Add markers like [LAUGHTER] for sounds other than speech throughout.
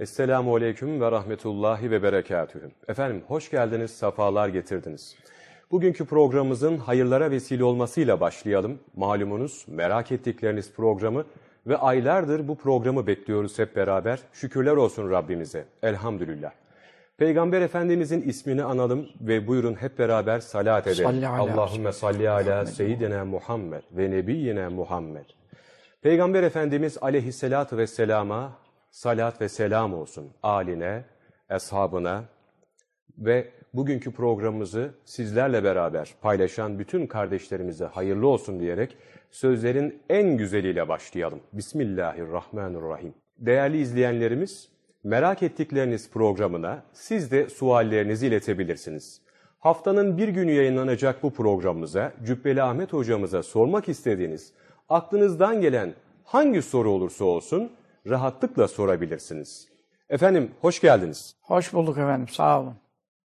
Esselamu Aleyküm ve Rahmetullahi ve Berekatühü. Efendim hoş geldiniz, safalar getirdiniz. Bugünkü programımızın hayırlara vesile olmasıyla başlayalım. Malumunuz merak ettikleriniz programı ve aylardır bu programı bekliyoruz hep beraber. Şükürler olsun Rabbimize. Elhamdülillah. Peygamber Efendimizin ismini analım ve buyurun hep beraber salat edelim. Salli ala Allahümme salli ala seyyidina Muhammed ve nebiyyina Muhammed. Peygamber Efendimiz aleyhissalatü vesselama salat ve selam olsun. Aline, eshabına ve bugünkü programımızı sizlerle beraber paylaşan bütün kardeşlerimize hayırlı olsun diyerek sözlerin en güzeliyle başlayalım. Bismillahirrahmanirrahim. Değerli izleyenlerimiz, merak ettikleriniz programına siz de suallerinizi iletebilirsiniz. Haftanın bir günü yayınlanacak bu programımıza Cübbeli Ahmet hocamıza sormak istediğiniz, aklınızdan gelen hangi soru olursa olsun rahatlıkla sorabilirsiniz. Efendim hoş geldiniz. Hoş bulduk efendim, sağ olun.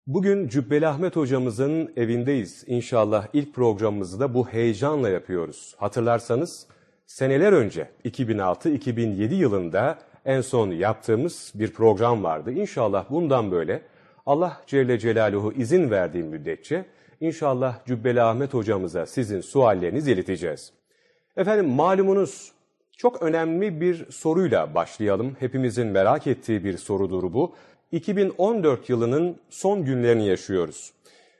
Bugün Cübbeli Ahmet hocamızın evindeyiz. İnşallah ilk programımızı da bu heyecanla yapıyoruz. Hatırlarsanız seneler önce 2006-2007 yılında en son yaptığımız bir program vardı. İnşallah bundan böyle Allah Celle Celaluhu izin verdiği müddetçe inşallah Cübbeli Ahmet hocamıza sizin suallerinizi ileteceğiz. Efendim malumunuz çok önemli bir soruyla başlayalım. Hepimizin merak ettiği bir sorudur bu. 2014 yılının son günlerini yaşıyoruz.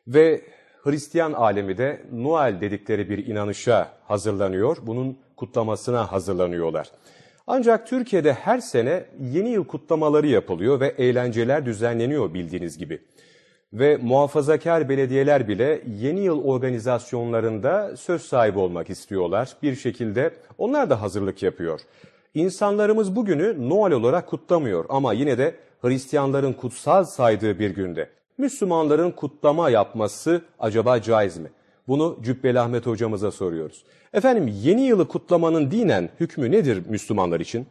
Ve Hristiyan alemi de Noel dedikleri bir inanışa hazırlanıyor. Bunun kutlamasına hazırlanıyorlar. Ancak Türkiye'de her sene yeni yıl kutlamaları yapılıyor ve eğlenceler düzenleniyor bildiğiniz gibi. Ve muhafazakar belediyeler bile yeni yıl organizasyonlarında söz sahibi olmak istiyorlar. Bir şekilde onlar da hazırlık yapıyor. İnsanlarımız bugünü Noel olarak kutlamıyor ama yine de Hristiyanların kutsal saydığı bir günde Müslümanların kutlama yapması acaba caiz mi? Bunu Cübbeli Ahmet hocamıza soruyoruz. Efendim yeni yılı kutlamanın dinen hükmü nedir Müslümanlar için?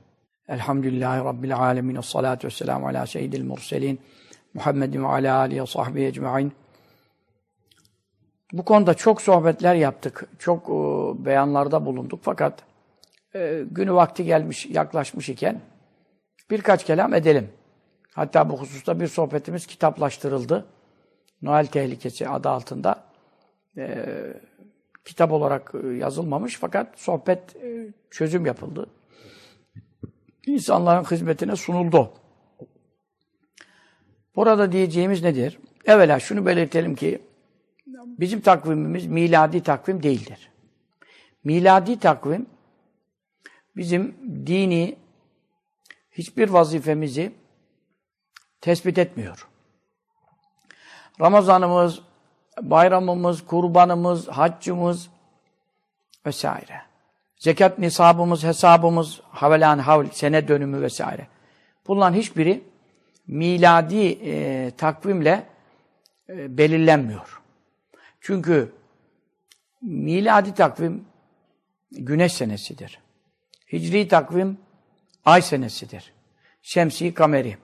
Elhamdülillahi Rabbil alemin. Salatu vesselamu ala seyyidil murselin. Muhammedin ve ala alihi ve sahbihi ecma'in. Bu konuda çok sohbetler yaptık. Çok e, beyanlarda bulunduk. Fakat e, günü vakti gelmiş, yaklaşmış iken birkaç kelam edelim. Hatta bu hususta bir sohbetimiz kitaplaştırıldı. Noel Tehlikesi adı altında. E, kitap olarak e, yazılmamış fakat sohbet e, çözüm yapıldı. İnsanların hizmetine sunuldu. Burada diyeceğimiz nedir? Evvela şunu belirtelim ki bizim takvimimiz miladi takvim değildir. Miladi takvim bizim dini hiçbir vazifemizi tespit etmiyor. Ramazanımız, bayramımız, kurbanımız, haccımız vesaire. Zekat nisabımız, hesabımız, havelan havl, sene dönümü vesaire. Bunların hiçbiri miladi e, takvimle e, belirlenmiyor. Çünkü miladi takvim güneş senesidir. Hicri takvim ay senesidir. Şemsi kameri.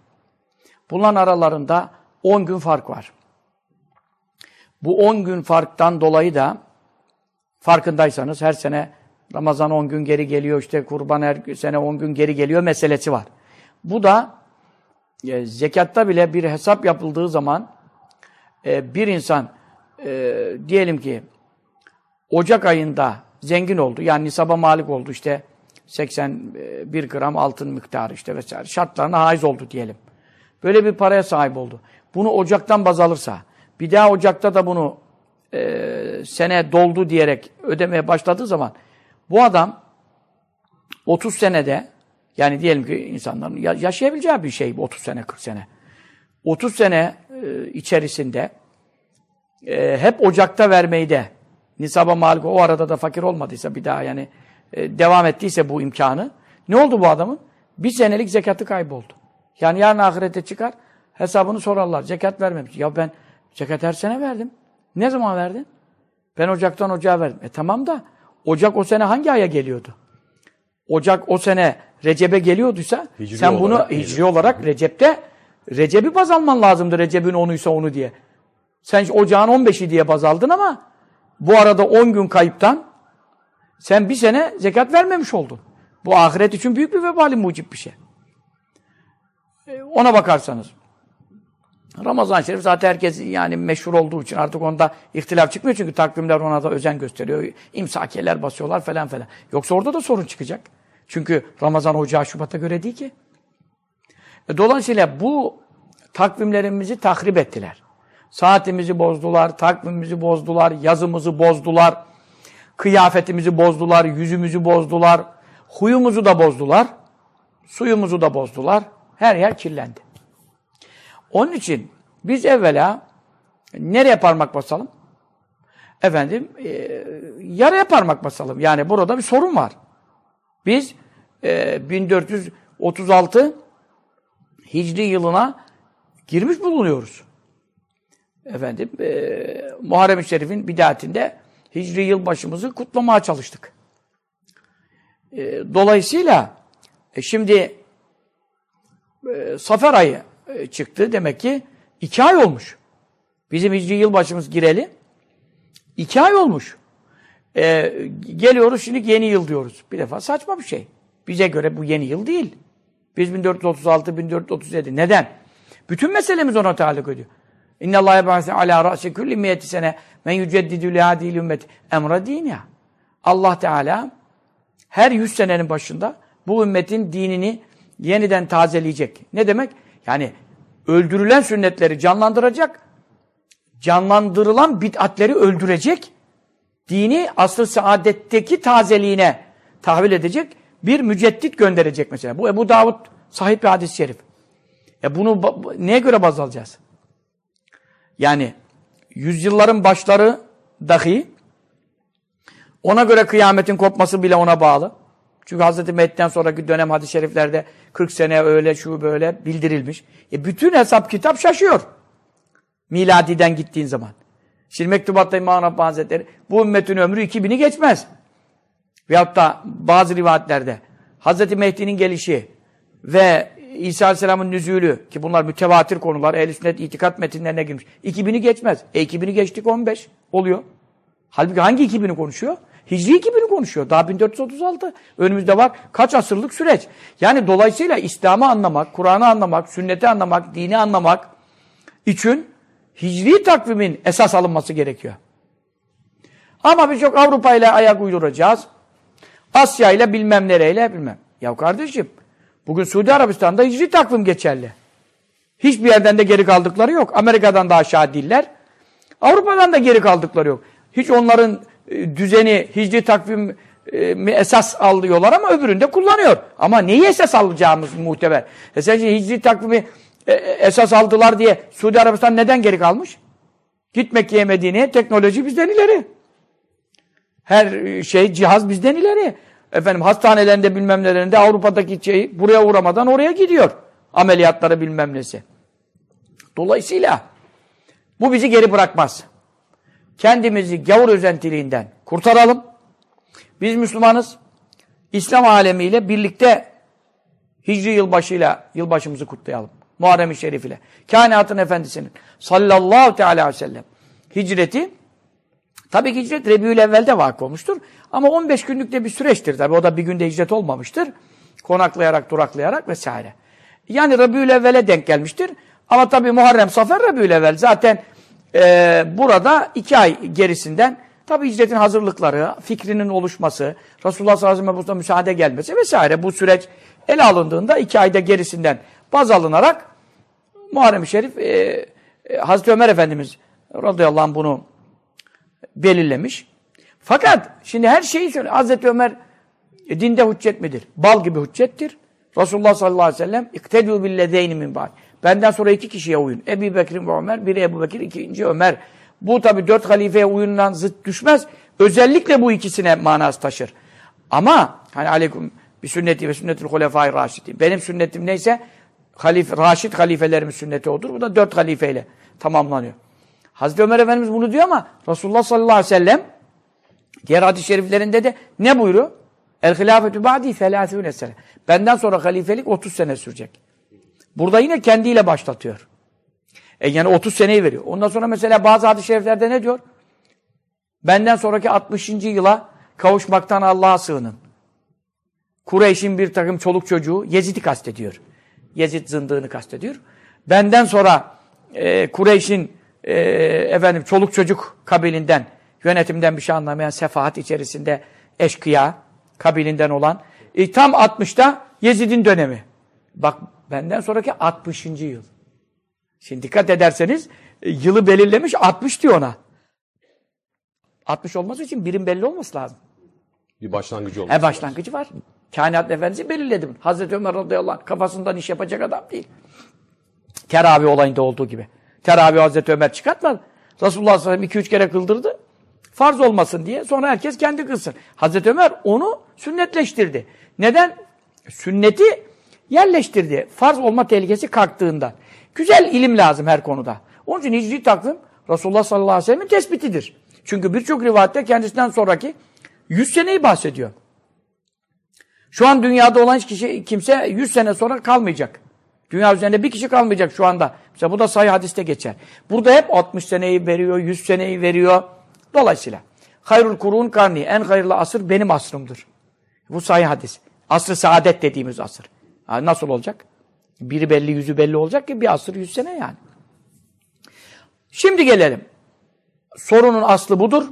Bunların aralarında 10 gün fark var. Bu 10 gün farktan dolayı da farkındaysanız her sene Ramazan 10 gün geri geliyor, işte kurban her sene 10 gün geri geliyor meselesi var. Bu da e, zekatta bile bir hesap yapıldığı zaman e, bir insan e, diyelim ki Ocak ayında zengin oldu. Yani nisaba malik oldu işte 81 gram altın miktarı işte vesaire. Şartlarına haiz oldu diyelim. Böyle bir paraya sahip oldu. Bunu Ocak'tan baz alırsa bir daha Ocak'ta da bunu e, sene doldu diyerek ödemeye başladığı zaman bu adam 30 senede yani diyelim ki insanların yaşayabileceği bir şey bu 30 sene 40 sene. 30 sene e, içerisinde e, hep Ocak'ta vermeyi de nisaba malik o arada da fakir olmadıysa bir daha yani e, devam ettiyse bu imkanı ne oldu bu adamın? Bir senelik zekatı kayboldu. Yani yarın ahirete çıkar hesabını sorarlar. Zekat vermemiş. Ya ben zekat her sene verdim. Ne zaman verdin? Ben Ocak'tan Ocağa verdim. E tamam da Ocak o sene hangi aya geliyordu? Ocak o sene Recep'e geliyorduysa Hicri sen bunu hicri olarak Recep'te Recep'i baz alman lazımdı Recep'in 10'uysa onu diye. Sen ocağın 15'i diye baz aldın ama bu arada 10 gün kayıptan sen bir sene zekat vermemiş oldun. Bu ahiret için büyük bir vebali mucip bir şey. E, ona bakarsanız. Ramazan-ı Şerif zaten herkes yani meşhur olduğu için artık onda ihtilaf çıkmıyor çünkü takvimler ona da özen gösteriyor. İmsakiyeler basıyorlar falan falan. Yoksa orada da sorun çıkacak. Çünkü Ramazan Ocağı Şubat'a göre değil ki. E, dolayısıyla bu takvimlerimizi tahrip ettiler. Saatimizi bozdular, takvimimizi bozdular, yazımızı bozdular, kıyafetimizi bozdular, yüzümüzü bozdular, huyumuzu da bozdular, suyumuzu da bozdular. Her yer kirlendi. Onun için biz evvela nereye parmak basalım? Efendim, e, yarıya parmak basalım. Yani burada bir sorun var. Biz e, 1436 Hicri yılına girmiş bulunuyoruz. Efendim, e, Muharrem-i Şerif'in bidatinde Hicri yılbaşımızı kutlamaya çalıştık. E, dolayısıyla e, şimdi e, Safer ayı e, çıktı. Demek ki iki ay olmuş. Bizim Hicri yılbaşımız gireli. iki ay olmuş. E, geliyoruz şimdi yeni yıl diyoruz. Bir defa saçma bir şey. Bize göre bu yeni yıl değil. Biz 1436, 1437. Neden? Bütün meselemiz ona taluk ediyor. İnne Allahe ba'se ala ra'si kulli miyeti sene men yüceddidü li hadil ümmet emra ya. Allah Teala her yüz senenin başında bu ümmetin dinini yeniden tazeleyecek. Ne demek? Yani öldürülen sünnetleri canlandıracak, canlandırılan bid'atleri öldürecek, dini asr-ı saadetteki tazeliğine tahvil edecek bir müceddit gönderecek mesela. Bu Ebu Davud sahip bir hadis-i şerif. E bunu neye göre baz alacağız? Yani yüzyılların başları dahi ona göre kıyametin kopması bile ona bağlı. Çünkü Hz. Mehdi'den sonraki dönem hadis-i şeriflerde 40 sene öyle şu böyle bildirilmiş. E bütün hesap kitap şaşıyor. Miladiden gittiğin zaman. Şimdi mektubatta İmam Rabbani Hazretleri bu ümmetin ömrü 2000'i geçmez. Veyahut da bazı rivayetlerde Hz. Mehdi'nin gelişi ve İsa Aleyhisselam'ın nüzülü ki bunlar mütevatir konular. Ehl-i sünnet itikat metinlerine girmiş. 2000'i geçmez. E 2000'i geçtik 15 oluyor. Halbuki hangi 2000'i konuşuyor? Hicri 2000'i konuşuyor. Daha 1436. Önümüzde var. Kaç asırlık süreç. Yani dolayısıyla İslam'ı anlamak, Kur'an'ı anlamak, sünneti anlamak, dini anlamak için hicri takvimin esas alınması gerekiyor. Ama biz çok Avrupa ile ayak uyduracağız. Asya ile bilmem nereyle bilmem. Ya kardeşim bugün Suudi Arabistan'da hicri takvim geçerli. Hiçbir yerden de geri kaldıkları yok. Amerika'dan da aşağı değiller. Avrupa'dan da geri kaldıkları yok. Hiç onların e, düzeni, hicri takvim e, mi esas alıyorlar ama öbüründe kullanıyor. Ama neyi esas alacağımız muhteber. E sen hicri takvimi e, esas aldılar diye Suudi Arabistan neden geri kalmış? Gitmek yemediğini teknoloji bizden ileri. Her şey cihaz bizden ileri. Efendim hastanelerinde bilmem nelerinde Avrupa'daki şey buraya uğramadan oraya gidiyor. Ameliyatları bilmem nesi. Dolayısıyla bu bizi geri bırakmaz kendimizi gavur özentiliğinden kurtaralım. Biz Müslümanız. İslam alemiyle birlikte Hicri yılbaşıyla yılbaşımızı kutlayalım. Muharrem-i Şerif ile. Kainatın Efendisi'nin sallallahu teala aleyhi ve sellem hicreti tabii ki hicret Rebiül evvelde vakı olmuştur. Ama 15 günlük de bir süreçtir tabii. O da bir günde hicret olmamıştır. Konaklayarak, duraklayarak vesaire. Yani Rebiül evvele denk gelmiştir. Ama tabii Muharrem, Safer Rebiül evvel. Zaten e, burada iki ay gerisinden tabi hicretin hazırlıkları, fikrinin oluşması, Resulullah sallallahu aleyhi ve sellem'e müsaade gelmesi vesaire bu süreç ele alındığında iki ayda gerisinden baz alınarak Muharrem-i Şerif e, e, Hazreti Ömer Efendimiz radıyallahu anh bunu belirlemiş. Fakat şimdi her şeyi söyle. Hazreti Ömer e, dinde hüccet midir? Bal gibi hüccettir. Resulullah sallallahu aleyhi ve sellem iktedû billezeyni min ba'd. Benden sonra iki kişiye uyun. Ebu Bekir ve Ömer. Biri Ebu Bekir, ikinci Ömer. Bu tabi dört halifeye uyundan zıt düşmez. Özellikle bu ikisine manası taşır. Ama hani aleyküm bir sünneti ve sünnetil hulefai raşidi. Benim sünnetim neyse halife, raşid halifelerimin sünneti odur. Bu da dört halifeyle tamamlanıyor. Hazreti Ömer Efendimiz bunu diyor ama Resulullah sallallahu aleyhi ve sellem diğer hadis-i şeriflerinde de ne buyuruyor? El hilafetü ba'di felâthûne sene. Benden sonra halifelik 30 sene sürecek. Burada yine kendiyle başlatıyor. E yani 30 seneyi veriyor. Ondan sonra mesela bazı hadis-i şeriflerde ne diyor? Benden sonraki 60. yıla kavuşmaktan Allah'a sığının. Kureyş'in bir takım çoluk çocuğu Yezid'i kastediyor. Yezid zındığını kastediyor. Benden sonra e, Kureyş'in e, efendim çoluk çocuk kabilinden, yönetimden bir şey anlamayan sefahat içerisinde eşkıya kabilinden olan e, tam 60'ta Yezid'in dönemi. Bak benden sonraki 60. yıl. Şimdi dikkat ederseniz e, yılı belirlemiş 60 diyor ona. 60 olması için birim belli olması lazım. Bir başlangıcı olması E başlangıcı var. Kainat Efendisi belirledi. Hazreti Ömer radıyallahu anh kafasından iş yapacak adam değil. Teravih olayında olduğu gibi. Teravih Hazreti Ömer çıkartmadı. Resulullah sallallahu aleyhi ve sellem 2-3 kere kıldırdı. Farz olmasın diye. Sonra herkes kendi kılsın. Hazreti Ömer onu sünnetleştirdi. Neden? Sünneti yerleştirdi. Farz olma tehlikesi kalktığından. Güzel ilim lazım her konuda. Onun için hicri takvim Resulullah sallallahu aleyhi ve sellem'in tespitidir. Çünkü birçok rivayette kendisinden sonraki 100 seneyi bahsediyor. Şu an dünyada olan hiç kişi, kimse 100 sene sonra kalmayacak. Dünya üzerinde bir kişi kalmayacak şu anda. Mesela bu da sayı hadiste geçer. Burada hep 60 seneyi veriyor, 100 seneyi veriyor. Dolayısıyla hayrul kurun karni, en hayırlı asır benim asrımdır. Bu sayı hadis. Asr-ı saadet dediğimiz asır. Ha, nasıl olacak? Biri belli, yüzü belli olacak ki bir asır 100 sene yani. Şimdi gelelim. Sorunun aslı budur.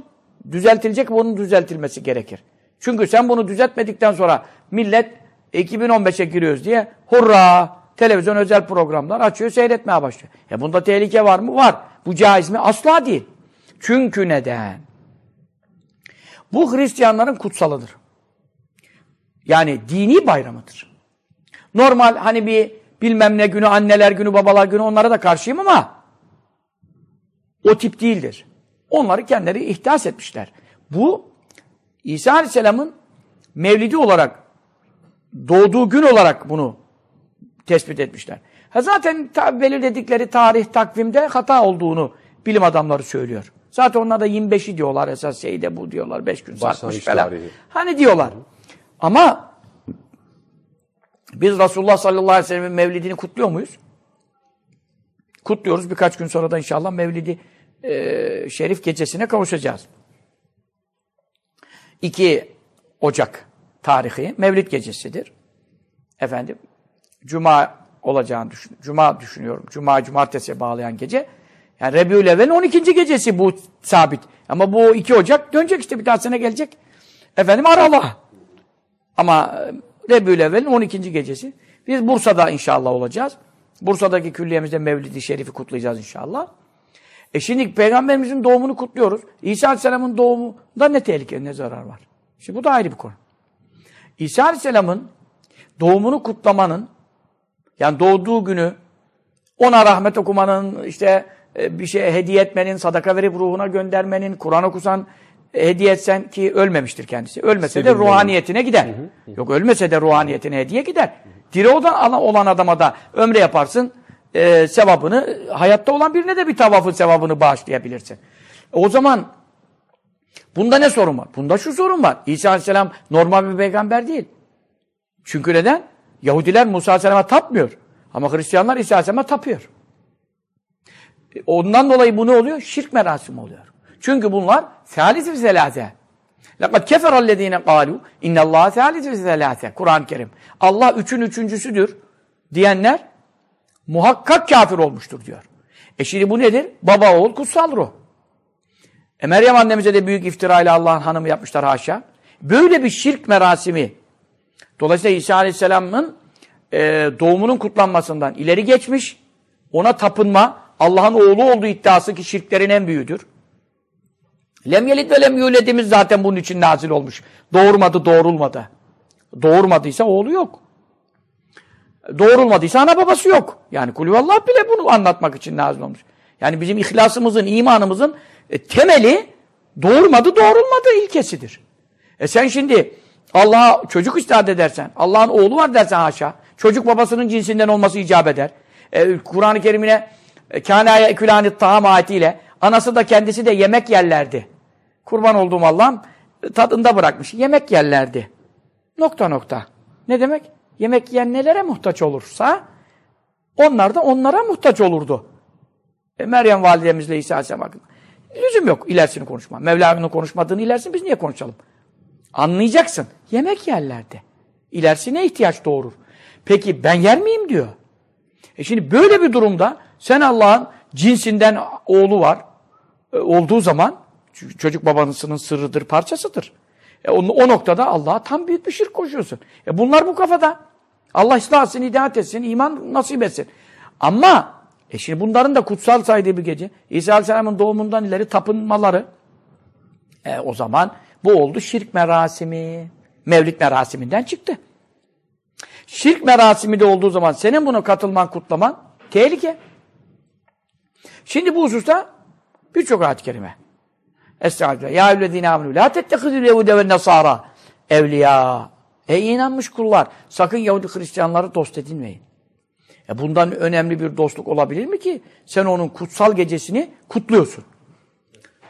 Düzeltilecek bunun düzeltilmesi gerekir. Çünkü sen bunu düzeltmedikten sonra millet 2015'e giriyoruz diye hurra televizyon özel programlar açıyor seyretmeye başlıyor. E bunda tehlike var mı? Var. Bu caiz mi? Asla değil. Çünkü neden? Bu Hristiyanların kutsalıdır. Yani dini bayramıdır. Normal hani bir bilmem ne günü, anneler günü, babalar günü onlara da karşıyım ama o tip değildir. Onları kendileri ihdas etmişler. Bu İsa Aleyhisselam'ın mevlidi olarak doğduğu gün olarak bunu tespit etmişler. Ha zaten belirledikleri tarih takvimde hata olduğunu bilim adamları söylüyor. Zaten onlar da 25'i diyorlar esas şeyde bu diyorlar 5 gün sarkmış falan. tarihi. Hani diyorlar. Ama biz Resulullah sallallahu aleyhi ve sellem'in mevlidini kutluyor muyuz? Kutluyoruz. Birkaç gün sonra da inşallah mevlidi e, şerif gecesine kavuşacağız. 2 Ocak tarihi Mevlid gecesidir. Efendim Cuma olacağını düşün, Cuma düşünüyorum. Cuma cumartesiye bağlayan gece. Yani Rebiülevvel'in 12. gecesi bu sabit. Ama bu 2 Ocak dönecek işte bir daha sene gelecek. Efendim Aralık'a. Ama e, Rebiülevvel'in 12. gecesi. Biz Bursa'da inşallah olacağız. Bursa'daki külliyemizde Mevlid-i Şerif'i kutlayacağız inşallah. E şimdi Peygamberimizin doğumunu kutluyoruz. İsa Aleyhisselam'ın doğumunda ne tehlike, ne zarar var? Şimdi bu da ayrı bir konu. İsa Aleyhisselam'ın doğumunu kutlamanın, yani doğduğu günü ona rahmet okumanın, işte e, bir şey hediye etmenin, sadaka verip ruhuna göndermenin, Kur'an okusan, hediye etsen ki ölmemiştir kendisi. Ölmese de Sevinmenin. ruhaniyetine gider. Yok ölmese de ruhaniyetine hediye gider. Diri olan, olan adama da ömre yaparsın, e, sevabını, hayatta olan birine de bir tavafın sevabını bağışlayabilirsin. O zaman bunda ne sorun var? Bunda şu sorun var. İsa Aleyhisselam normal bir peygamber değil. Çünkü neden? Yahudiler Musa Aleyhisselam'a tapmıyor. Ama Hristiyanlar İsa Aleyhisselam'a tapıyor. E, Ondan dolayı bu ne oluyor? Şirk merasimi oluyor. Çünkü bunlar ثالث ve zelâze. لَقَدْ كَفَرَ الَّذ۪ينَ قَالُوا اِنَّ اللّٰهَ ثالث ve zelâze. Kur'an-ı Kerim. Allah üçün üçüncüsüdür diyenler muhakkak kafir olmuştur diyor. E şimdi bu nedir? Baba oğul kutsal ruh. E Meryem annemize de büyük iftirayla Allah'ın hanımı yapmışlar haşa. Böyle bir şirk merasimi. Dolayısıyla İsa Aleyhisselam'ın e, doğumunun kutlanmasından ileri geçmiş. Ona tapınma, Allah'ın oğlu olduğu iddiası ki şirklerin en büyüğüdür. Lem yelid ve lem yuledimiz zaten bunun için nazil olmuş. Doğurmadı, doğrulmadı. Doğurmadıysa oğlu yok. Doğrulmadıysa ana babası yok. Yani kulüvallah bile bunu anlatmak için nazil olmuş. Yani bizim ihlasımızın, imanımızın e, temeli doğurmadı, doğrulmadı ilkesidir. E sen şimdi Allah'a çocuk istat edersen, Allah'ın oğlu var dersen haşa, çocuk babasının cinsinden olması icap eder. E, Kur'an-ı Kerim'ine e, kânâye ekülânit taham ayetiyle anası da kendisi de yemek yerlerdi. Kurban olduğum Allah'ım e, tadında bırakmış. Yemek yerlerdi. Nokta nokta. Ne demek? Yemek yiyen nelere muhtaç olursa onlar da onlara muhtaç olurdu. E, Meryem validemizle İsa Aleyhisselam hakkında. Lüzum yok ilerisini konuşma. Mevla'nın konuşmadığını ilerisini biz niye konuşalım? Anlayacaksın. Yemek yerlerdi. İlerisi ne ihtiyaç doğurur? Peki ben yer miyim diyor. E şimdi böyle bir durumda sen Allah'ın cinsinden oğlu var e, olduğu zaman çocuk babasının sırrıdır, parçasıdır. E o, o noktada Allah'a tam büyük bir şirk koşuyorsun. E bunlar bu kafada. Allah ıslah etsin, hidayet etsin, iman nasip etsin. Ama e şimdi bunların da kutsal saydığı bir gece. İsa Aleyhisselam'ın doğumundan ileri tapınmaları. E o zaman bu oldu şirk merasimi. Mevlid merasiminden çıktı. Şirk merasimi de olduğu zaman senin buna katılman, kutlaman tehlike. Şimdi bu hususta birçok ayet-i kerime. Estağfirullah. Ya evlezine aminu. La tettehidül yehude ve nasara. Evliya. Ey inanmış kullar. Sakın Yahudi Hristiyanları dost edinmeyin. E bundan önemli bir dostluk olabilir mi ki? Sen onun kutsal gecesini kutluyorsun.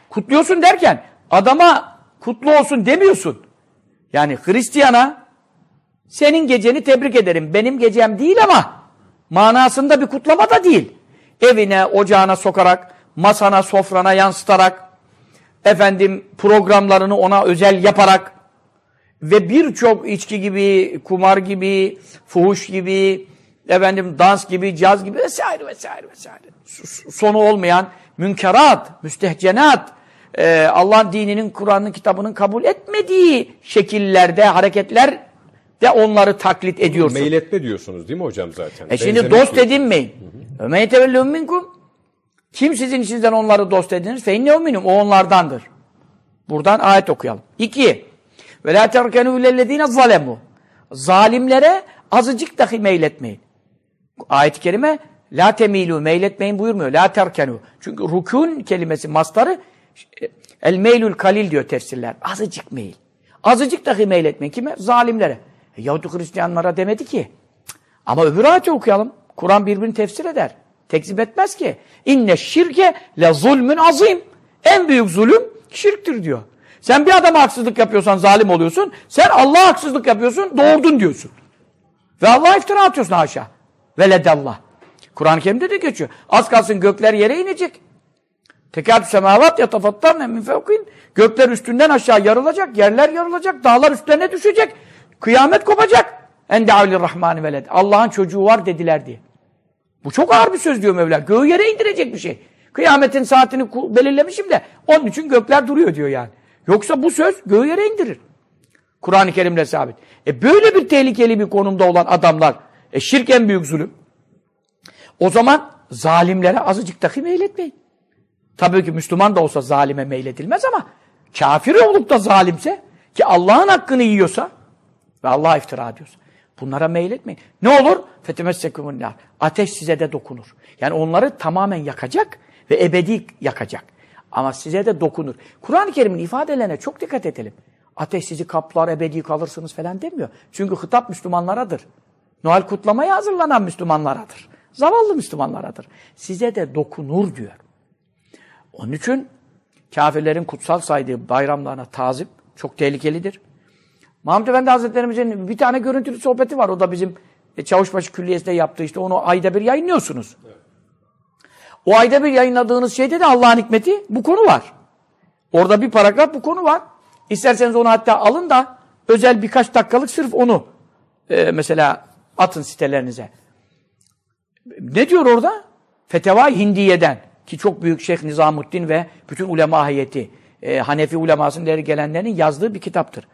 Kutluyorsun derken adama kutlu olsun demiyorsun. Yani Hristiyana senin geceni tebrik ederim. Benim gecem değil ama manasında bir kutlama da değil. Evine, ocağına sokarak, masana, sofrana yansıtarak, efendim programlarını ona özel yaparak ve birçok içki gibi, kumar gibi, fuhuş gibi, efendim dans gibi, caz gibi vesaire vesaire vesaire. Sonu olmayan münkerat, müstehcenat, e, Allah'ın dininin, Kur'an'ın, kitabının kabul etmediği şekillerde, hareketler de onları taklit ediyorsun. Meyletme diyorsunuz değil mi hocam zaten? E şimdi Benzemek dost edinmeyin. Öme tevellûm minkum. Kim sizin içinizden onları dost edinir? Fe inne minum. O onlardandır. Buradan ayet okuyalım. İki. Ve la terkenû illellezîne zalemû. Zalimlere azıcık dahi meyletmeyin. Ayet-i kerime la temilû meyletmeyin buyurmuyor. La terkenû. Çünkü rükûn kelimesi mastarı el meylül kalil diyor tefsirler. Azıcık meyil. Azıcık dahi meyletmeyin. Kime? Zalimlere. E, Yahudi Hristiyanlara demedi ki. Ama öbür ayeti okuyalım. Kur'an birbirini tefsir eder. Tekzip etmez ki. İnne şirke le zulmün azim. En büyük zulüm şirktir diyor. Sen bir adama haksızlık yapıyorsan zalim oluyorsun. Sen Allah'a haksızlık yapıyorsun, doğurdun diyorsun. Ve Allah'a iftira atıyorsun haşa. Veledallah. Kur'an-ı Kerim'de de geçiyor. Az kalsın gökler yere inecek. Tekâdü semavat yatafattarne min fevkin. Gökler üstünden aşağı yarılacak, yerler yarılacak, dağlar üstlerine düşecek. Kıyamet kopacak. Ende avlir rahmani veled. Allah'ın çocuğu var dediler diye. Bu çok ağır bir söz diyor Mevla. Göğü yere indirecek bir şey. Kıyametin saatini belirlemişim de onun için gökler duruyor diyor yani. Yoksa bu söz göğü yere indirir. Kur'an-ı Kerim'de sabit. E böyle bir tehlikeli bir konumda olan adamlar, e şirk en büyük zulüm. O zaman zalimlere azıcık dahi meyletmeyin. Tabii ki Müslüman da olsa zalime meyledilmez ama kafir olup da zalimse ki Allah'ın hakkını yiyorsa ve Allah'a iftira ediyorsa bunlara meyletmeyin. Ne olur? Fetemessekumun nar. Ateş size de dokunur. Yani onları tamamen yakacak ve ebedi yakacak. Ama size de dokunur. Kur'an-ı Kerim'in ifadelerine çok dikkat edelim. Ateş sizi kaplar, ebedi kalırsınız falan demiyor. Çünkü hitap Müslümanlaradır. Noel kutlamaya hazırlanan Müslümanlaradır. Zavallı Müslümanlaradır. Size de dokunur diyor. Onun için kafirlerin kutsal saydığı bayramlarına tazip çok tehlikelidir. Mahmud Efendi Hazretlerimizin bir tane görüntülü sohbeti var. O da bizim e, Çavuşbaşı Külliyesi'nde yaptığı işte onu ayda bir yayınlıyorsunuz. O ayda bir yayınladığınız şeyde de Allah'ın hikmeti bu konu var. Orada bir paragraf bu konu var. İsterseniz onu hatta alın da özel birkaç dakikalık sırf onu e, mesela atın sitelerinize. Ne diyor orada? Feteva Hindiye'den ki çok büyük Şeyh Nizamuddin ve bütün ulema heyeti, e, Hanefi ulemasının ileri gelenlerin yazdığı bir kitaptır.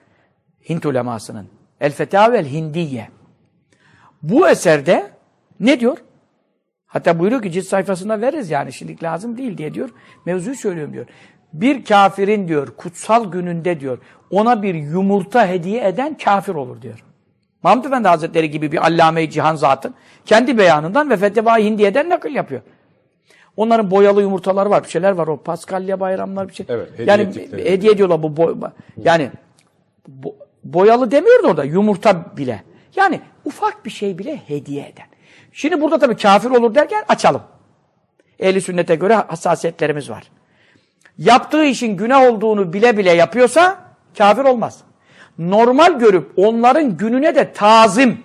Hint ulemasının. El Fetavel Hindiye. Bu eserde ne diyor? Hatta buyuruyor ki cilt sayfasında veririz yani şimdilik lazım değil diye diyor. Mevzuyu söylüyorum diyor. Bir kafirin diyor kutsal gününde diyor ona bir yumurta hediye eden kafir olur diyor. Mahmud Efendi Hazretleri gibi bir allame-i cihan zatın kendi beyanından ve Feteva Hindiye'den nakil yapıyor. Onların boyalı yumurtaları var, bir şeyler var o Paskalya bayramlar bir şey. Evet, hediye yani hediye ediyorlar bu boy, yani bo- boyalı demiyor da orada yumurta bile. Yani ufak bir şey bile hediye eden. Şimdi burada tabii kafir olur derken açalım. Ehli sünnete göre hassasiyetlerimiz var. Yaptığı işin günah olduğunu bile bile yapıyorsa kafir olmaz. Normal görüp onların gününe de tazim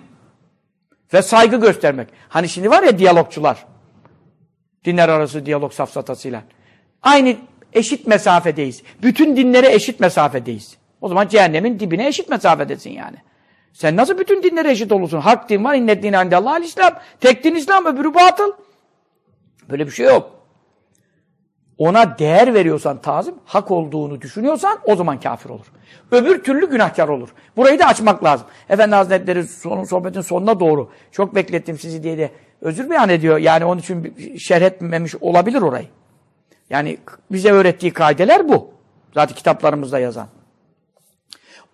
ve saygı göstermek. Hani şimdi var ya diyalogçular. Dinler arası diyalog safsatasıyla. Aynı eşit mesafedeyiz. Bütün dinlere eşit mesafedeyiz. O zaman cehennemin dibine eşit mesafedesin yani. Sen nasıl bütün dinlere eşit olursun? Hak din var, innet din Allah İslam. Tek din İslam, öbürü batıl. Böyle bir şey yok. Ona değer veriyorsan tazim, hak olduğunu düşünüyorsan o zaman kafir olur. Öbür türlü günahkar olur. Burayı da açmak lazım. Efendi Hazretleri sonun sohbetin sonuna doğru çok beklettim sizi diye de özür beyan ediyor. Yani onun için şerh etmemiş olabilir orayı. Yani bize öğrettiği kaideler bu. Zaten kitaplarımızda yazan.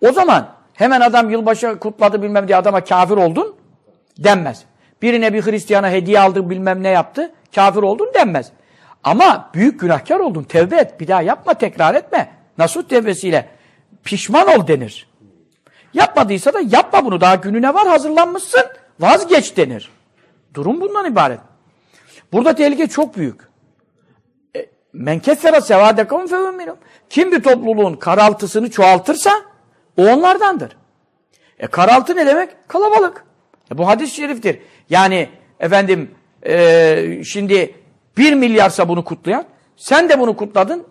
O zaman hemen adam yılbaşı kutladı bilmem diye adama kafir oldun denmez. Birine bir Hristiyana hediye aldı bilmem ne yaptı kafir oldun denmez. Ama büyük günahkar oldun tevbe et bir daha yapma tekrar etme. Nasuh tevbesiyle pişman ol denir. Yapmadıysa da yapma bunu daha gününe var hazırlanmışsın vazgeç denir. Durum bundan ibaret. Burada tehlike çok büyük. E, men kessera sevâdekum fevminum. Kim bir topluluğun karaltısını çoğaltırsa o onlardandır. E karaltı ne demek? Kalabalık. E, bu hadis-i şeriftir. Yani efendim e, şimdi bir milyarsa bunu kutlayan sen de bunu kutladın.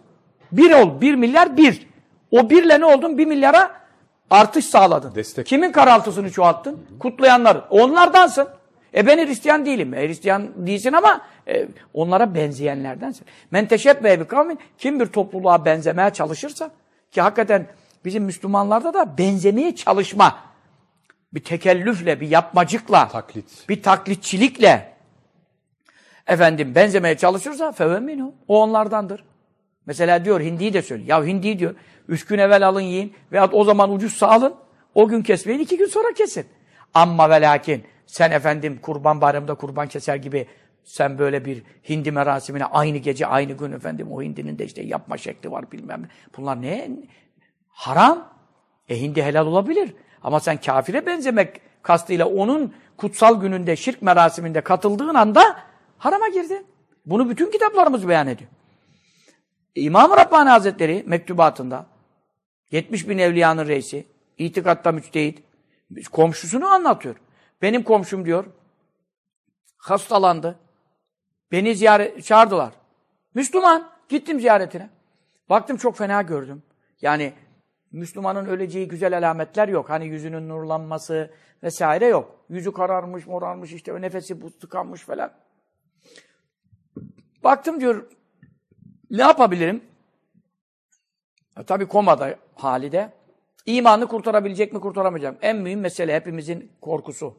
Bir ol. Bir milyar bir. O birle ne oldun? Bir milyara artış sağladın. Destek. Kimin karaltısını çoğalttın? Kutlayanlar. Onlardansın. E ben Hristiyan değilim. E, Hristiyan değilsin ama e, onlara benzeyenlerdensin. Men teşebbe bi kavmin kim bir topluluğa benzemeye çalışırsa ki hakikaten bizim Müslümanlarda da benzemeye çalışma bir tekellüfle, bir yapmacıkla, Taklit. bir taklitçilikle efendim benzemeye çalışırsa fevemminu. O onlardandır. Mesela diyor Hindi'yi de söylüyor. Ya Hindi diyor. Üç gün evvel alın yiyin. Veyahut o zaman ucuzsa alın. O gün kesmeyin. iki gün sonra kesin. Amma ve lakin sen efendim kurban bayramında kurban keser gibi sen böyle bir hindi merasimine aynı gece aynı gün efendim o hindinin de işte yapma şekli var bilmem ne. Bunlar ne? Haram. E hindi helal olabilir. Ama sen kafire benzemek kastıyla onun kutsal gününde şirk merasiminde katıldığın anda harama girdin. Bunu bütün kitaplarımız beyan ediyor. İmam-ı Rabbani Hazretleri mektubatında 70 bin evliyanın reisi, itikatta müçtehit, komşusunu anlatıyor. Benim komşum diyor, hastalandı. Beni ziyaret çağırdılar. Müslüman. Gittim ziyaretine. Baktım çok fena gördüm. Yani Müslümanın öleceği güzel alametler yok. Hani yüzünün nurlanması vesaire yok. Yüzü kararmış, morarmış, işte nefesi tıkanmış falan. Baktım diyor, ne yapabilirim? E, tabii komada halide. İmanı kurtarabilecek mi, kurtaramayacak? En mühim mesele hepimizin korkusu.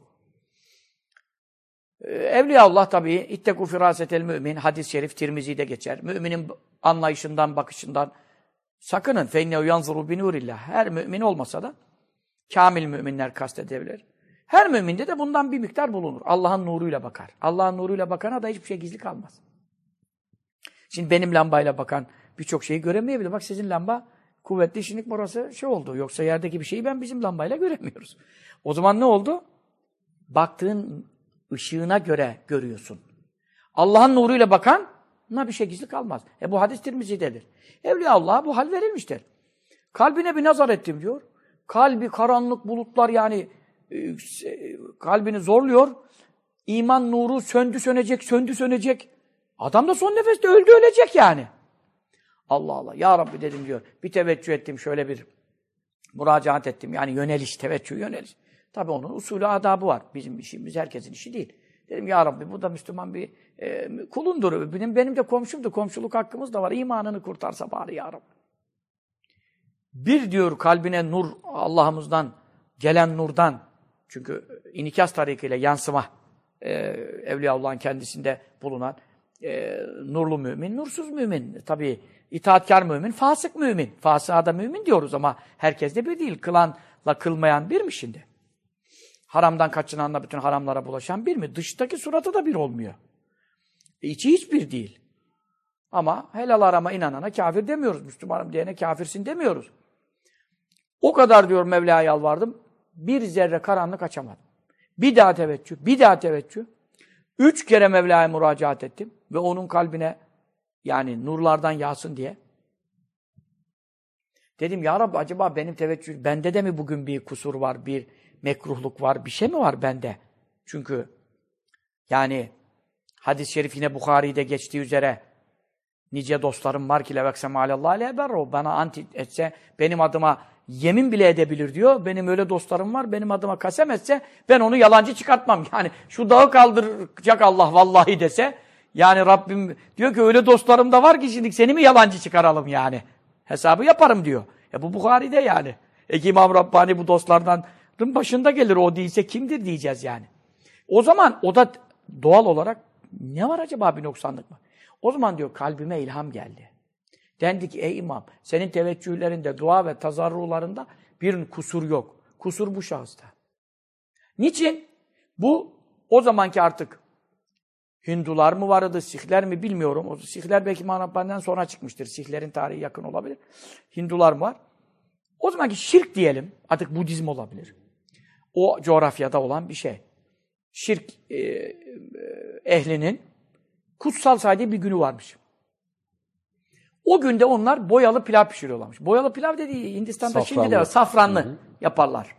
Ee, Evliyaullah tabii itteku firasetel mümin hadis-i şerif Tirmizi'de geçer. Müminin anlayışından, bakışından sakının. Feinne yanzuru binurillah. Her mümin olmasa da kamil müminler kastedebilir. Her müminde de bundan bir miktar bulunur. Allah'ın nuruyla bakar. Allah'ın nuruyla bakana da hiçbir şey gizli kalmaz. Şimdi benim lambayla bakan birçok şeyi göremeyebilir. Bak sizin lamba kuvvetli şimdi burası şey oldu. Yoksa yerdeki bir şeyi ben bizim lambayla göremiyoruz. O zaman ne oldu? Baktığın ışığına göre görüyorsun. Allah'ın nuruyla bakan buna bir şey gizli kalmaz. E bu hadis Tirmizi'dedir. Evliya Allah'a bu hal verilmiştir. Kalbine bir nazar ettim diyor. Kalbi karanlık bulutlar yani e, kalbini zorluyor. İman nuru söndü sönecek, söndü sönecek. Adam da son nefeste öldü ölecek yani. Allah Allah. Ya Rabbi dedim diyor. Bir teveccüh ettim şöyle bir müracaat ettim. Yani yöneliş, teveccüh, yöneliş. Tabi onun usulü adabı var. Bizim işimiz herkesin işi değil. Dedim ya Rabbi bu da Müslüman bir e, kulundur. Benim, benim de komşumdu. Komşuluk hakkımız da var. İmanını kurtarsa bari ya Rabbi. Bir diyor kalbine nur Allah'ımızdan gelen nurdan çünkü inikas tarikiyle yansıma e, Evliyaullah'ın kendisinde bulunan e, nurlu mümin, nursuz mümin. Tabi itaatkar mümin, fasık mümin. Fasığa da mümin diyoruz ama herkes de bir değil. Kılanla kılmayan bir mi şimdi? Haramdan kaçınanla bütün haramlara bulaşan bir mi? Dıştaki suratı da bir olmuyor. E, içi hiçbir değil. Ama helal arama inanana kafir demiyoruz. Müslümanım diyene kafirsin demiyoruz. O kadar diyor Mevla'ya yalvardım. Bir zerre karanlık açamadım. Bir daha teveccüh, bir daha teveccüh. Üç kere Mevla'ya müracaat ettim. Ve onun kalbine yani nurlardan yağsın diye. Dedim ya Rabbi acaba benim teveccüh, bende de mi bugün bir kusur var, bir mekruhluk var, bir şey mi var bende? Çünkü yani hadis-i şerif yine Bukhari'de geçtiği üzere nice dostlarım var ki leveksem alallah ile berru bana anti etse benim adıma yemin bile edebilir diyor. Benim öyle dostlarım var. Benim adıma kasem etse ben onu yalancı çıkartmam. Yani şu dağı kaldıracak Allah vallahi dese yani Rabbim diyor ki öyle dostlarım da var ki şimdi seni mi yalancı çıkaralım yani. Hesabı yaparım diyor. E bu Bukhari'de yani. E İmam Rabbani bu dostlardan başında gelir o değilse kimdir diyeceğiz yani. O zaman o da doğal olarak ne var acaba bir noksanlık mı? O zaman diyor kalbime ilham geldi. Dendi ki ey imam senin teveccühlerinde, dua ve tazarrularında bir kusur yok. Kusur bu şahısta. Niçin? Bu o zamanki artık Hindular mı vardı, Sihler mi bilmiyorum. O Sihler belki Manabbani'den sonra çıkmıştır. Sihlerin tarihi yakın olabilir. Hindular mı var? O zamanki şirk diyelim, artık Budizm olabilir. O coğrafyada olan bir şey. Şirk e, e, ehlinin kutsal saydığı bir günü varmış. O günde onlar boyalı pilav pişiriyorlarmış. Boyalı pilav dediği Hindistan'da Safranlı. şimdi de safranlı Hı hı. yaparlar.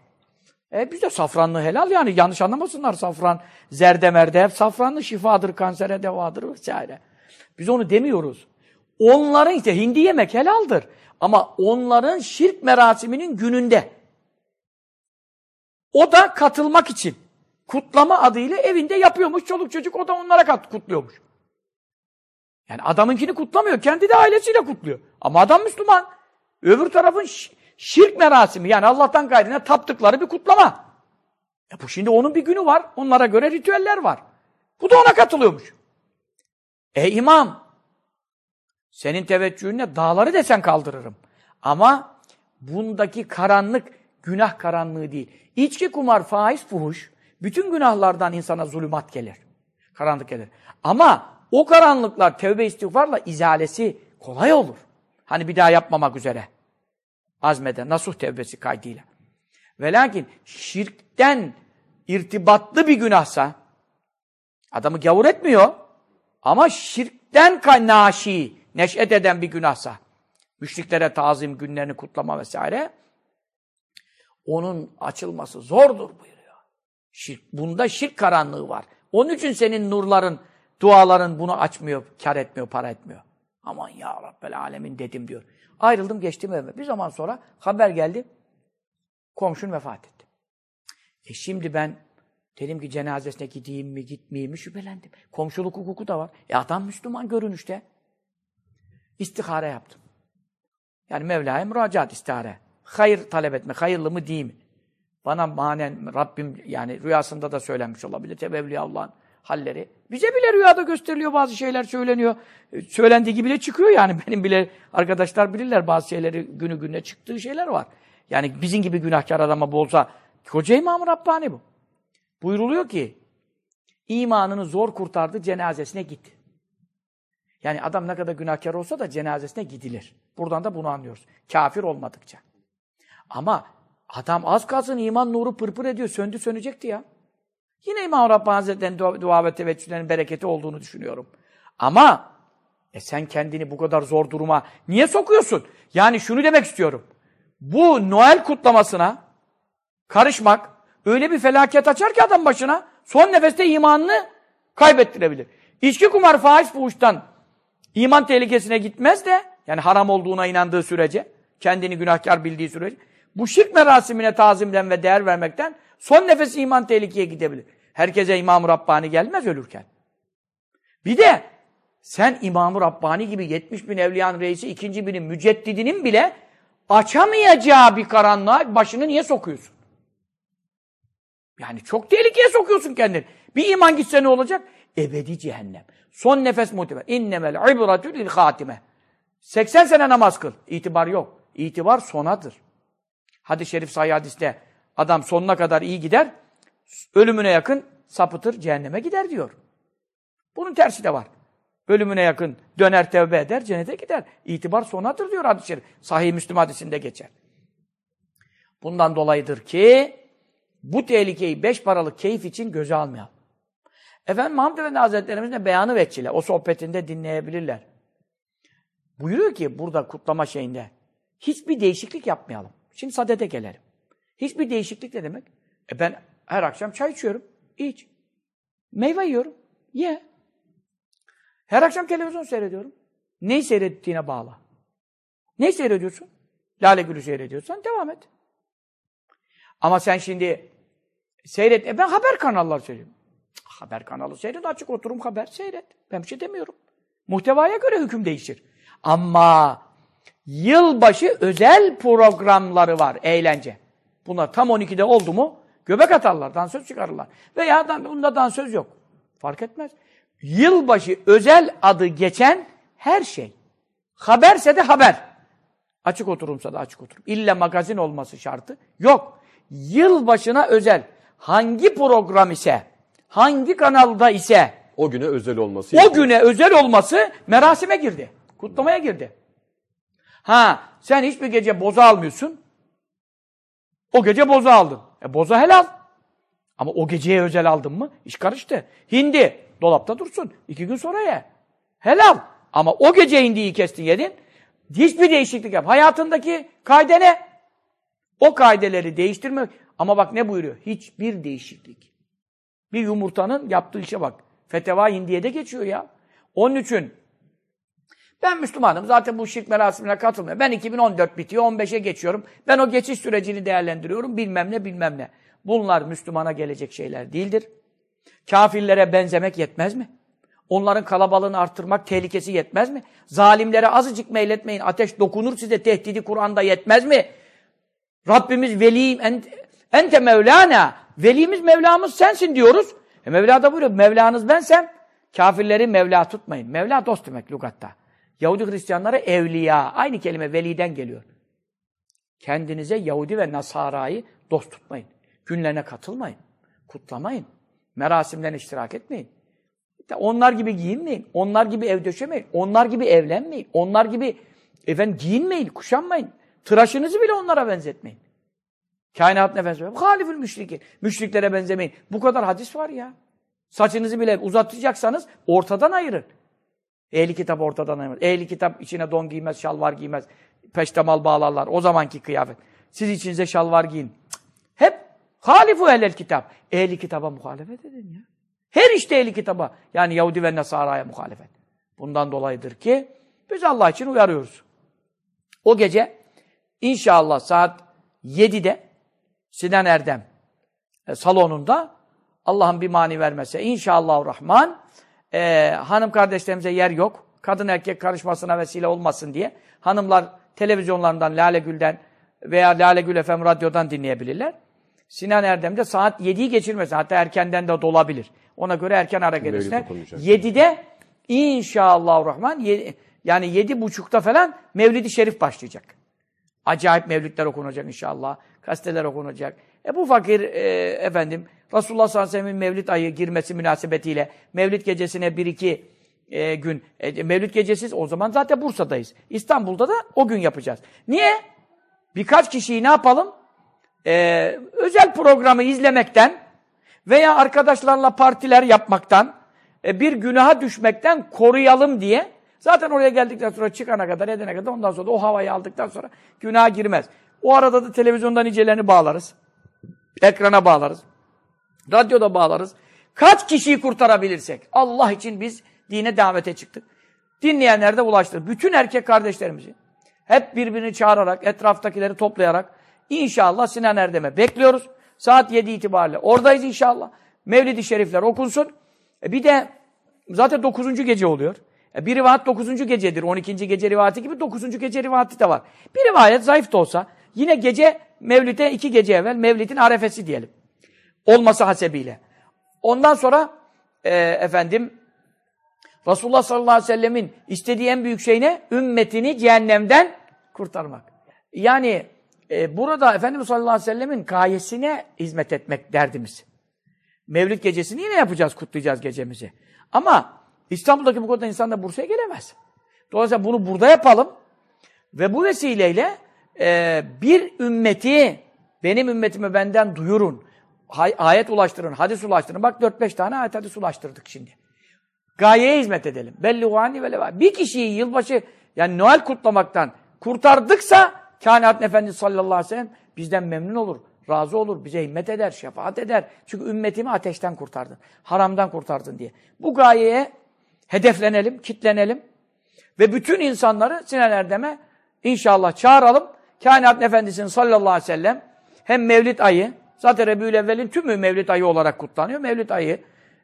E biz de safranlı helal yani yanlış anlamasınlar safran, zerde merde hep safranlı şifadır, kansere devadır vesaire. Biz onu demiyoruz. Onların işte hindi yemek helaldir. Ama onların şirk merasiminin gününde. O da katılmak için. Kutlama adıyla evinde yapıyormuş çoluk çocuk o da onlara kat kutluyormuş. Yani adamınkini kutlamıyor. Kendi de ailesiyle kutluyor. Ama adam Müslüman. Öbür tarafın şi- şirk merasimi yani Allah'tan gayrine taptıkları bir kutlama. E bu şimdi onun bir günü var. Onlara göre ritüeller var. Bu da ona katılıyormuş. E imam senin teveccühünle dağları desen kaldırırım. Ama bundaki karanlık günah karanlığı değil. İçki, kumar, faiz, fuhuş bütün günahlardan insana zulümat gelir. Karanlık gelir. Ama o karanlıklar tevbe istiğfarla izalesi kolay olur. Hani bir daha yapmamak üzere. Azmede, nasuh tevbesi kaydıyla. Ve lakin şirkten irtibatlı bir günahsa adamı gavur etmiyor ama şirkten kaynaşi neşet eden bir günahsa müşriklere tazim günlerini kutlama vesaire onun açılması zordur buyuruyor. Şirk, bunda şirk karanlığı var. Onun için senin nurların, duaların bunu açmıyor, kar etmiyor, para etmiyor. Aman ya Rabbel alemin dedim diyor. Ayrıldım geçtim evime. Bir zaman sonra haber geldi. Komşun vefat etti. E şimdi ben dedim ki cenazesine gideyim mi gitmeyeyim mi şüphelendim. Komşuluk hukuku da var. E adam Müslüman görünüşte. İstihare yaptım. Yani Mevla'ya müracaat istihare. Hayır talep etme. Hayırlı mı değil mi? Bana manen Rabbim yani rüyasında da söylenmiş olabilir. Tebevli Allah'ın halleri. Bize bile rüyada gösteriliyor bazı şeyler söyleniyor. E, Söylendiği gibi bile çıkıyor yani. [LAUGHS] Benim bile arkadaşlar bilirler bazı şeyleri günü gününe çıktığı şeyler var. Yani bizim gibi günahkar adama bu olsa koca İmam-ı Rabbani bu. Buyruluyor ki imanını zor kurtardı cenazesine git. Yani adam ne kadar günahkar olsa da cenazesine gidilir. Buradan da bunu anlıyoruz. Kafir olmadıkça. Ama adam az kalsın iman nuru pırpır ediyor. Söndü sönecekti ya. Yine İmam Rabbani Hazretleri'nin dua, dua ve teveccühlerinin bereketi olduğunu düşünüyorum. Ama e sen kendini bu kadar zor duruma niye sokuyorsun? Yani şunu demek istiyorum. Bu Noel kutlamasına karışmak öyle bir felaket açar ki adam başına son nefeste imanını kaybettirebilir. İçki, kumar, faiz, fuhuştan iman tehlikesine gitmez de yani haram olduğuna inandığı sürece kendini günahkar bildiği sürece bu şirk merasimine tazimden ve değer vermekten son nefes iman tehlikeye gidebilir. Herkese İmam-ı Rabbani gelmez ölürken. Bir de sen İmam-ı Rabbani gibi 70 bin evliyanın reisi, ikinci binin müceddidinin bile açamayacağı bir karanlığa başını niye sokuyorsun? Yani çok tehlikeye sokuyorsun kendini. Bir iman gitse ne olacak? Ebedi cehennem. Son nefes muhtemel. İnnemel ibratü lil hatime. 80 sene namaz kıl. İtibar yok. İtibar sonadır. Hadis-i şerif sahih hadiste adam sonuna kadar iyi gider, ölümüne yakın sapıtır, cehenneme gider diyor. Bunun tersi de var. Ölümüne yakın döner tevbe eder, cennete gider. İtibar sonadır diyor hadis-i şerif. Sahih Müslüm hadisinde geçer. Bundan dolayıdır ki bu tehlikeyi beş paralık keyif için göze almayalım. Efendim Muhammed Efendi Hazretlerimiz de beyanı veçile. O sohbetinde dinleyebilirler. Buyuruyor ki burada kutlama şeyinde hiçbir değişiklik yapmayalım. Şimdi sadede gelelim. Hiçbir değişiklik ne demek? E ben her akşam çay içiyorum. İç. Meyve yiyorum. Ye. Her akşam televizyon seyrediyorum. Neyi seyrettiğine bağlı. Neyi seyrediyorsun? Lale Gül'ü seyrediyorsan devam et. Ama sen şimdi seyret. E ben haber kanalları seyrediyorum. Haber kanalı seyret, açık oturum haber seyret. Ben bir şey demiyorum. Muhtevaya göre hüküm değişir. Ama yılbaşı özel programları var, eğlence. Bunlar tam 12'de oldu mu göbek atarlar, dansöz çıkarırlar. Veya da, bunda dansöz yok. Fark etmez. Yılbaşı özel adı geçen her şey. Haberse de haber. Açık oturumsa da açık oturum. İlle magazin olması şartı yok. Yılbaşına özel hangi program ise, hangi kanalda ise O güne özel olması. o güne özel olması merasime girdi. Kutlamaya girdi. Ha sen hiçbir gece boza almıyorsun. O gece boza aldın. E boza helal. Ama o geceye özel aldın mı? İş karıştı. Hindi dolapta dursun. İki gün sonra ye. Helal. Ama o gece hindiyi kestin yedin. Hiçbir değişiklik yap. Hayatındaki kaide ne? O kaideleri değiştirme. Ama bak ne buyuruyor? Hiçbir değişiklik. Bir yumurtanın yaptığı işe bak. Feteva hindiye de geçiyor ya. Onun için ben Müslümanım. Zaten bu şirk merasimine katılmıyorum. Ben 2014 bitiyor, 15'e geçiyorum. Ben o geçiş sürecini değerlendiriyorum. Bilmem ne, bilmem ne. Bunlar Müslümana gelecek şeyler değildir. Kafirlere benzemek yetmez mi? Onların kalabalığını arttırmak tehlikesi yetmez mi? Zalimlere azıcık meyletmeyin. Ateş dokunur size tehdidi Kur'an'da yetmez mi? Rabbimiz velim ente mevlana. Velimiz Mevlamız sensin diyoruz. E Mevla da buyuruyor. Mevlanız bensem kafirleri Mevla tutmayın. Mevla dost demek lügatta. Yahudi Hristiyanlara evliya. Aynı kelime veliden geliyor. Kendinize Yahudi ve Nasara'yı dost tutmayın. Günlerine katılmayın. Kutlamayın. Merasimlerine iştirak etmeyin. Onlar gibi giyinmeyin. Onlar gibi ev döşemeyin. Onlar gibi evlenmeyin. Onlar gibi efendim giyinmeyin, kuşanmayın. Tıraşınızı bile onlara benzetmeyin. Kainatına benzemeyin. Halifül müşrikin. Müşriklere benzemeyin. Bu kadar hadis var ya. Saçınızı bile uzatacaksanız ortadan ayırın. Ehli kitap ortadan ayırın. Ehli kitap içine don giymez, şalvar giymez. Peştemal bağlarlar. O zamanki kıyafet. Siz içinize şalvar giyin. Hep halifu ehlel kitap. Ehli kitaba muhalefet edin ya. Her işte ehli kitaba. Yani Yahudi ve Nasara'ya muhalefet. Bundan dolayıdır ki biz Allah için uyarıyoruz. O gece inşallah saat 7'de Sinan Erdem e, salonunda Allah'ın bir mani vermese inşallah Rahman e, hanım kardeşlerimize yer yok. Kadın erkek karışmasına vesile olmasın diye hanımlar televizyonlarından Lale Gül'den veya Lale Gül FM radyodan dinleyebilirler. Sinan Erdem'de saat 7'yi geçirmesin. Hatta erkenden de dolabilir. Ona göre erken hareket etsinler. 7'de inşallah Rahman yani 7.30'da falan Mevlid-i Şerif başlayacak. Acayip mevlütler okunacak inşallah. Gazeteler okunacak. E bu fakir e, efendim Resulullah sallallahu aleyhi ve sellem'in mevlid ayı girmesi münasebetiyle mevlid gecesine bir iki e, gün e, mevlid gecesiz o zaman zaten Bursa'dayız. İstanbul'da da o gün yapacağız. Niye? Birkaç kişiyi ne yapalım? Ee, özel programı izlemekten veya arkadaşlarla partiler yapmaktan e, bir günaha düşmekten koruyalım diye zaten oraya geldikten sonra çıkana kadar edene kadar ondan sonra o havayı aldıktan sonra günaha girmez. O arada da televizyonda nicelerini bağlarız. Ekrana bağlarız. Radyoda bağlarız. Kaç kişiyi kurtarabilirsek. Allah için biz dine davete çıktık. Dinleyenler de ulaştır. Bütün erkek kardeşlerimizi hep birbirini çağırarak, etraftakileri toplayarak inşallah Sinan Erdem'e bekliyoruz. Saat 7 itibariyle oradayız inşallah. Mevlid-i Şerifler okunsun. E bir de zaten 9. gece oluyor. E bir rivayet 9. gecedir. 12. gece rivayeti gibi 9. gece rivayeti de var. Bir rivayet zayıf da olsa yine gece Mevlid'e iki gece evvel Mevlid'in arefesi diyelim. Olması hasebiyle. Ondan sonra e, efendim Resulullah sallallahu aleyhi ve sellemin istediği en büyük şey ne? Ümmetini cehennemden kurtarmak. Yani e, burada Efendimiz sallallahu aleyhi ve sellemin gayesine hizmet etmek derdimiz. Mevlid gecesini yine yapacağız, kutlayacağız gecemizi. Ama İstanbul'daki bu kadar insan da Bursa'ya gelemez. Dolayısıyla bunu burada yapalım. Ve bu vesileyle e, bir ümmeti, benim ümmetime benden duyurun. Ayet ulaştırın, hadis ulaştırın. Bak 4-5 tane ayet hadis ulaştırdık şimdi. Gayeye hizmet edelim. Belli ve leva. Bir kişiyi yılbaşı, yani Noel kutlamaktan kurtardıksa, kainat Efendisi sallallahu aleyhi ve sellem bizden memnun olur, razı olur, bize himmet eder, şefaat eder. Çünkü ümmetimi ateşten kurtardın, haramdan kurtardın diye. Bu gayeye hedeflenelim, kitlenelim ve bütün insanları Sinan Erdem'e inşallah çağıralım. kainat efendisinin sallallahu aleyhi ve sellem hem Mevlid ayı, zaten Rebül Evvel'in tümü Mevlid ayı olarak kutlanıyor. Mevlid ayı,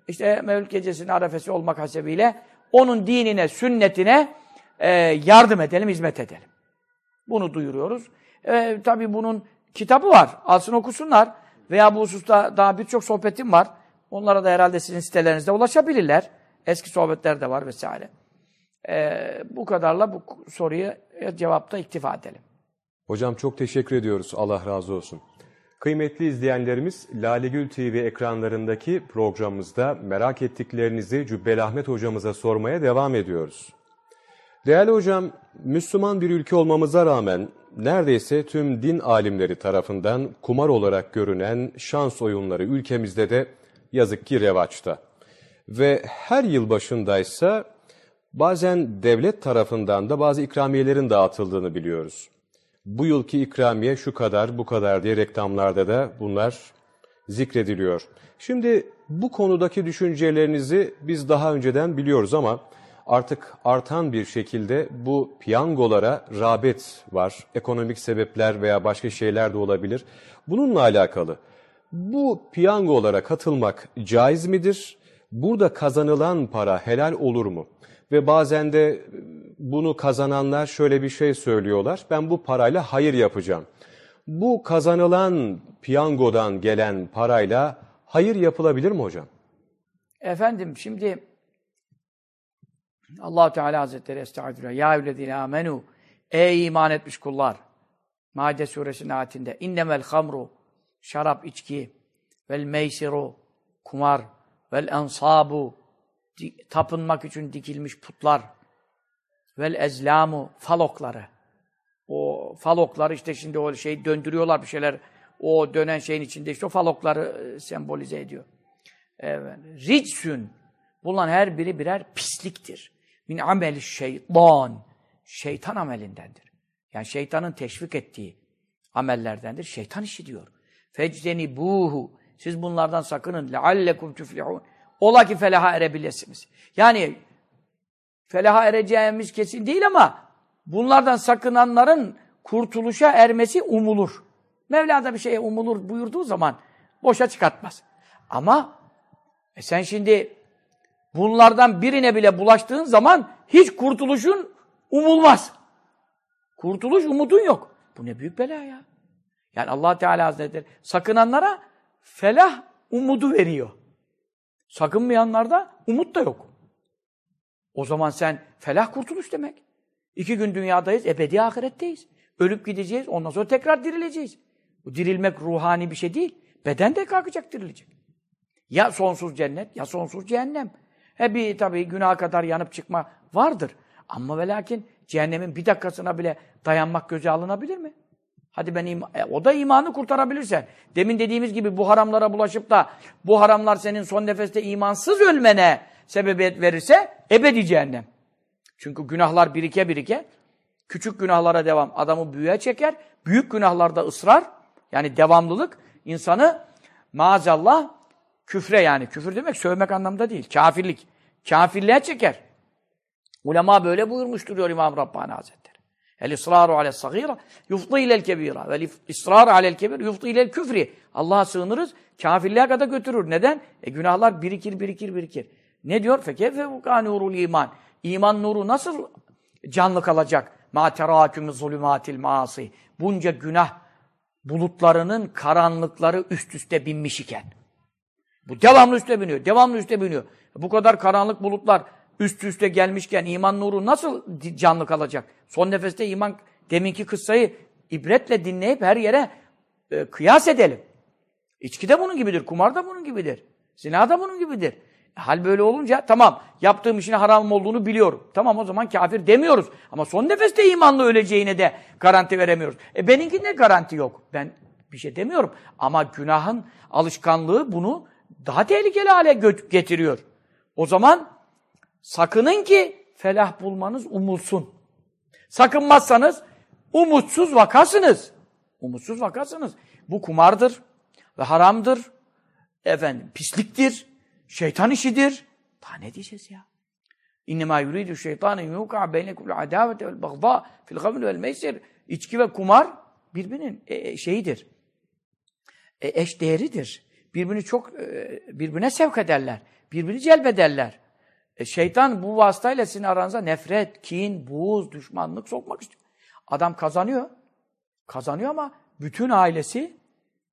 işte Mevlid gecesinin arefesi olmak hasebiyle onun dinine, sünnetine e, yardım edelim, hizmet edelim. Bunu duyuruyoruz. E, tabii bunun kitabı var. Alsın okusunlar. Veya bu hususta daha birçok sohbetim var. Onlara da herhalde sizin sitelerinizde ulaşabilirler. Eski sohbetler de var vesaire. E, bu kadarla bu soruya cevapta iktifa edelim. Hocam çok teşekkür ediyoruz. Allah razı olsun. Kıymetli izleyenlerimiz, Lalegül TV ekranlarındaki programımızda merak ettiklerinizi Cübbeli Ahmet hocamıza sormaya devam ediyoruz. Değerli hocam, Müslüman bir ülke olmamıza rağmen neredeyse tüm din alimleri tarafından kumar olarak görünen şans oyunları ülkemizde de yazık ki revaçta. Ve her yıl başındaysa bazen devlet tarafından da bazı ikramiyelerin dağıtıldığını biliyoruz. Bu yılki ikramiye şu kadar, bu kadar diye reklamlarda da bunlar zikrediliyor. Şimdi bu konudaki düşüncelerinizi biz daha önceden biliyoruz ama artık artan bir şekilde bu piyangolara rağbet var. Ekonomik sebepler veya başka şeyler de olabilir. Bununla alakalı bu piyangolara katılmak caiz midir? Burada kazanılan para helal olur mu? Ve bazen de bunu kazananlar şöyle bir şey söylüyorlar. Ben bu parayla hayır yapacağım. Bu kazanılan piyangodan gelen parayla hayır yapılabilir mi hocam? Efendim şimdi allah Teala Hazretleri Estağfirullah. Ya evledine amenu. Ey iman etmiş kullar. Maide suresinin ayetinde. İnnemel hamru. Şarap, içki. Vel meysiru. Kumar. Vel ensabu. Tapınmak için dikilmiş putlar. Vel ezlamu. Falokları. O falokları işte şimdi o şey döndürüyorlar bir şeyler. O dönen şeyin içinde işte o falokları sembolize ediyor. Evet. Ricsün. Bunların her biri birer pisliktir. Min amel şeytan. Şeytan amelindendir. Yani şeytanın teşvik ettiği amellerdendir. Şeytan işi diyor. Fecdeni buhu. Siz bunlardan sakının. Leallekum tuflihun. Ola ki felaha erebilirsiniz. Yani felaha ereceğimiz kesin değil ama bunlardan sakınanların kurtuluşa ermesi umulur. Mevla da bir şeye umulur buyurduğu zaman boşa çıkartmaz. Ama e sen şimdi bunlardan birine bile bulaştığın zaman hiç kurtuluşun umulmaz. Kurtuluş umudun yok. Bu ne büyük bela ya. Yani allah Teala Hazretleri sakınanlara felah umudu veriyor. Sakınmayanlarda umut da yok. O zaman sen felah kurtuluş demek. İki gün dünyadayız, ebedi ahiretteyiz. Ölüp gideceğiz, ondan sonra tekrar dirileceğiz. Bu dirilmek ruhani bir şey değil. Beden de kalkacak, dirilecek. Ya sonsuz cennet, ya sonsuz cehennem. He bir tabii günaha kadar yanıp çıkma vardır. Ama ve lakin cehennemin bir dakikasına bile dayanmak göze alınabilir mi? Hadi ben e, o da imanı kurtarabilirse. Demin dediğimiz gibi bu haramlara bulaşıp da bu haramlar senin son nefeste imansız ölmene sebebiyet verirse ebedi cehennem. Çünkü günahlar birike birike küçük günahlara devam adamı büyüye çeker. Büyük günahlarda ısrar yani devamlılık insanı maazallah küfre yani küfür demek sövmek anlamda değil. Kafirlik. Kafirliğe çeker. Ulema böyle buyurmuş diyor İmam Rabbani Hazretleri. El ısraru alel sagira yufti ilel kebira ve ısrar alel kebir yufti ilel küfri. Allah'a sığınırız. Kafirliğe kadar götürür. Neden? E günahlar birikir, birikir, birikir. Ne diyor? Fekefe nurul iman. İman nuru nasıl canlı kalacak? Ma terakümü zulümatil maasi. Bunca günah bulutlarının karanlıkları üst üste binmiş iken. Bu devamlı üste biniyor, devamlı üste biniyor. Bu kadar karanlık bulutlar üst üste gelmişken iman nuru nasıl canlı kalacak? Son nefeste iman, deminki kıssayı ibretle dinleyip her yere e, kıyas edelim. İçki de bunun gibidir, kumar da bunun gibidir. Zina da bunun gibidir. E, hal böyle olunca tamam yaptığım işin haram olduğunu biliyorum. Tamam o zaman kafir demiyoruz. Ama son nefeste imanlı öleceğine de garanti veremiyoruz. E benimkinde garanti yok. Ben bir şey demiyorum. Ama günahın alışkanlığı bunu daha tehlikeli hale getiriyor. O zaman sakının ki felah bulmanız umulsun. Sakınmazsanız umutsuz vakasınız. Umutsuz vakasınız. Bu kumardır ve haramdır. Efendim pisliktir. Şeytan işidir. Daha ne diyeceğiz ya? İnnemâ yuridu şeytâne yûkâ beynekumul adâvete vel bagdâ fil gamil vel meysir. İçki ve kumar birbirinin e, şeyidir. E, eş değeridir. Birbirini çok e, birbirine sevk ederler. Birbirini celbederler. E, şeytan bu vasıtayla sizin aranıza nefret, kin, buğuz, düşmanlık sokmak istiyor. Adam kazanıyor. Kazanıyor ama bütün ailesi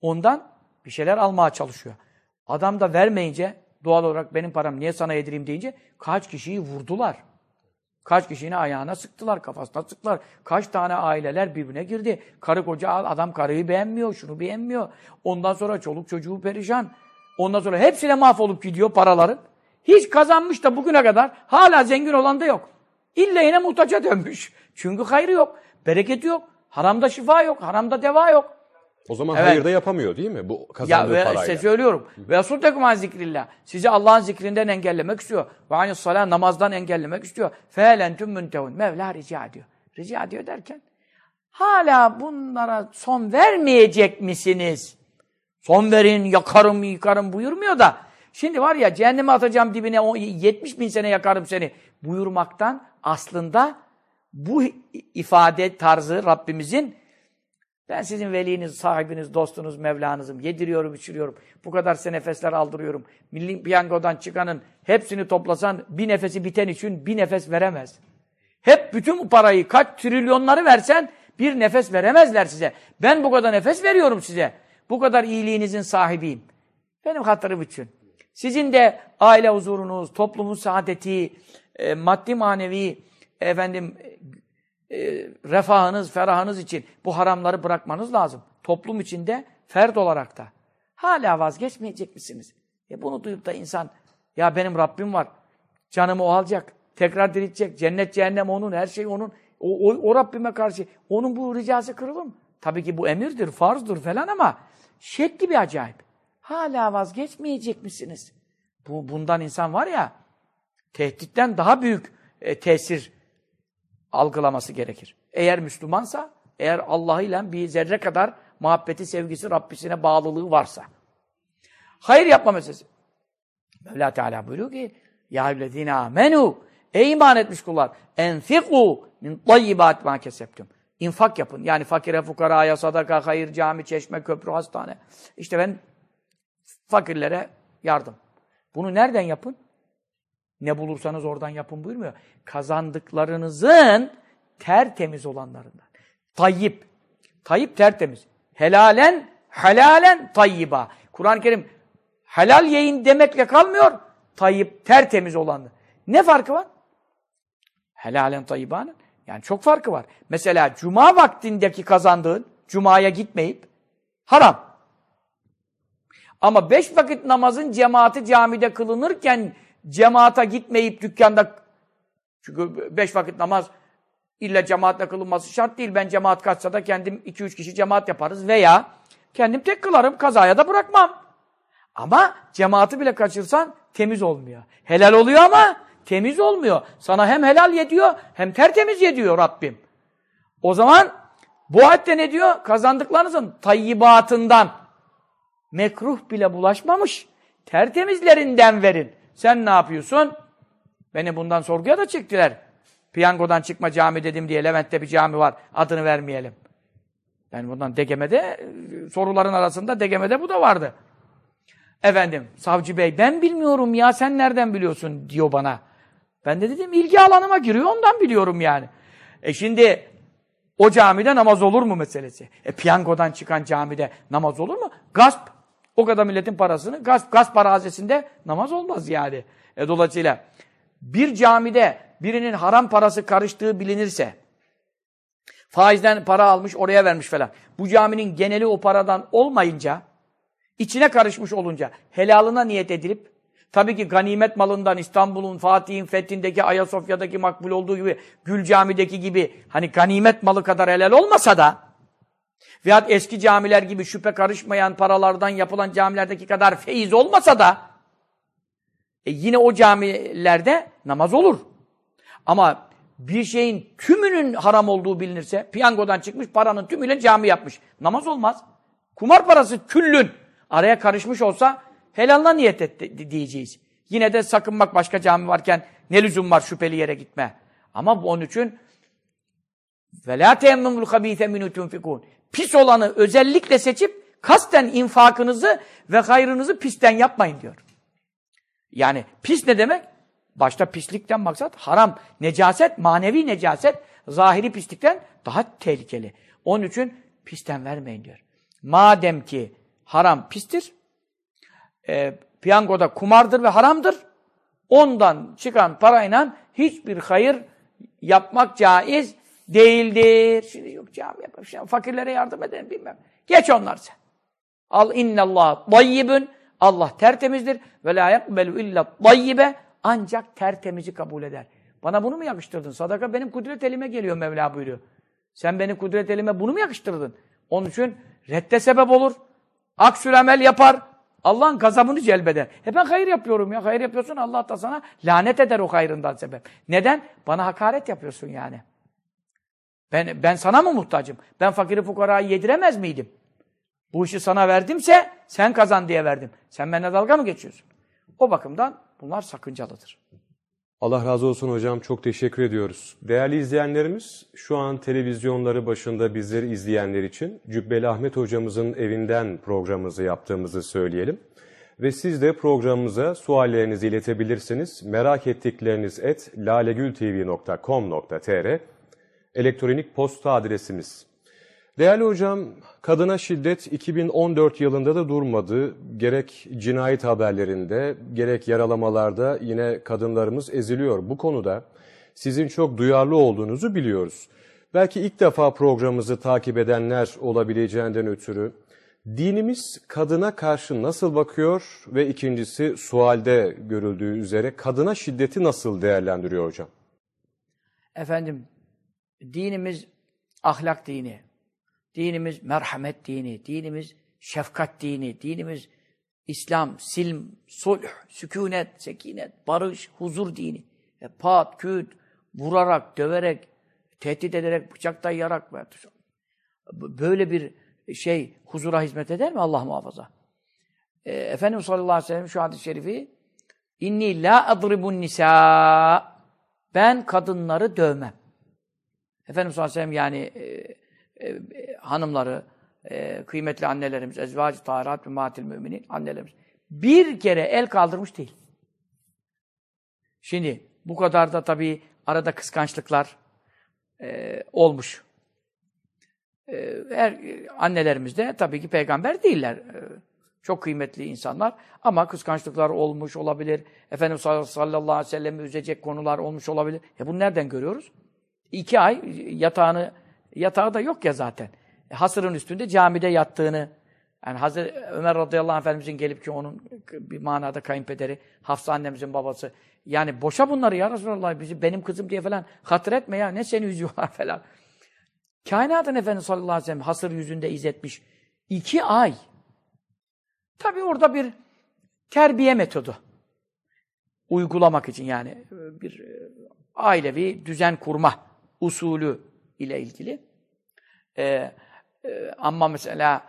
ondan bir şeyler almaya çalışıyor. Adam da vermeyince doğal olarak benim param niye sana yedireyim deyince kaç kişiyi vurdular. Kaç kişinin ayağına sıktılar, kafasına sıktılar. Kaç tane aileler birbirine girdi. Karı koca adam karıyı beğenmiyor, şunu beğenmiyor. Ondan sonra çoluk çocuğu perişan. Ondan sonra hepsine mahvolup gidiyor paraların. Hiç kazanmış da bugüne kadar hala zengin olan da yok. İlla yine muhtaça dönmüş. Çünkü hayrı yok, bereketi yok. Haramda şifa yok, haramda deva yok. O zaman Evet. hayır da yapamıyor değil mi? Bu Ya kazandığı ve parayla. işte söylüyorum. Ve yasuddekum an zikrillah. Sizi Allah'ın zikrinden engellemek istiyor. Ve anis salat namazdan engellemek istiyor. Fehelentüm müntehun. Mevla rica ediyor. Rica ediyor derken hala bunlara son vermeyecek misiniz? Son verin, yakarım, yıkarım buyurmuyor da. Şimdi var ya cehenneme atacağım dibine o 70 bin sene yakarım seni buyurmaktan aslında bu ifade tarzı Rabbimizin ben sizin veliniz, sahibiniz, dostunuz, Mevlanızım. Yediriyorum, içiriyorum. Bu kadar size nefesler aldırıyorum. Milli piyangodan çıkanın hepsini toplasan bir nefesi biten için bir nefes veremez. Hep bütün bu parayı kaç trilyonları versen bir nefes veremezler size. Ben bu kadar nefes veriyorum size. Bu kadar iyiliğinizin sahibiyim. Benim hatırım için. Sizin de aile huzurunuz, toplumun saadeti, e, maddi manevi efendim e, refahınız, ferahınız için bu haramları bırakmanız lazım. Toplum içinde fert olarak da. Hala vazgeçmeyecek misiniz? E bunu duyup da insan ya benim Rabbim var. Canımı o alacak. Tekrar diriltecek. Cennet, cehennem onun. Her şey onun. O, o, o Rabbime karşı. Onun bu ricası kırılır mı? Tabii ki bu emirdir, farzdır falan ama şekli bir acayip. Hala vazgeçmeyecek misiniz? Bu, bundan insan var ya tehditten daha büyük e, tesir algılaması gerekir. Eğer Müslümansa, eğer Allah'ıyla bir zerre kadar muhabbeti, sevgisi, Rabbisine bağlılığı varsa. Hayır yapma meselesi. Mevla Teala buyuruyor ki Ya eyyühellezine amenu Ey iman etmiş kullar enfiku min tayyibat ma keseptüm. İnfak yapın. Yani fakire, fukaraya, sadaka, hayır, cami, çeşme, köprü, hastane. İşte ben fakirlere yardım. Bunu nereden yapın? Ne bulursanız oradan yapın buyurmuyor. Kazandıklarınızın tertemiz olanlarından. Tayyip. Tayyip tertemiz. Helalen, helalen tayyiba. Kur'an-ı Kerim helal yiyin demekle kalmıyor. Tayyip tertemiz olanı. Ne farkı var? Helalen tayyibanın. Yani çok farkı var. Mesela cuma vaktindeki kazandığın, cumaya gitmeyip haram. Ama beş vakit namazın cemaati camide kılınırken cemaata gitmeyip dükkanda çünkü beş vakit namaz illa cemaatle kılınması şart değil. Ben cemaat kaçsa da kendim iki üç kişi cemaat yaparız veya kendim tek kılarım. Kazaya da bırakmam. Ama cemaati bile kaçırsan temiz olmuyor. Helal oluyor ama temiz olmuyor. Sana hem helal yediyor hem tertemiz yediyor Rabbim. O zaman bu ayette ne diyor? Kazandıklarınızın tayyibatından mekruh bile bulaşmamış tertemizlerinden verin. Sen ne yapıyorsun? Beni bundan sorguya da çektiler. Piyangodan çıkma cami dedim diye Levent'te bir cami var. Adını vermeyelim. Ben bundan DGM'de e, soruların arasında DGM'de bu da vardı. Efendim savcı bey ben bilmiyorum ya sen nereden biliyorsun diyor bana. Ben de dedim ilgi alanıma giriyor ondan biliyorum yani. E şimdi o camide namaz olur mu meselesi? E piyangodan çıkan camide namaz olur mu? Gasp. O kadar milletin parasını gasp, gasp arazisinde namaz olmaz yani. E dolayısıyla bir camide birinin haram parası karıştığı bilinirse, faizden para almış oraya vermiş falan. Bu caminin geneli o paradan olmayınca, içine karışmış olunca helalına niyet edilip, tabii ki ganimet malından İstanbul'un, Fatih'in fethindeki, Ayasofya'daki makbul olduğu gibi, Gül Cami'deki gibi hani ganimet malı kadar helal olmasa da, veyahut eski camiler gibi şüphe karışmayan paralardan yapılan camilerdeki kadar feyiz olmasa da, e yine o camilerde namaz olur. Ama bir şeyin tümünün haram olduğu bilinirse, piyangodan çıkmış paranın tümüyle cami yapmış. Namaz olmaz. Kumar parası küllün araya karışmış olsa helalına niyet et diyeceğiz. Yine de sakınmak başka cami varken ne lüzum var şüpheli yere gitme. Ama onun için وَلَا تَيَمَّمُ الْخَب۪يثَ مِنُ تُنْفِقُونَ pis olanı özellikle seçip kasten infakınızı ve hayrınızı pisten yapmayın diyor. Yani pis ne demek? Başta pislikten maksat haram, necaset, manevi necaset, zahiri pislikten daha tehlikeli. Onun için pisten vermeyin diyor. Madem ki haram pistir, e, piyangoda kumardır ve haramdır, ondan çıkan parayla hiçbir hayır yapmak caiz değildir. Şimdi yok cami yapalım, şimdi fakirlere yardım edelim bilmem. Geç onlar sen. Al innallah tayyibun. Allah tertemizdir. Ve la yakbelu illa tayyibe. Ancak tertemizi kabul eder. Bana bunu mu yakıştırdın? Sadaka benim kudret elime geliyor Mevla buyuruyor. Sen benim kudret elime bunu mu yakıştırdın? Onun için redde sebep olur. Aksül amel yapar. Allah'ın gazabını celbeder. E ben hayır yapıyorum ya. Hayır yapıyorsun Allah da sana lanet eder o hayrından sebep. Neden? Bana hakaret yapıyorsun yani. Ben, ben sana mı muhtacım? Ben fakiri fukarayı yediremez miydim? Bu işi sana verdimse sen kazan diye verdim. Sen benimle dalga mı geçiyorsun? O bakımdan bunlar sakıncalıdır. Allah razı olsun hocam. Çok teşekkür ediyoruz. Değerli izleyenlerimiz, şu an televizyonları başında bizleri izleyenler için Cübbeli Ahmet hocamızın evinden programımızı yaptığımızı söyleyelim. Ve siz de programımıza suallerinizi iletebilirsiniz. Merak ettikleriniz et lalegültv.com.tr elektronik posta adresimiz. Değerli hocam, kadına şiddet 2014 yılında da durmadı. Gerek cinayet haberlerinde, gerek yaralamalarda yine kadınlarımız eziliyor. Bu konuda sizin çok duyarlı olduğunuzu biliyoruz. Belki ilk defa programımızı takip edenler olabileceğinden ötürü dinimiz kadına karşı nasıl bakıyor ve ikincisi sualde görüldüğü üzere kadına şiddeti nasıl değerlendiriyor hocam? Efendim, dinimiz ahlak dini. Dinimiz merhamet dini, dinimiz şefkat dini, dinimiz İslam, silm, sulh, sükunet, sekinet, barış, huzur dini. E, pat, küt, vurarak, döverek, tehdit ederek, bıçak dayayarak böyle bir şey huzura hizmet eder mi Allah muhafaza? E, Efendimiz sallallahu aleyhi ve sellem şu hadis-i şerifi İnni la adribun nisa ben kadınları dövmem. Efendimiz sallallahu aleyhi ve sellem yani e, e, hanımları, e, kıymetli annelerimiz, ezvacı taharat ve matil müminin annelerimiz bir kere el kaldırmış değil. Şimdi bu kadar da tabii arada kıskançlıklar e, olmuş. E, her annelerimiz de tabii ki peygamber değiller. E, çok kıymetli insanlar ama kıskançlıklar olmuş olabilir. Efendimiz sallallahu aleyhi ve sellem'i üzecek konular olmuş olabilir. E bunu nereden görüyoruz? İki ay yatağını Yatağı da yok ya zaten. E, hasırın üstünde camide yattığını, yani Hazreti Ömer radıyallahu anh efendimizin gelip ki onun bir manada kayınpederi, Hafsa annemizin babası. Yani boşa bunları ya Resulallah bizi benim kızım diye falan hatır etme ya ne seni üzüyorlar [LAUGHS] falan. Kainatın Efendisi sallallahu aleyhi ve sellem hasır yüzünde izletmiş. iki ay. Tabi orada bir terbiye metodu. Uygulamak için yani bir e, ailevi düzen kurma usulü ile ilgili. Ee, e, ama mesela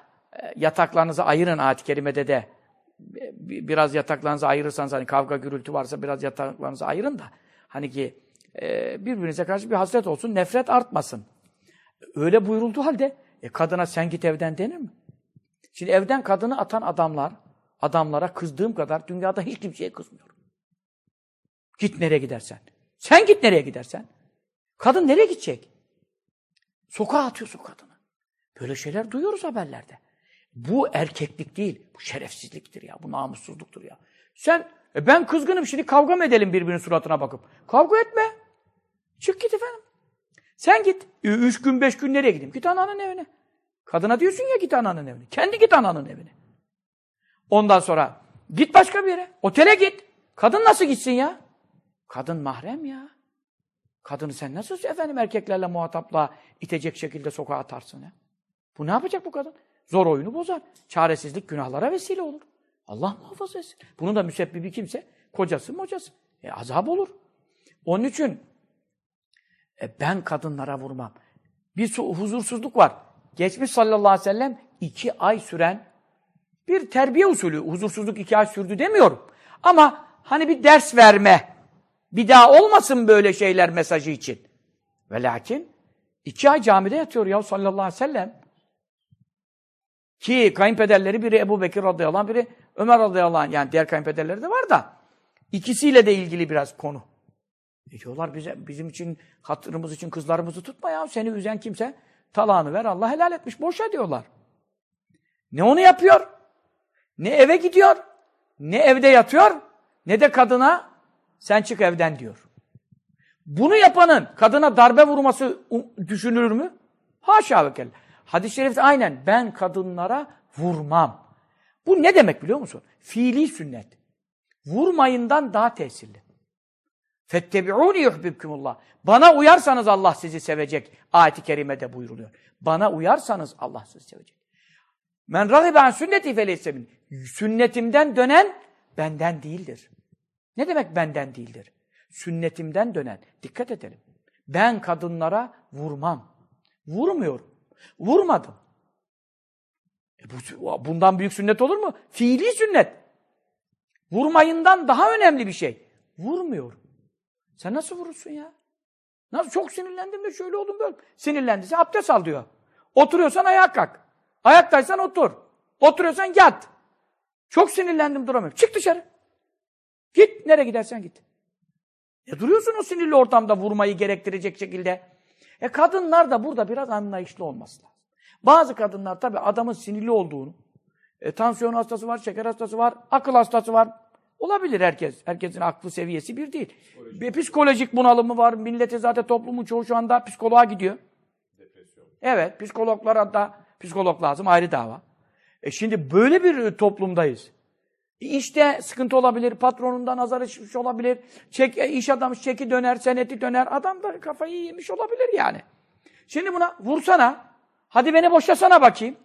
e, yataklarınızı ayırın ayet-i kerimede de e, biraz yataklarınızı ayırırsanız hani kavga gürültü varsa biraz yataklarınızı ayırın da hani ki e, birbirinize karşı bir hasret olsun, nefret artmasın. Öyle buyurulduğu halde e, kadına sen git evden denir mi? Şimdi evden kadını atan adamlar, adamlara kızdığım kadar dünyada hiç kimseye kızmıyorum. Git nereye gidersen. Sen git nereye gidersen. Kadın nereye gidecek? Sokağa atıyorsun kadını. Böyle şeyler duyuyoruz haberlerde. Bu erkeklik değil, bu şerefsizliktir ya, bu namussuzluktur ya. Sen, e ben kızgınım şimdi kavga mı edelim birbirinin suratına bakıp? Kavga etme. Çık git efendim. Sen git. Üç gün, beş gün nereye gideyim? Git ananın evine. Kadına diyorsun ya git ananın evine. Kendi git ananın evine. Ondan sonra git başka bir yere. Otele git. Kadın nasıl gitsin ya? Kadın mahrem ya. Kadını sen nasıl efendim erkeklerle muhatapla itecek şekilde sokağa atarsın ya? Bu ne yapacak bu kadın? Zor oyunu bozar. Çaresizlik günahlara vesile olur. Allah muhafaza etsin. Bunun da müsebbibi kimse? Kocası mocası. E azap olur. Onun için e, ben kadınlara vurmam. Bir huzursuzluk var. Geçmiş sallallahu aleyhi ve sellem iki ay süren bir terbiye usulü. Huzursuzluk iki ay sürdü demiyorum. Ama hani bir ders verme, bir daha olmasın böyle şeyler mesajı için. Ve lakin iki ay camide yatıyor ya sallallahu aleyhi ve sellem. Ki kayınpederleri biri Ebu Bekir radıyallahu anh, biri Ömer radıyallahu anh. Yani diğer kayınpederleri de var da. ikisiyle de ilgili biraz konu. E diyorlar bize, bizim için, hatırımız için kızlarımızı tutma ya. Seni üzen kimse talağını ver. Allah helal etmiş. Boşa diyorlar. Ne onu yapıyor, ne eve gidiyor, ne evde yatıyor, ne de kadına sen çık evden diyor. Bunu yapanın kadına darbe vurması düşünülür mü? Haşa ve kella. Hadis-i şerifte aynen ben kadınlara vurmam. Bu ne demek biliyor musun? Fiili sünnet. Vurmayından daha tesirli. Fettebi'ûni yuhbibkumullah. Bana uyarsanız Allah sizi sevecek. Ayet-i kerimede buyuruluyor. Bana uyarsanız Allah sizi sevecek. Men ragibe an sünneti feleyse Sünnetimden dönen benden değildir. Ne demek benden değildir? Sünnetimden dönen. Dikkat edelim. Ben kadınlara vurmam. Vurmuyorum. Vurmadım. E bu, bundan büyük sünnet olur mu? Fiili sünnet. Vurmayından daha önemli bir şey. Vurmuyorum. Sen nasıl vurursun ya? Nasıl çok sinirlendim de şöyle oldum böyle. Sinirlendiyse abdest al diyor. Oturuyorsan ayağa kalk. Ayaktaysan otur. Oturuyorsan yat. Çok sinirlendim duramıyorum. Çık dışarı. Git. Nereye gidersen git. E duruyorsun o sinirli ortamda vurmayı gerektirecek şekilde. E kadınlar da burada biraz anlayışlı olması lazım. Bazı kadınlar tabii adamın sinirli olduğunu, e, tansiyon hastası var, şeker hastası var, akıl hastası var. Olabilir herkes. Herkesin aklı seviyesi bir değil. Psikolojik. Bir psikolojik bunalımı var. Milleti zaten toplumun çoğu şu anda psikoloğa gidiyor. Depresyon. Evet, psikologlara da psikolog lazım ayrı dava. E şimdi böyle bir toplumdayız. İşte sıkıntı olabilir, patronundan azar işmiş olabilir, çek, e, iş adamı çeki döner, seneti döner, adam da kafayı yemiş olabilir yani. Şimdi buna vursana, hadi beni boşasana bakayım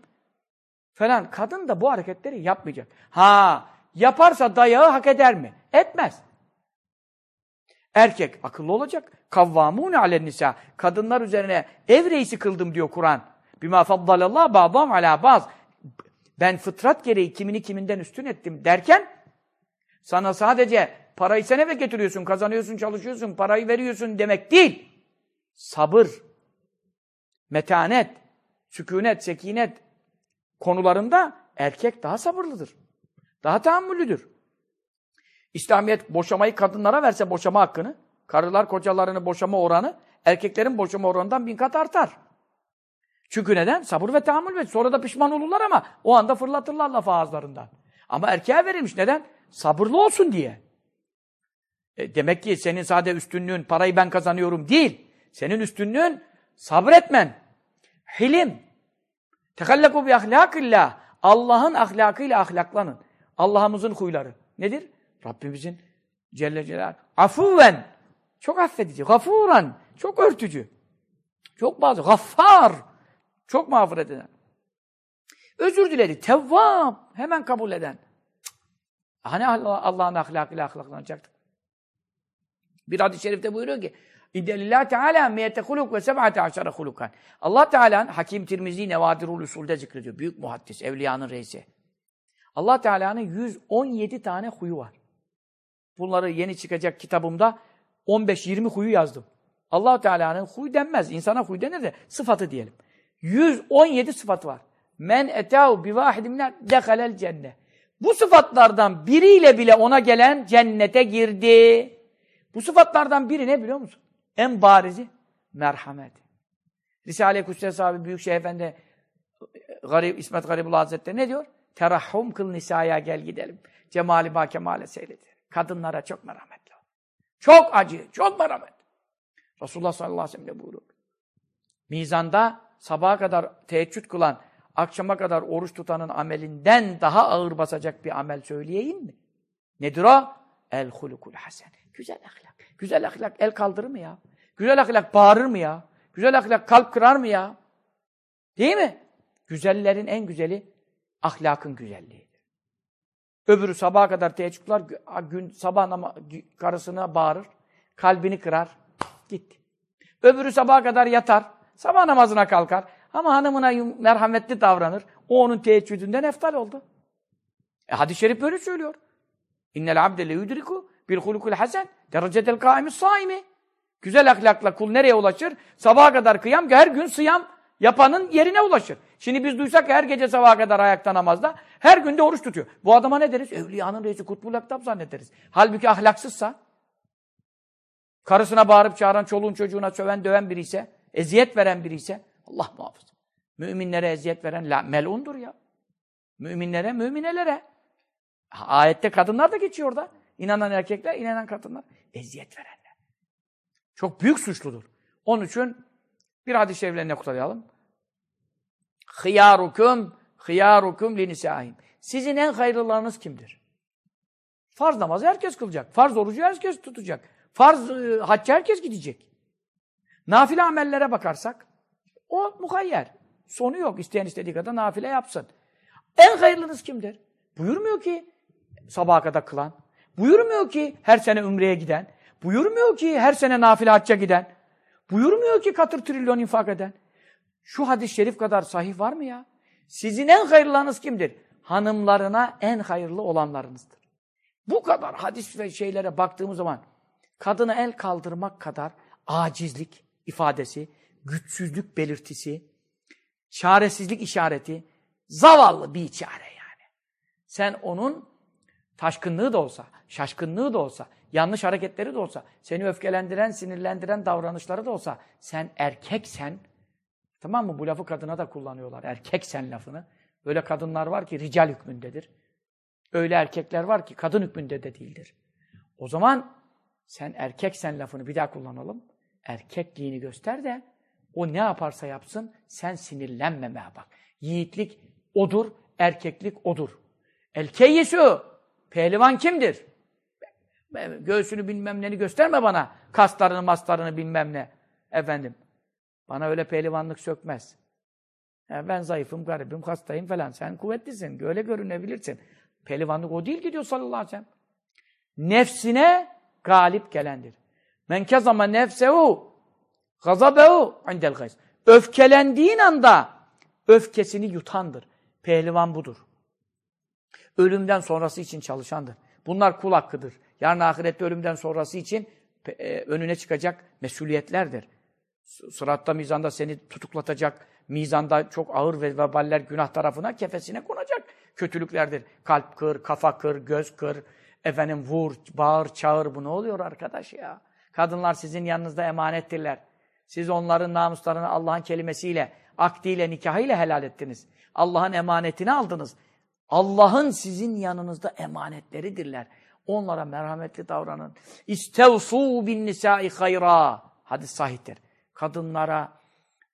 falan. Kadın da bu hareketleri yapmayacak. Ha, yaparsa dayağı hak eder mi? Etmez. Erkek akıllı olacak. Kavvamûne alen nisa. Kadınlar üzerine ev reisi kıldım diyor Kur'an. Bima faddalallah ba'dam ala baz ben fıtrat gereği kimini kiminden üstün ettim derken sana sadece parayı sen eve getiriyorsun, kazanıyorsun, çalışıyorsun, parayı veriyorsun demek değil. Sabır, metanet, sükunet, sekinet konularında erkek daha sabırlıdır. Daha tahammüllüdür. İslamiyet boşamayı kadınlara verse boşama hakkını, karılar kocalarını boşama oranı, erkeklerin boşama oranından bin kat artar. Çünkü neden? Sabır ve tahammül ve sonra da pişman olurlar ama o anda fırlatırlar lafı ağızlarından. Ama erkeğe verilmiş. Neden? Sabırlı olsun diye. E demek ki senin sade üstünlüğün parayı ben kazanıyorum değil. Senin üstünlüğün sabretmen. Hilim. Tekallaku bi ahlakillah. Allah'ın ahlakıyla ahlaklanın. Allah'ımızın huyları. Nedir? Rabbimizin Celle Celal. Afuven. Çok affedici. Gafuran. Çok örtücü. Çok bazı. Gaffar. Çok mağfiret eden. Özür diledi. Tevvab. Hemen kabul eden. Hani Allah'ın ahlakıyla ahlaklanacaktık. Bir hadis-i şerifte buyuruyor ki İddelillah Teala miyete huluk ve seb'ate aşara hulukan. Allah Teala'nın Hakim Tirmizi Nevadirul Usul'de zikrediyor. Büyük muhaddis, evliyanın reisi. Allah Teala'nın 117 tane huyu var. Bunları yeni çıkacak kitabımda 15-20 huyu yazdım. Allah Teala'nın huy denmez. İnsana huy denir de sıfatı diyelim. 117 sıfatı var. Men etâhu bivâhidimle dehalel cennet. Bu sıfatlardan biriyle bile ona gelen cennete girdi. Bu sıfatlardan biri ne biliyor musun? En barizi merhamet. Risale-i Kudüs'te sahibi Büyükşehir Efendi Garip, İsmet Garibullah Hazretleri ne diyor? Terahhum kıl nisaya gel gidelim. Cemali ba kemale seyredir. Kadınlara çok merhametli. Çok acı, çok merhamet. Resulullah sallallahu aleyhi ve sellem de buyuruyor. Mizanda sabaha kadar teheccüd kılan, akşama kadar oruç tutanın amelinden daha ağır basacak bir amel söyleyeyim mi? Nedir o? El hulukul hasen. Güzel ahlak. Güzel ahlak el kaldırır mı ya? Güzel ahlak bağırır mı ya? Güzel ahlak kalp kırar mı ya? Değil mi? Güzellerin en güzeli ahlakın güzelliğidir. Öbürü sabaha kadar teheccüd kılar, gün sabah nama, karısına bağırır, kalbini kırar, gitti. Öbürü sabaha kadar yatar, Sabah namazına kalkar. Ama hanımına merhametli davranır. O onun teheccüdünden eftal oldu. E, hadis-i şerif böyle söylüyor. İnnel abde le yudriku bil hulukul hasen derecetel kaimis saimi. Güzel ahlakla kul nereye ulaşır? Sabaha kadar kıyam, her gün sıyam yapanın yerine ulaşır. Şimdi biz duysak her gece sabaha kadar ayakta namazda, her günde oruç tutuyor. Bu adama ne deriz? Evliyanın reisi kutbul aktap zannederiz. Halbuki ahlaksızsa, karısına bağırıp çağıran, çoluğun çocuğuna söven, döven biri ise, eziyet veren biri ise, Allah muhafaza. Müminlere eziyet veren la, melundur ya. Müminlere, müminelere. Ayette kadınlar da geçiyor orada. İnanan erkekler, inanan kadınlar. Eziyet verenler. Çok büyük suçludur. Onun için bir hadis-i şerifle noktalayalım. Hıyarukum, hıyarukum linisahim. Sizin en hayırlılarınız kimdir? Farz namazı herkes kılacak. Farz orucu herkes tutacak. Farz e, hacca herkes gidecek. Nafile amellere bakarsak, o muhayyer. Sonu yok. İsteyen istediği kadar nafile yapsın. En hayırlınız kimdir? Buyurmuyor ki sabaha kadar kılan. Buyurmuyor ki her sene ümreye giden. Buyurmuyor ki her sene nafile hacca giden. Buyurmuyor ki katır trilyon infak eden. Şu hadis-i şerif kadar sahih var mı ya? Sizin en hayırlarınız kimdir? Hanımlarına en hayırlı olanlarınızdır. Bu kadar hadis ve şeylere baktığımız zaman kadına el kaldırmak kadar acizlik ifadesi, güçsüzlük belirtisi, çaresizlik işareti, zavallı bir çare yani. Sen onun taşkınlığı da olsa, şaşkınlığı da olsa, yanlış hareketleri de olsa, seni öfkelendiren, sinirlendiren davranışları da olsa, sen erkeksen, tamam mı? Bu lafı kadına da kullanıyorlar, erkeksen lafını. Öyle kadınlar var ki rical hükmündedir. Öyle erkekler var ki kadın hükmünde de değildir. O zaman sen erkeksen lafını bir daha kullanalım. Erkekliğini göster de o ne yaparsa yapsın sen sinirlenmemeye bak. Yiğitlik odur, erkeklik odur. El keyyesu, pehlivan kimdir? Göğsünü bilmem neni gösterme bana. Kaslarını, maslarını bilmem ne. Efendim, bana öyle pehlivanlık sökmez. Yani ben zayıfım, garibim, hastayım falan. Sen kuvvetlisin, öyle görünebilirsin. Pehlivanlık o değil ki diyor sallallahu aleyhi ve sellem. Nefsine galip gelendir. Men kezama nefsehu gazabehu indel gays. Öfkelendiğin anda öfkesini yutandır. Pehlivan budur. Ölümden sonrası için çalışandır. Bunlar kul hakkıdır. Yarın ahirette ölümden sonrası için e, önüne çıkacak mesuliyetlerdir. Sıratta mizanda seni tutuklatacak, mizanda çok ağır ve veballer günah tarafına kefesine konacak kötülüklerdir. Kalp kır, kafa kır, göz kır, efendim vur, bağır, çağır. Bu ne oluyor arkadaş ya? Kadınlar sizin yanınızda emanettirler. Siz onların namuslarını Allah'ın kelimesiyle, akdiyle, nikahıyla helal ettiniz. Allah'ın emanetini aldınız. Allah'ın sizin yanınızda emanetleridirler. Onlara merhametli davranın. İstevsu bin nisai hayra. Hadis sahihtir. Kadınlara,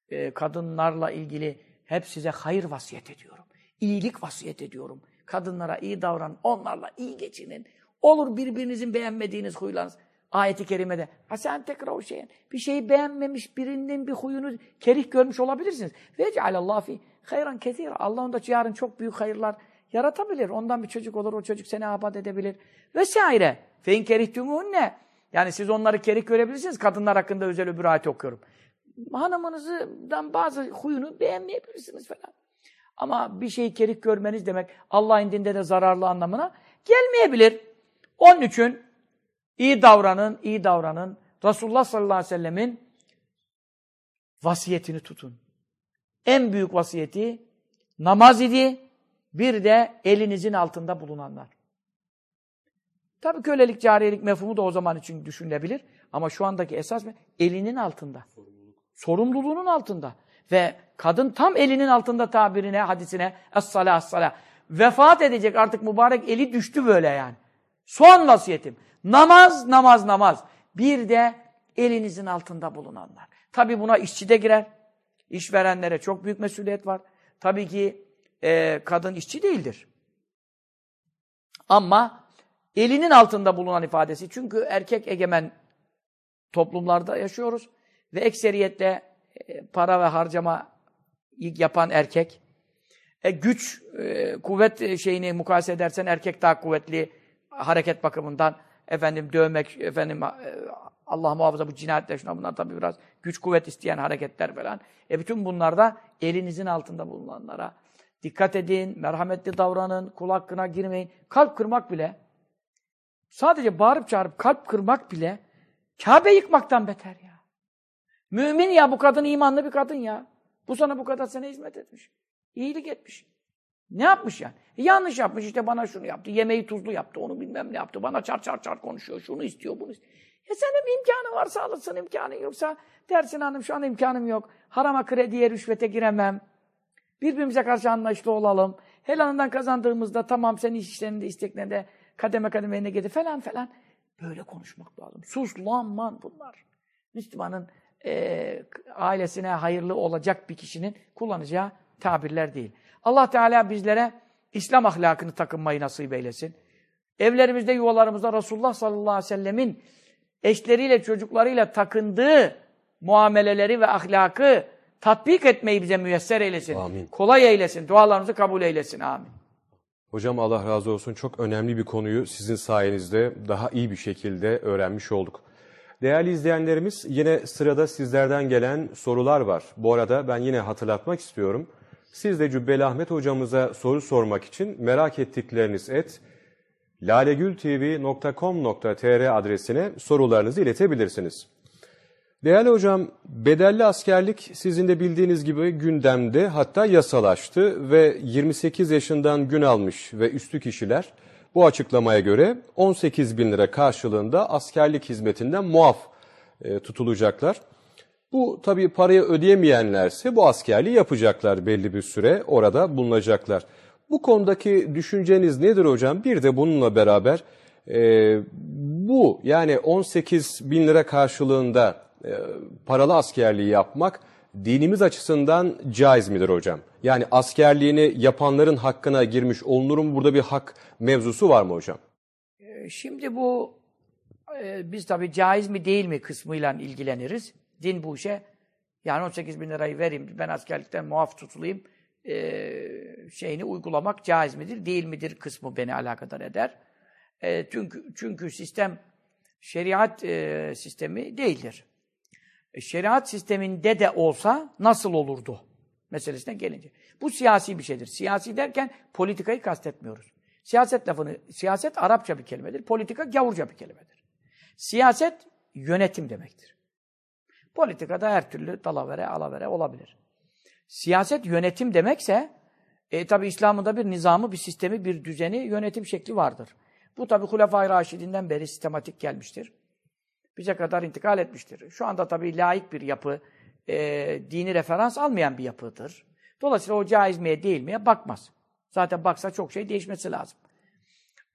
e, kadınlarla ilgili hep size hayır vasiyet ediyorum. İyilik vasiyet ediyorum. Kadınlara iyi davranın, onlarla iyi geçinin. Olur birbirinizin beğenmediğiniz huylarınız. Ayeti kerimede Hasen tekrar o şeyin. Bir şeyi beğenmemiş birinin bir huyunu kerih görmüş olabilirsiniz. Ve cealallah fi hayran kesir. Allah onda yarın çok büyük hayırlar yaratabilir. Ondan bir çocuk olur, o çocuk seni abad edebilir. Vesaire. Fein kerihtumuhunne. Yani siz onları kerih görebilirsiniz. Kadınlar hakkında özel öbür ayet okuyorum. Hanımınızdan bazı huyunu beğenmeyebilirsiniz falan. Ama bir şeyi kerih görmeniz demek Allah indinde de zararlı anlamına gelmeyebilir. Onun için iyi davranın, iyi davranın. Resulullah sallallahu aleyhi ve sellemin vasiyetini tutun. En büyük vasiyeti namaz idi. Bir de elinizin altında bulunanlar. Tabii kölelik, cariyelik mefhumu da o zaman için düşünülebilir. Ama şu andaki esas elinin altında. Sorumluluğunun altında. Ve kadın tam elinin altında tabirine, hadisine es-sala es-sala. Vefat edecek artık mübarek eli düştü böyle yani. Son vasiyetim. Namaz, namaz, namaz. Bir de elinizin altında bulunanlar. Tabii buna işçi de girer. İşverenlere çok büyük mesuliyet var. Tabii ki e, kadın işçi değildir. Ama elinin altında bulunan ifadesi. Çünkü erkek egemen toplumlarda yaşıyoruz. Ve ekseriyetle e, para ve harcama yapan erkek. E, güç, e, kuvvet şeyini mukayese edersen erkek daha kuvvetli hareket bakımından. Efendim dövmek, efendim e, Allah muhafaza bu cinayetler şuna bunlar tabii biraz güç kuvvet isteyen hareketler falan. E bütün bunlarda elinizin altında bulunanlara dikkat edin, merhametli davranın, kul hakkına girmeyin. Kalp kırmak bile, sadece bağırıp çağırıp kalp kırmak bile Kabe yıkmaktan beter ya. Mümin ya bu kadın imanlı bir kadın ya. Bu sana bu kadar sene hizmet etmiş. İyilik etmiş. Ne yapmış yani? E, yanlış yapmış işte bana şunu yaptı. Yemeği tuzlu yaptı. Onu bilmem ne yaptı. Bana çar çar çar konuşuyor. Şunu istiyor bunu istiyor. E senin imkanı varsa alırsın imkanı yoksa dersin hanım şu an imkanım yok. Harama krediye rüşvete giremem. Birbirimize karşı anlayışlı olalım. Helalından kazandığımızda tamam senin işlerinde isteklerinde kademe kademe yerine getir falan falan. Böyle konuşmak lazım. Suslanman bunlar. Müslümanın e, ailesine hayırlı olacak bir kişinin kullanacağı tabirler değil. Allah Teala bizlere İslam ahlakını takınmayı nasip eylesin. Evlerimizde, yuvalarımızda Resulullah sallallahu aleyhi ve sellemin eşleriyle, çocuklarıyla takındığı muameleleri ve ahlakı tatbik etmeyi bize müyesser eylesin. Amin. Kolay eylesin. Dualarımızı kabul eylesin. Amin. Hocam Allah razı olsun. Çok önemli bir konuyu sizin sayenizde daha iyi bir şekilde öğrenmiş olduk. Değerli izleyenlerimiz yine sırada sizlerden gelen sorular var. Bu arada ben yine hatırlatmak istiyorum. Siz de Cübbeli Ahmet hocamıza soru sormak için merak ettikleriniz et lalegültv.com.tr adresine sorularınızı iletebilirsiniz. Değerli hocam, bedelli askerlik sizin de bildiğiniz gibi gündemde hatta yasalaştı ve 28 yaşından gün almış ve üstü kişiler bu açıklamaya göre 18 bin lira karşılığında askerlik hizmetinden muaf e, tutulacaklar. Bu tabii parayı ödeyemeyenlerse bu askerliği yapacaklar belli bir süre orada bulunacaklar. Bu konudaki düşünceniz nedir hocam? Bir de bununla beraber e, bu yani 18 bin lira karşılığında e, paralı askerliği yapmak dinimiz açısından caiz midir hocam? Yani askerliğini yapanların hakkına girmiş olunur mu? Burada bir hak mevzusu var mı hocam? E, Şimdi bu e, biz tabii caiz mi değil mi kısmıyla ilgileniriz. Din bu işe yani 18 bin lirayı vereyim ben askerlikten muaf tutulayım e, şeyini uygulamak caiz midir değil midir kısmı beni alakadar eder. E, çünkü çünkü sistem şeriat e, sistemi değildir. E, şeriat sisteminde de olsa nasıl olurdu meselesine gelince. Bu siyasi bir şeydir. Siyasi derken politikayı kastetmiyoruz. Siyaset lafını, siyaset Arapça bir kelimedir. Politika gavurca bir kelimedir. Siyaset yönetim demektir. Politikada her türlü dalavere, alavere olabilir. Siyaset yönetim demekse, e, tabi İslam'ın da bir nizamı, bir sistemi, bir düzeni, yönetim şekli vardır. Bu tabi Hulefai Raşidinden beri sistematik gelmiştir. Bize kadar intikal etmiştir. Şu anda tabi laik bir yapı, e, dini referans almayan bir yapıdır. Dolayısıyla o caiz miye değil miye bakmaz. Zaten baksa çok şey değişmesi lazım.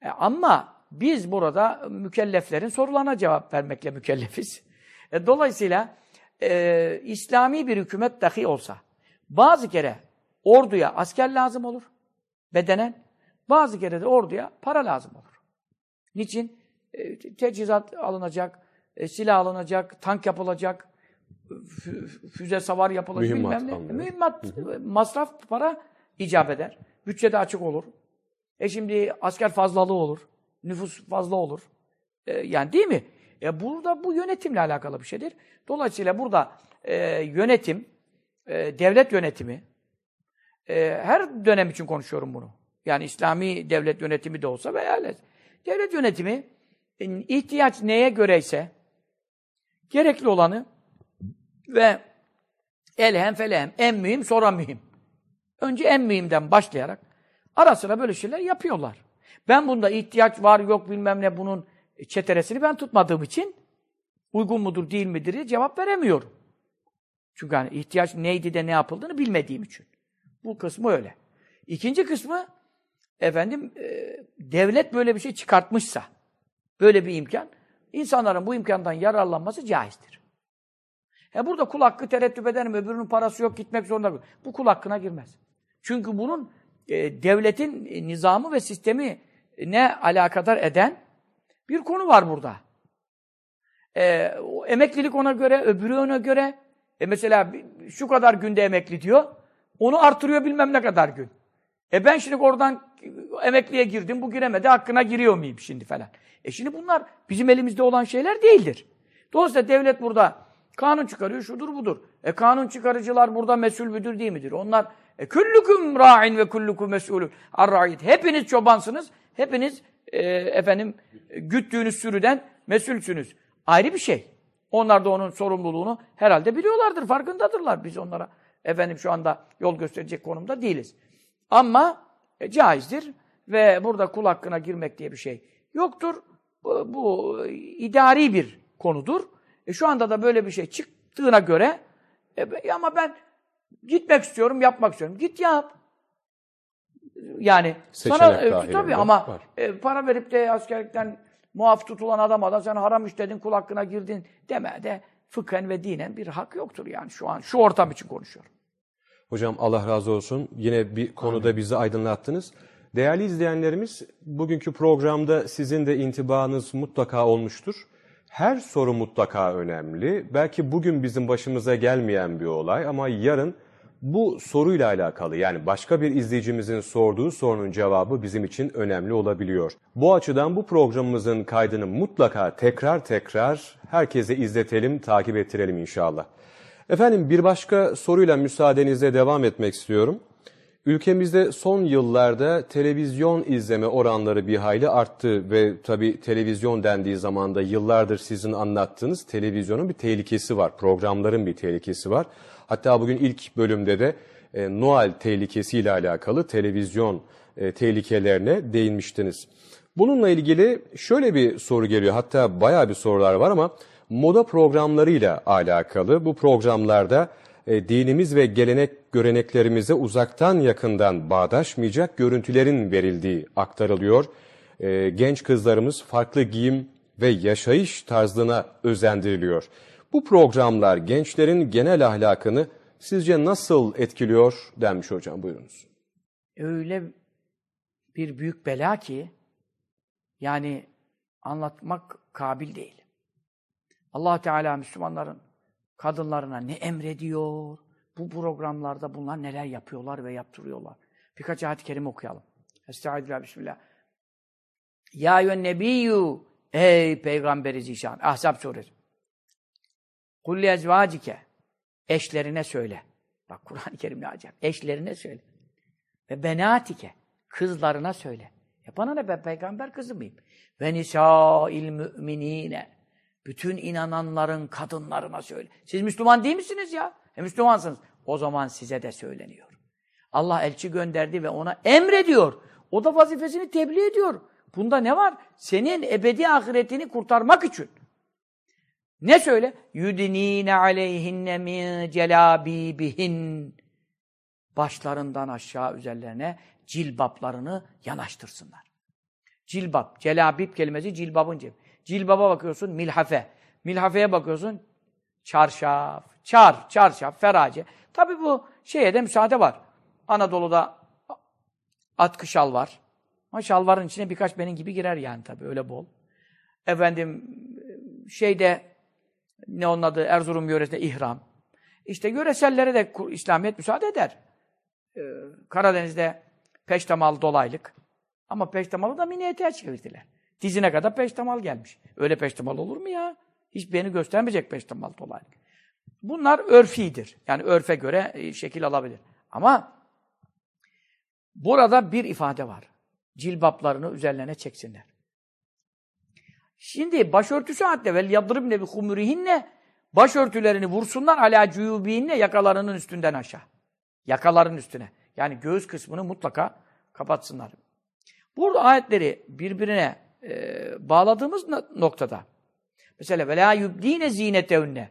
E, ama biz burada mükelleflerin sorularına cevap vermekle mükellefiz. E, dolayısıyla e, İslami bir hükümet dahi olsa bazı kere orduya asker lazım olur bedenen, bazı kere de orduya para lazım olur. Niçin? E, teçhizat alınacak, e, silah alınacak, tank yapılacak, fü- füze savar yapılacak, Mühimmat bilmem ne. Mühimmat, masraf, para icap eder. Bütçede açık olur. E şimdi asker fazlalığı olur. Nüfus fazla olur. E, yani değil mi? E burada bu yönetimle alakalı bir şeydir. Dolayısıyla burada e, yönetim, e, devlet yönetimi, e, her dönem için konuşuyorum bunu. Yani İslami devlet yönetimi de olsa veya. Devlet yönetimi e, ihtiyaç neye göreyse gerekli olanı ve elhem felehem en mühim sonra mühim. Önce en mühimden başlayarak ara sıra böyle şeyler yapıyorlar. Ben bunda ihtiyaç var yok bilmem ne bunun çeteresini ben tutmadığım için uygun mudur değil midir diye cevap veremiyorum. Çünkü hani ihtiyaç neydi de ne yapıldığını bilmediğim için. Bu kısmı öyle. İkinci kısmı efendim e, devlet böyle bir şey çıkartmışsa böyle bir imkan insanların bu imkandan yararlanması caizdir. E burada kul hakkı tereddüt ederim, öbürünün parası yok gitmek zorunda. Bu kul hakkına girmez. Çünkü bunun e, devletin e, nizamı ve sistemi ne alakadar eden bir konu var burada. E, o emeklilik ona göre, öbürü ona göre. E mesela şu kadar günde emekli diyor, onu artırıyor bilmem ne kadar gün. E ben şimdi oradan emekliye girdim, bu giremedi, hakkına giriyor muyum şimdi falan. E şimdi bunlar bizim elimizde olan şeyler değildir. Dolayısıyla devlet burada kanun çıkarıyor, şudur budur. E kanun çıkarıcılar burada mesul müdür değil midir? Onlar e küllüküm ra'in ve kullukum mesulü ar Hepiniz çobansınız, hepiniz e, efendim güttüğünüz sürüden mesulsünüz. Ayrı bir şey. Onlar da onun sorumluluğunu herhalde biliyorlardır, farkındadırlar. Biz onlara efendim şu anda yol gösterecek konumda değiliz. Ama e, caizdir ve burada kul hakkına girmek diye bir şey yoktur. Bu, bu idari bir konudur. E, şu anda da böyle bir şey çıktığına göre e, ama ben gitmek istiyorum, yapmak istiyorum. Git yap. Yani Seçenek sana e, tabii ama var. e, para verip de askerlikten muaf tutulan adama da sen haram işledin, kul hakkına girdin deme de fıkhen ve dinen bir hak yoktur yani şu an. Şu ortam için konuşuyorum. Hocam Allah razı olsun. Yine bir konuda bizi aydınlattınız. Değerli izleyenlerimiz, bugünkü programda sizin de intibanız mutlaka olmuştur. Her soru mutlaka önemli. Belki bugün bizim başımıza gelmeyen bir olay ama yarın bu soruyla alakalı yani başka bir izleyicimizin sorduğu sorunun cevabı bizim için önemli olabiliyor. Bu açıdan bu programımızın kaydını mutlaka tekrar tekrar herkese izletelim, takip ettirelim inşallah. Efendim bir başka soruyla müsaadenizle devam etmek istiyorum. Ülkemizde son yıllarda televizyon izleme oranları bir hayli arttı ve tabii televizyon dendiği zaman da yıllardır sizin anlattığınız televizyonun bir tehlikesi var, programların bir tehlikesi var. Hatta bugün ilk bölümde de e, Noel tehlikesiyle alakalı televizyon e, tehlikelerine değinmiştiniz. Bununla ilgili şöyle bir soru geliyor, hatta bayağı bir sorular var ama moda programlarıyla alakalı. Bu programlarda e, dinimiz ve gelenek göreneklerimize uzaktan yakından bağdaşmayacak görüntülerin verildiği aktarılıyor. E, genç kızlarımız farklı giyim ve yaşayış tarzına özendiriliyor. Bu programlar gençlerin genel ahlakını sizce nasıl etkiliyor denmiş hocam buyurunuz. Öyle bir büyük bela ki yani anlatmak kabil değil. allah Teala Müslümanların kadınlarına ne emrediyor? Bu programlarda bunlar neler yapıyorlar ve yaptırıyorlar. Birkaç ayet-i kerime okuyalım. Estağfirullah, bismillah. Ya yön nebiyyü Ey Peygamberi Zişan. Ahzab suresi. Kulli ezvacike. Eşlerine söyle. Bak Kur'an-ı Kerim ne acayip. Eşlerine söyle. Ve benatike. Kızlarına söyle. E bana ne ben peygamber kızı mıyım? Ve nisâil müminine. Bütün inananların kadınlarına söyle. Siz Müslüman değil misiniz ya? E Müslümansınız. O zaman size de söyleniyor. Allah elçi gönderdi ve ona emrediyor. O da vazifesini tebliğ ediyor. Bunda ne var? Senin ebedi ahiretini kurtarmak için. Ne söyle? Yudinine aleyhinne min celabibihin. Başlarından aşağı üzerlerine cilbaplarını yanaştırsınlar. Cilbap, celabib kelimesi cilbabın cem. Cilbaba bakıyorsun milhafe. Milhafeye bakıyorsun çarşaf, çar, çarşaf, ferace. Tabi bu şeye de müsaade var. Anadolu'da atkı şal var. Ama şalvarın içine birkaç benim gibi girer yani tabi öyle bol. Efendim şeyde ne onun adı Erzurum yöresinde ihram. İşte yöresellere de İslamiyet müsaade eder. Ee, Karadeniz'de peştemal dolaylık. Ama peştemalı da mini eteğe çevirdiler. Dizine kadar peştemal gelmiş. Öyle peştemal olur mu ya? Hiç beni göstermeyecek peştemal dolaylık. Bunlar örfidir. Yani örfe göre e, şekil alabilir. Ama burada bir ifade var. Cilbaplarını üzerlerine çeksinler. Şimdi başörtüsü hatta vel yadribne bi humurihinne başörtülerini vursunlar ala cuyubihinne yakalarının üstünden aşağı. Yakaların üstüne. Yani göğüs kısmını mutlaka kapatsınlar. Burada ayetleri birbirine e, bağladığımız noktada mesela vela yubdine zinetevne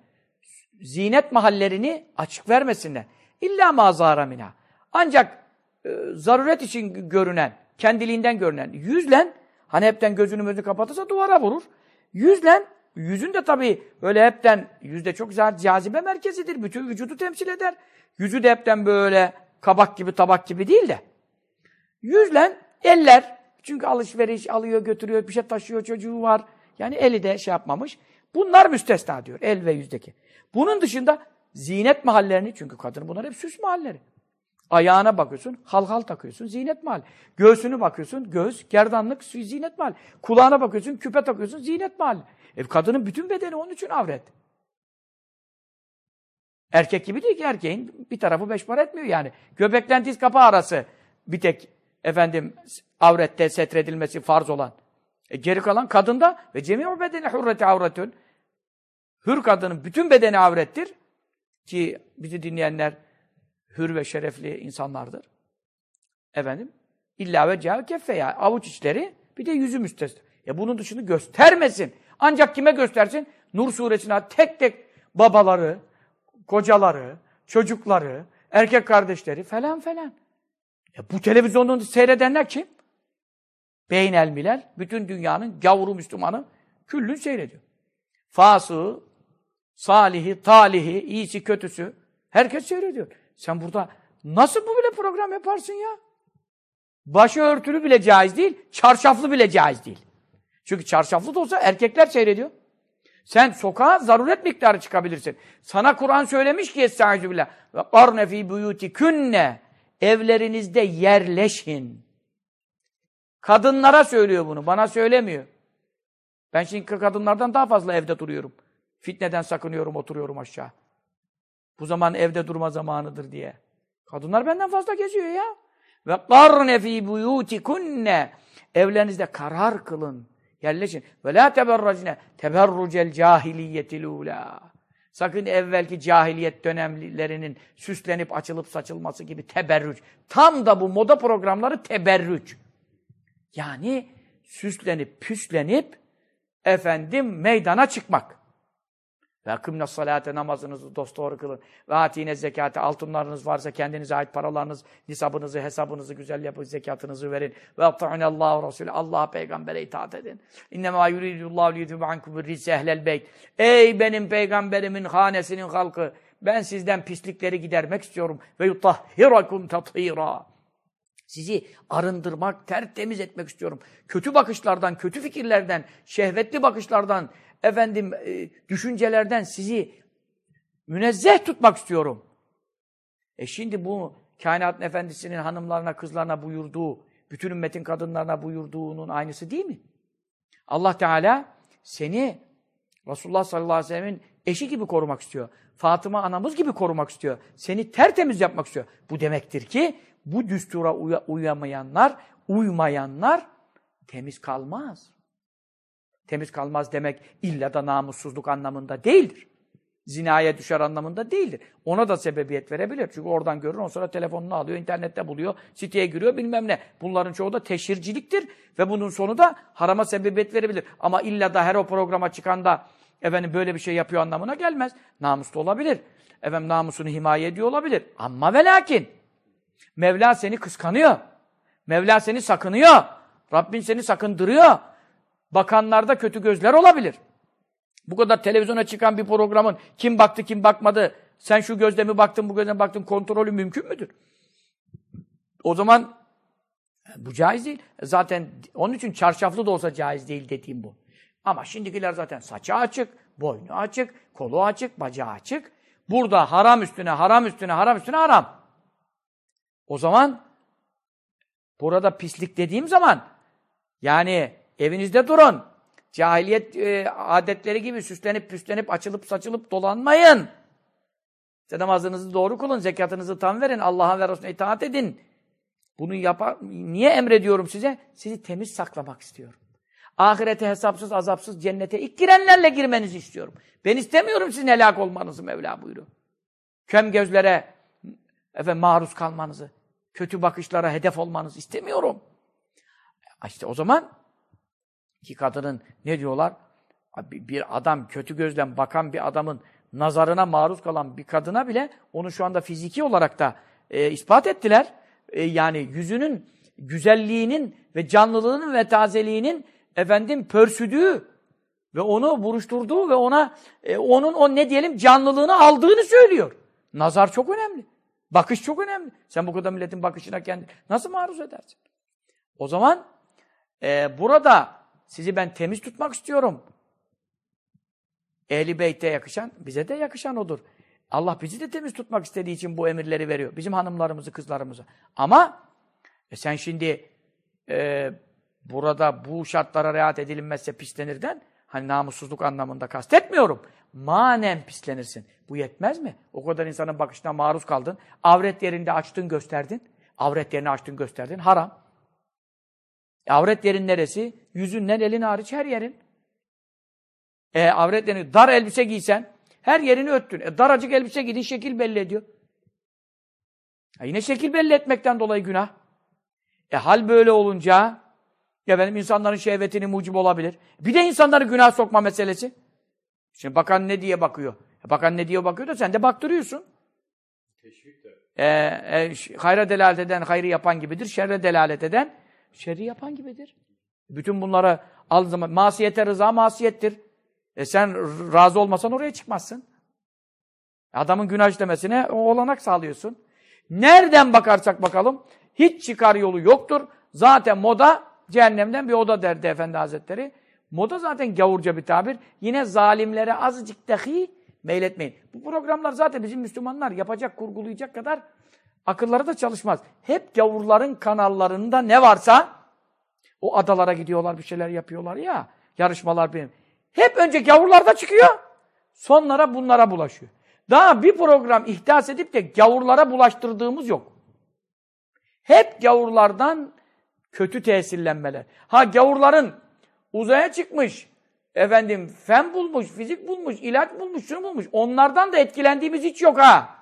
zinet mahallerini açık vermesinler. İlla mazara mina. Ancak e, zaruret için görünen, kendiliğinden görünen yüzlen hani hepten gözünü gözünü kapatırsa duvara vurur. Yüzlen yüzün de tabii öyle hepten yüzde çok cazibe merkezidir. Bütün vücudu temsil eder. Yüzü de hepten böyle kabak gibi tabak gibi değil de. Yüzlen eller çünkü alışveriş alıyor götürüyor bir şey taşıyor çocuğu var. Yani eli de şey yapmamış. Bunlar müstesna diyor el ve yüzdeki. Bunun dışında zinet mahallerini çünkü kadın bunlar hep süs mahalleri. Ayağına bakıyorsun, halhal takıyorsun, zinet mal. Göğsünü bakıyorsun, göğüs, gerdanlık, zinet mal. Kulağına bakıyorsun, küpe takıyorsun, zinet mal. E kadının bütün bedeni onun için avret. Erkek gibi değil ki erkeğin bir tarafı beş para etmiyor yani. Göbekten diz kapağı arası bir tek efendim avrette setredilmesi farz olan. E geri kalan kadında ve cemi'u bedeni hurreti avretün. Hür kadının bütün bedeni avrettir. Ki bizi dinleyenler hür ve şerefli insanlardır. Efendim, illa ve cevap keffe ya. Avuç içleri, bir de yüzü müstesna. E bunun dışını göstermesin. Ancak kime göstersin? Nur suresine tek tek babaları, kocaları, çocukları, erkek kardeşleri falan falan. E bu televizyonunu seyredenler kim? Beyin elmiler, bütün dünyanın gavuru Müslümanı küllün seyrediyor. Fasığı, salihi, talihi, iyisi, kötüsü herkes seyrediyor. Sen burada nasıl bu bile program yaparsın ya? Başı örtülü bile caiz değil, çarşaflı bile caiz değil. Çünkü çarşaflı da olsa erkekler seyrediyor. Sen sokağa zaruret miktarı çıkabilirsin. Sana Kur'an söylemiş ki Estaizu billah. Ve qarne fî buyutikünne. Evlerinizde yerleşin. Kadınlara söylüyor bunu. Bana söylemiyor. Ben şimdi kadınlardan daha fazla evde duruyorum. Fitneden sakınıyorum, oturuyorum aşağı. Bu zaman evde durma zamanıdır diye. Kadınlar benden fazla geziyor ya. Ve qarne fî buyutikunne. Evlerinizde karar kılın. Yerleşin. Ve la teberracne teberrucel cahiliyetil ula. Sakın evvelki cahiliyet dönemlerinin süslenip açılıp saçılması gibi teberrüc. Tam da bu moda programları teberrüc. Yani süslenip püslenip efendim meydana çıkmak. Ve akımna salate namazınızı dosdoğru kılın. Ve atine zekate altınlarınız varsa kendinize ait paralarınız, nisabınızı, hesabınızı güzel yapın, zekatınızı verin. Ve Allahu Resulü Allah'a peygambere itaat edin. İnnemâ yuridullahu liyutûbe ankum rizse ehlel beyt. Ey benim peygamberimin hanesinin halkı ben sizden pislikleri gidermek istiyorum. Ve yutahhirakum tathîrâ. Sizi arındırmak, tertemiz etmek istiyorum. Kötü bakışlardan, kötü fikirlerden, şehvetli bakışlardan, efendim e, düşüncelerden sizi münezzeh tutmak istiyorum. E şimdi bu kainatın efendisinin hanımlarına, kızlarına buyurduğu, bütün ümmetin kadınlarına buyurduğunun aynısı değil mi? Allah Teala seni Resulullah sallallahu aleyhi ve sellemin eşi gibi korumak istiyor. Fatıma anamız gibi korumak istiyor. Seni tertemiz yapmak istiyor. Bu demektir ki bu düstura uya uyamayanlar, uymayanlar temiz kalmaz. Temiz kalmaz demek illa da namussuzluk anlamında değildir. Zinaya düşer anlamında değildir. Ona da sebebiyet verebilir. Çünkü oradan görür, ondan sonra telefonunu alıyor, internette buluyor, siteye giriyor bilmem ne. Bunların çoğu da teşhirciliktir ve bunun sonu da harama sebebiyet verebilir. Ama illa da her o programa çıkan da efendim böyle bir şey yapıyor anlamına gelmez. Namuslu olabilir. Efendim namusunu himaye ediyor olabilir. Ama ve lakin Mevla seni kıskanıyor. Mevla seni sakınıyor. Rabbin seni sakındırıyor. Bakanlarda kötü gözler olabilir. Bu kadar televizyona çıkan bir programın kim baktı kim bakmadı, sen şu gözle mi baktın bu gözle mi baktın kontrolü mümkün müdür? O zaman bu caiz değil. Zaten onun için çarşaflı da olsa caiz değil dediğim bu. Ama şimdikiler zaten saçı açık, boynu açık, kolu açık, bacağı açık. Burada haram üstüne, haram üstüne, haram üstüne haram. O zaman burada pislik dediğim zaman yani evinizde durun. Cahiliyet e, adetleri gibi süslenip püslenip açılıp saçılıp dolanmayın. İşte namazınızı doğru kılın, zekatınızı tam verin, Allah'a ve Resulüne itaat edin. Bunu yapar, niye emrediyorum size? Sizi temiz saklamak istiyorum. Ahirete hesapsız, azapsız, cennete ilk girenlerle girmenizi istiyorum. Ben istemiyorum sizin helak olmanızı Mevla buyuruyor. Kem gözlere efendim, maruz kalmanızı, kötü bakışlara hedef olmanızı istemiyorum. İşte o zaman ki kadının ne diyorlar? Bir adam kötü gözden bakan bir adamın nazarına maruz kalan bir kadına bile onu şu anda fiziki olarak da e, ispat ettiler. E, yani yüzünün güzelliğinin ve canlılığının ve tazeliğinin efendim pörsüdüğü ve onu buruşturduğu ve ona e, onun o ne diyelim canlılığını aldığını söylüyor. Nazar çok önemli. Bakış çok önemli. Sen bu kadar milletin bakışına kendi nasıl maruz edersin? O zaman e, burada sizi ben temiz tutmak istiyorum. Ehli Beyt'e yakışan, bize de yakışan odur. Allah bizi de temiz tutmak istediği için bu emirleri veriyor. Bizim hanımlarımızı, kızlarımızı. Ama e sen şimdi e, burada bu şartlara riayet edilmezse pislenirden hani namussuzluk anlamında kastetmiyorum. Manen pislenirsin. Bu yetmez mi? O kadar insanın bakışına maruz kaldın. Avret yerinde açtın gösterdin. Avret yerini açtın gösterdin. Haram. E, avret yerin neresi? Yüzünden elin hariç her yerin. E, avret yerini dar elbise giysen her yerini öttün. E, daracık elbise giydin şekil belli ediyor. E yine şekil belli etmekten dolayı günah. E hal böyle olunca efendim insanların şehvetini mucib olabilir. Bir de insanları günah sokma meselesi. Şimdi bakan ne diye bakıyor? E bakan ne diye bakıyor da sen de baktırıyorsun. E, e, hayra delalet eden hayrı yapan gibidir. Şerre delalet eden şerri yapan gibidir. Bütün bunlara al zaman masiyete rıza masiyettir. E sen razı olmasan oraya çıkmazsın. Adamın günah işlemesine olanak sağlıyorsun. Nereden bakarsak bakalım hiç çıkar yolu yoktur. Zaten moda cehennemden bir oda derdi Efendi Hazretleri. Moda zaten gavurca bir tabir. Yine zalimlere azıcık dahi meyletmeyin. Bu programlar zaten bizim Müslümanlar yapacak, kurgulayacak kadar akılları da çalışmaz. Hep gavurların kanallarında ne varsa o adalara gidiyorlar, bir şeyler yapıyorlar ya. Yarışmalar benim. Hep önce gavurlarda çıkıyor. Sonlara bunlara bulaşıyor. Daha bir program ihdas edip de gavurlara bulaştırdığımız yok. Hep gavurlardan kötü tesirlenmeler. Ha gavurların uzaya çıkmış, efendim fen bulmuş, fizik bulmuş, ilaç bulmuş, şunu bulmuş. Onlardan da etkilendiğimiz hiç yok ha.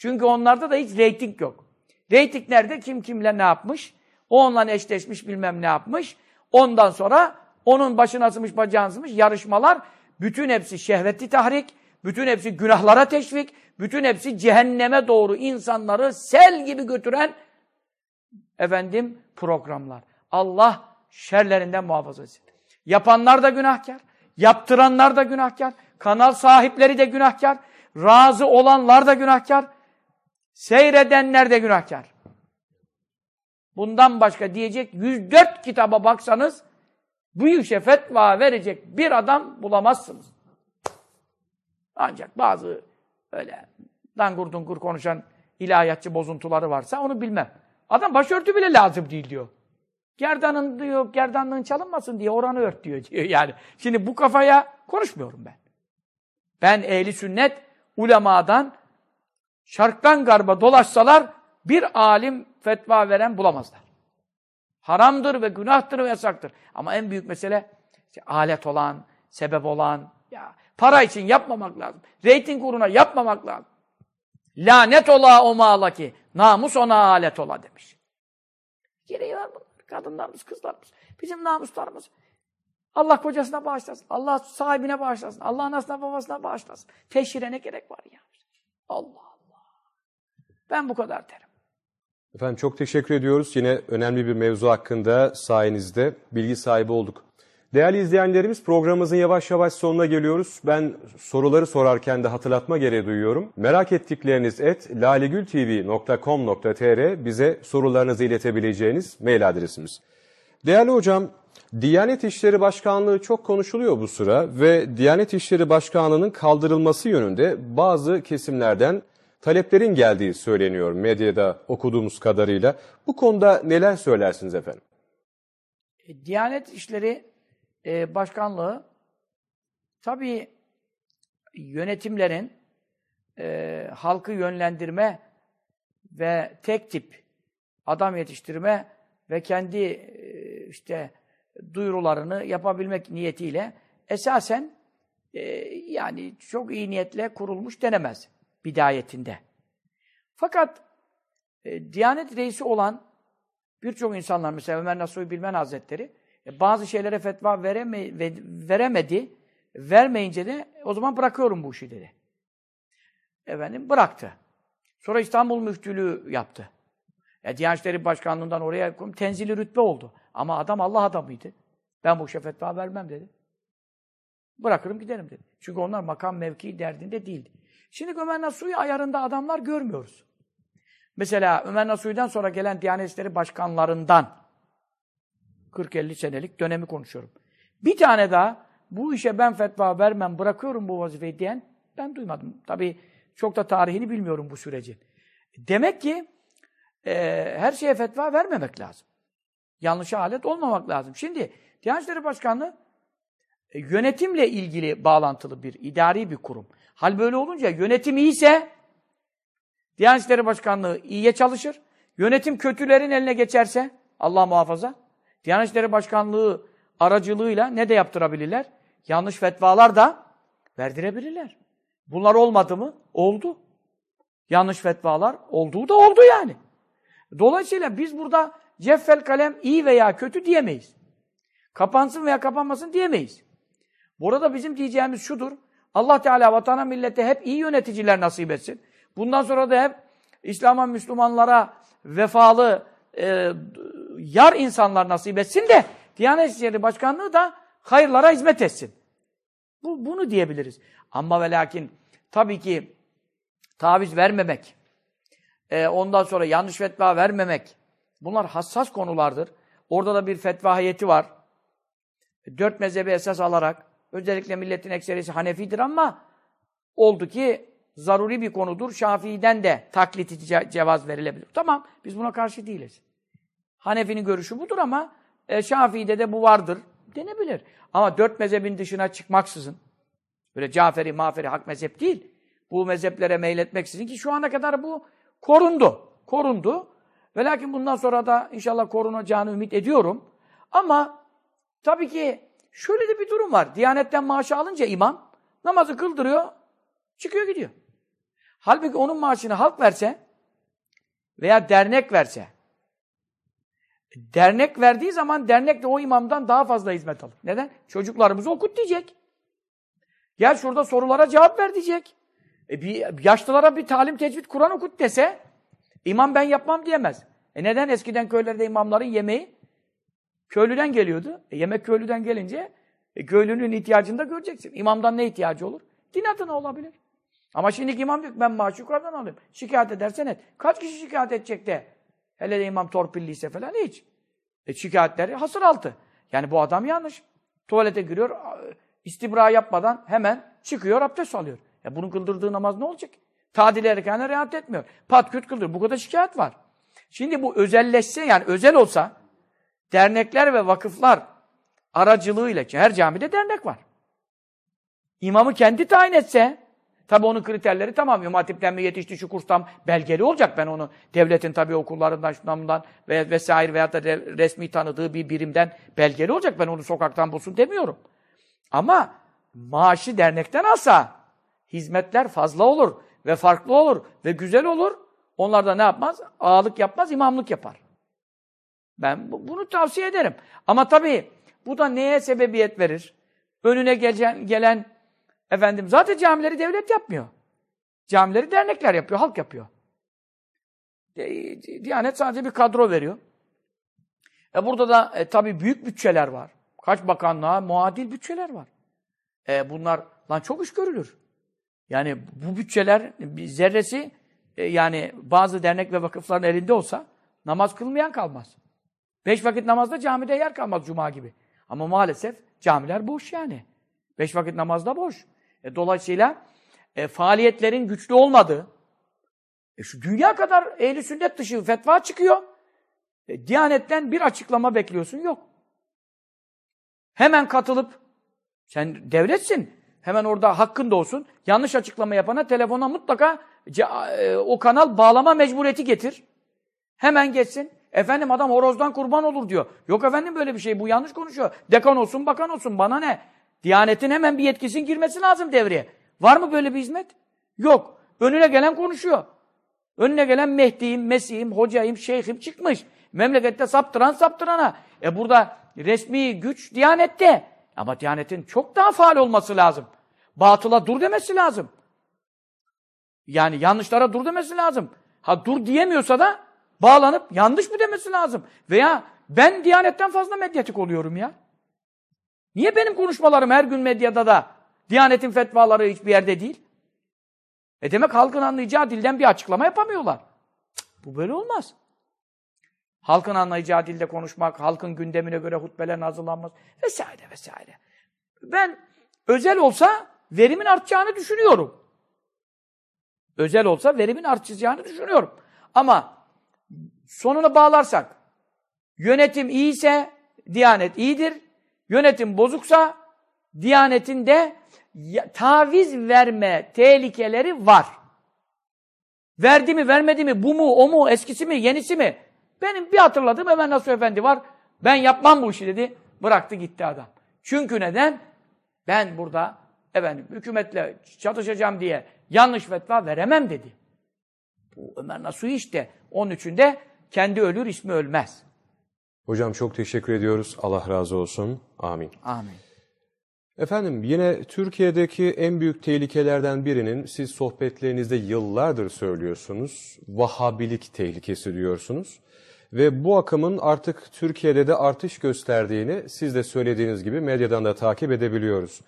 Çünkü onlarda da hiç reyting yok. Reyting nerede? Kim kimle ne yapmış? O onunla eşleşmiş bilmem ne yapmış. Ondan sonra onun başına asılmış bacağına asılmış yarışmalar. Bütün hepsi şehvetli tahrik, bütün hepsi günahlara teşvik, bütün hepsi cehenneme doğru insanları sel gibi götüren efendim programlar. Allah şerlerinden muhafaza etsin. Yapanlar da günahkar, yaptıranlar da günahkar, kanal sahipleri de günahkar, razı olanlar da günahkar, seyredenler de günahkar. Bundan başka diyecek 104 kitaba baksanız bu işe fetva verecek bir adam bulamazsınız. Ancak bazı öyle dangur dungur konuşan ilahiyatçı bozuntuları varsa onu bilmem. Adam başörtü bile lazım değil diyor. Gerdanın diyor, gerdanlığın çalınmasın diye oranı ört diyor, diyor yani. Şimdi bu kafaya konuşmuyorum ben. Ben ehli sünnet ulemadan şarktan garba dolaşsalar bir alim fetva veren bulamazlar. Haramdır ve günahtır ve yasaktır. Ama en büyük mesele işte alet olan, sebep olan, ya para için yapmamak lazım. Reyting uğruna yapmamak lazım. Lanet ola o mağla ki, namus ona alet ola demiş. Gereği var bunlar. Kadınlarımız, kızlarımız, bizim namuslarımız. Allah kocasına bağışlasın. Allah sahibine bağışlasın. Allah anasına babasına bağışlasın. Teşhire ne gerek var ya? Allah. Ben bu kadar derim. Efendim çok teşekkür ediyoruz. Yine önemli bir mevzu hakkında sayenizde bilgi sahibi olduk. Değerli izleyenlerimiz programımızın yavaş yavaş sonuna geliyoruz. Ben soruları sorarken de hatırlatma gereği duyuyorum. Merak ettikleriniz et lalegültv.com.tr bize sorularınızı iletebileceğiniz mail adresimiz. Değerli hocam, Diyanet İşleri Başkanlığı çok konuşuluyor bu sıra ve Diyanet İşleri Başkanlığı'nın kaldırılması yönünde bazı kesimlerden taleplerin geldiği söyleniyor medyada okuduğumuz kadarıyla. Bu konuda neler söylersiniz efendim? E, Diyanet İşleri e, Başkanlığı tabii yönetimlerin e, halkı yönlendirme ve tek tip adam yetiştirme ve kendi e, işte duyurularını yapabilmek niyetiyle esasen e, yani çok iyi niyetle kurulmuş denemez bidayetinde. Fakat e, Diyanet reisi olan birçok insanlar, mesela Ömer Nasuhi Bilmen Hazretleri, e, bazı şeylere fetva vereme, ve, veremedi, vermeyince de o zaman bırakıyorum bu işi dedi. Efendim bıraktı. Sonra İstanbul Müftülüğü yaptı. E, Diyanet İşleri Başkanlığından oraya tenzili rütbe oldu. Ama adam Allah adamıydı. Ben bu işe fetva vermem dedi. Bırakırım giderim dedi. Çünkü onlar makam mevki derdinde değildi. Şimdi Ömer Nasuhi ayarında adamlar görmüyoruz. Mesela Ömer Nasuhi'den sonra gelen Diyanet İşleri Başkanlarından 40-50 senelik dönemi konuşuyorum. Bir tane daha bu işe ben fetva vermem, bırakıyorum bu vazifeyi diyen ben duymadım. Tabii çok da tarihini bilmiyorum bu sürecin. Demek ki e, her şeye fetva vermemek lazım. Yanlışa alet olmamak lazım. Şimdi Diyanet İşleri Başkanlığı e, yönetimle ilgili bağlantılı bir, idari bir kurum. Hal böyle olunca yönetim iyiyse Diyanet İşleri Başkanlığı iyiye çalışır. Yönetim kötülerin eline geçerse Allah muhafaza Diyanet İşleri Başkanlığı aracılığıyla ne de yaptırabilirler? Yanlış fetvalar da verdirebilirler. Bunlar olmadı mı? Oldu. Yanlış fetvalar olduğu da oldu yani. Dolayısıyla biz burada ceffel kalem iyi veya kötü diyemeyiz. Kapansın veya kapanmasın diyemeyiz. Burada bizim diyeceğimiz şudur. Allah Teala vatana millete hep iyi yöneticiler nasip etsin. Bundan sonra da hep İslam'a, Müslümanlara vefalı, e, yar insanlar nasip etsin de Diyanet İşleri Başkanlığı da hayırlara hizmet etsin. Bu, bunu diyebiliriz. Ama ve lakin tabii ki taviz vermemek, e, ondan sonra yanlış fetva vermemek, bunlar hassas konulardır. Orada da bir fetva heyeti var. Dört mezhebi esas alarak, özellikle milletin ekserisi Hanefidir ama oldu ki zaruri bir konudur. Şafii'den de taklit ce cevaz verilebilir. Tamam, biz buna karşı değiliz. Hanefi'nin görüşü budur ama e, Şafii'de de bu vardır denebilir. Ama dört mezhebin dışına çıkmaksızın, böyle Caferi, Maferi, Hak mezhep değil, bu mezheplere meyletmeksizin ki şu ana kadar bu korundu. Korundu. Ve lakin bundan sonra da inşallah korunacağını ümit ediyorum. Ama tabii ki şöyle de bir durum var. Diyanetten maaşı alınca imam namazı kıldırıyor, çıkıyor gidiyor. Halbuki onun maaşını halk verse veya dernek verse, dernek verdiği zaman dernek de o imamdan daha fazla hizmet alır. Neden? Çocuklarımızı okut diyecek. Gel şurada sorulara cevap ver diyecek. E bir, yaşlılara bir talim tecvid Kur'an okut dese imam ben yapmam diyemez. E neden? Eskiden köylerde imamların yemeği köylüden geliyordu. E yemek köylüden gelince e köylünün ihtiyacını da göreceksin. İmamdan ne ihtiyacı olur? Din adına olabilir. Ama şimdi imam diyor ben maaşı yukarıdan alayım. Şikayet edersen et. Kaç kişi şikayet edecek de? Hele de imam torpilliyse falan hiç. E şikayetleri hasır altı. Yani bu adam yanlış. Tuvalete giriyor, istibra yapmadan hemen çıkıyor, abdest alıyor. E bunun kıldırdığı namaz ne olacak? Tadil erkene riayet etmiyor. Pat küt kıldır. Bu kadar şikayet var. Şimdi bu özelleşse yani özel olsa dernekler ve vakıflar aracılığıyla ki her camide dernek var. İmamı kendi tayin etse tabi onun kriterleri tamam İmam mi yetişti şu kurstan belgeli olacak. Ben onu devletin tabi okullarından şundan bundan ve vesaire veya da resmi tanıdığı bir birimden belgeli olacak. Ben onu sokaktan bulsun demiyorum. Ama maaşı dernekten alsa hizmetler fazla olur ve farklı olur ve güzel olur. Onlar da ne yapmaz? Ağalık yapmaz, imamlık yapar. Ben bunu tavsiye ederim. Ama tabii bu da neye sebebiyet verir? Önüne gelen, gelen efendim zaten camileri devlet yapmıyor. Camileri dernekler yapıyor, halk yapıyor. Diyanet sadece bir kadro veriyor. E burada da e, tabii büyük bütçeler var. Kaç bakanlığa muadil bütçeler var. E, bunlar lan çok iş görülür. Yani bu bütçeler bir zerresi e, yani bazı dernek ve vakıfların elinde olsa namaz kılmayan kalmaz. Beş vakit namazda camide yer kalmaz cuma gibi. Ama maalesef camiler boş yani. Beş vakit namazda boş. E, dolayısıyla e, faaliyetlerin güçlü olmadığı, e, şu dünya kadar ehli sünnet dışı fetva çıkıyor. E, Diyanetten bir açıklama bekliyorsun, yok. Hemen katılıp, sen devletsin, hemen orada hakkın da olsun, yanlış açıklama yapana telefona mutlaka e, o kanal bağlama mecburiyeti getir. Hemen geçsin. Efendim adam horozdan kurban olur diyor. Yok efendim böyle bir şey. Bu yanlış konuşuyor. Dekan olsun, bakan olsun. Bana ne? Diyanetin hemen bir yetkisin girmesi lazım devreye. Var mı böyle bir hizmet? Yok. Önüne gelen konuşuyor. Önüne gelen Mehdi'yim, Mesih'im, hocayım, şeyhim çıkmış. Memlekette saptıran saptırana. E burada resmi güç Diyanette. Ama Diyanet'in çok daha faal olması lazım. Batıla dur demesi lazım. Yani yanlışlara dur demesi lazım. Ha dur diyemiyorsa da bağlanıp yanlış mı demesi lazım? Veya ben Diyanet'ten fazla medyatik oluyorum ya. Niye benim konuşmalarım her gün medyada da Diyanet'in fetvaları hiçbir yerde değil? E demek halkın anlayacağı dilden bir açıklama yapamıyorlar. Cık, bu böyle olmaz. Halkın anlayacağı dilde konuşmak, halkın gündemine göre hutbeler hazırlanmaz vesaire vesaire. Ben özel olsa verimin artacağını düşünüyorum. Özel olsa verimin artacağını düşünüyorum. Ama sonunu bağlarsak yönetim iyiyse Diyanet iyidir. Yönetim bozuksa Diyanetin de taviz verme tehlikeleri var. Verdi mi, vermedi mi, bu mu, o mu, eskisi mi, yenisi mi? Benim bir hatırladığım Ömer Nasuh Efendi var. Ben yapmam bu işi dedi. Bıraktı gitti adam. Çünkü neden? Ben burada efendim hükümetle çatışacağım diye yanlış fetva veremem dedi. Ömer Nasuhi işte. Onun için de kendi ölür, ismi ölmez. Hocam çok teşekkür ediyoruz. Allah razı olsun. Amin. Amin. Efendim yine Türkiye'deki en büyük tehlikelerden birinin siz sohbetlerinizde yıllardır söylüyorsunuz. Vahabilik tehlikesi diyorsunuz. Ve bu akımın artık Türkiye'de de artış gösterdiğini siz de söylediğiniz gibi medyadan da takip edebiliyoruz.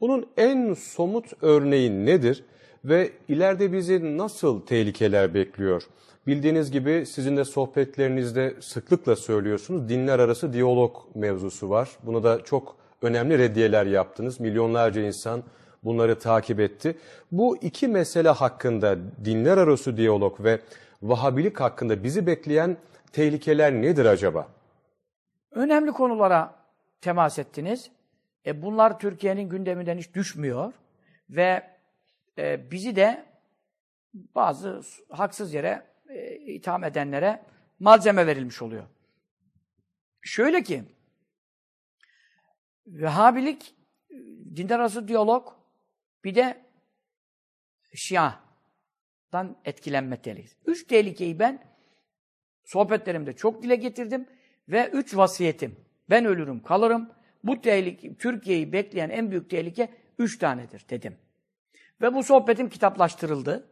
Bunun en somut örneği nedir ve ileride bizi nasıl tehlikeler bekliyor? Bildiğiniz gibi sizin de sohbetlerinizde sıklıkla söylüyorsunuz dinler arası diyalog mevzusu var. Bunu da çok önemli reddiyeler yaptınız. Milyonlarca insan bunları takip etti. Bu iki mesele hakkında dinler arası diyalog ve Vahabilik hakkında bizi bekleyen tehlikeler nedir acaba? Önemli konulara temas ettiniz. E bunlar Türkiye'nin gündeminden hiç düşmüyor. Ve e, bizi de bazı haksız yere e, itham edenlere malzeme verilmiş oluyor. Şöyle ki, Vehhabilik, dinler arası diyalog, bir de Şia'dan etkilenme tehlikesi. Üç tehlikeyi ben sohbetlerimde çok dile getirdim ve üç vasiyetim. Ben ölürüm, kalırım. Bu tehlike, Türkiye'yi bekleyen en büyük tehlike üç tanedir dedim. Ve bu sohbetim kitaplaştırıldı.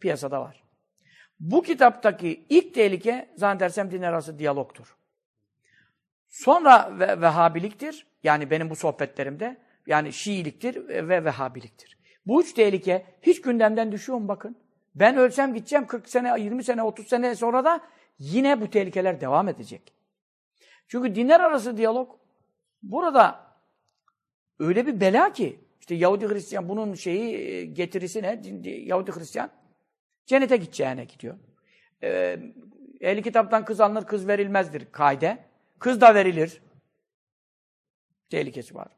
Piyasada var. Bu kitaptaki ilk tehlike zannedersem din arası diyalogtur. Sonra ve Vehhabiliktir. Yani benim bu sohbetlerimde. Yani Şiiliktir ve Vehhabiliktir. Bu üç tehlike hiç gündemden düşüyor mu bakın? Ben ölsem gideceğim 40 sene, 20 sene, 30 sene sonra da yine bu tehlikeler devam edecek. Çünkü dinler arası diyalog burada öyle bir bela ki işte Yahudi Hristiyan bunun şeyi getirisi ne? Yahudi Hristiyan cennete gideceğine gidiyor. Ee, ehli kitaptan kız alınır, kız verilmezdir kaide. Kız da verilir. Tehlikesi var.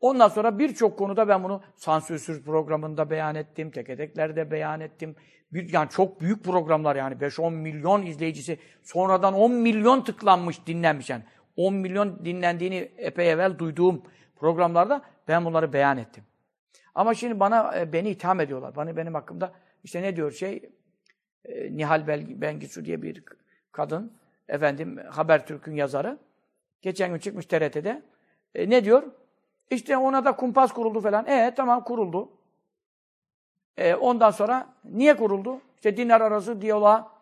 Ondan sonra birçok konuda ben bunu sansürsüz programında beyan ettim, teketeklerde beyan ettim. Bir, yani çok büyük programlar yani 5-10 milyon izleyicisi sonradan 10 milyon tıklanmış, dinlenmiş yani. 10 milyon dinlendiğini epey evvel duyduğum programlarda ben bunları beyan ettim. Ama şimdi bana e, beni itham ediyorlar. Bana benim hakkımda işte ne diyor şey e, Nihal Bengisu diye bir kadın efendim Habertürk'ün yazarı geçen gün çıkmış TRT'de. E, ne diyor? İşte ona da kumpas kuruldu falan. E tamam kuruldu. E, ondan sonra niye kuruldu? İşte dinler arası diyaloğa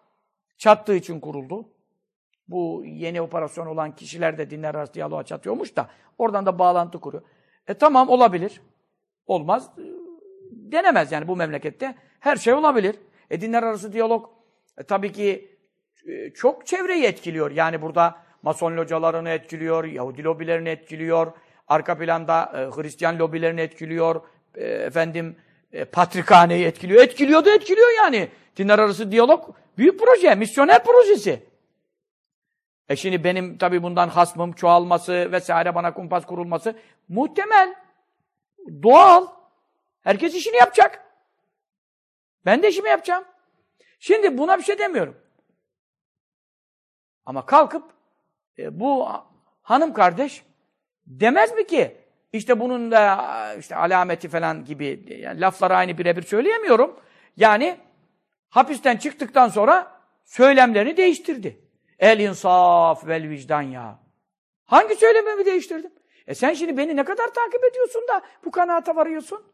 çattığı için kuruldu. Bu yeni operasyon olan kişiler de dinler arası diyaloğa çatıyormuş da oradan da bağlantı kuruyor. E tamam olabilir. Olmaz. Denemez yani bu memlekette. Her şey olabilir. E dinler arası diyalog e, tabii ki e, çok çevreyi etkiliyor. Yani burada Mason localarını etkiliyor, Yahudi lobilerini etkiliyor, arka planda e, Hristiyan lobilerini etkiliyor, e, efendim e, patrikhaneyi etkiliyor. Etkiliyor da etkiliyor yani. Dinler arası diyalog büyük proje, misyoner projesi. E şimdi benim tabii bundan hasmım çoğalması vesaire bana kumpas kurulması muhtemel, doğal. Herkes işini yapacak. Ben de işimi yapacağım. Şimdi buna bir şey demiyorum. Ama kalkıp e, bu hanım kardeş demez mi ki işte bunun da işte alameti falan gibi yani lafları aynı birebir söyleyemiyorum. Yani hapisten çıktıktan sonra söylemlerini değiştirdi. El insaf vel vicdan ya. Hangi söylememi değiştirdim? E sen şimdi beni ne kadar takip ediyorsun da bu kanaata varıyorsun?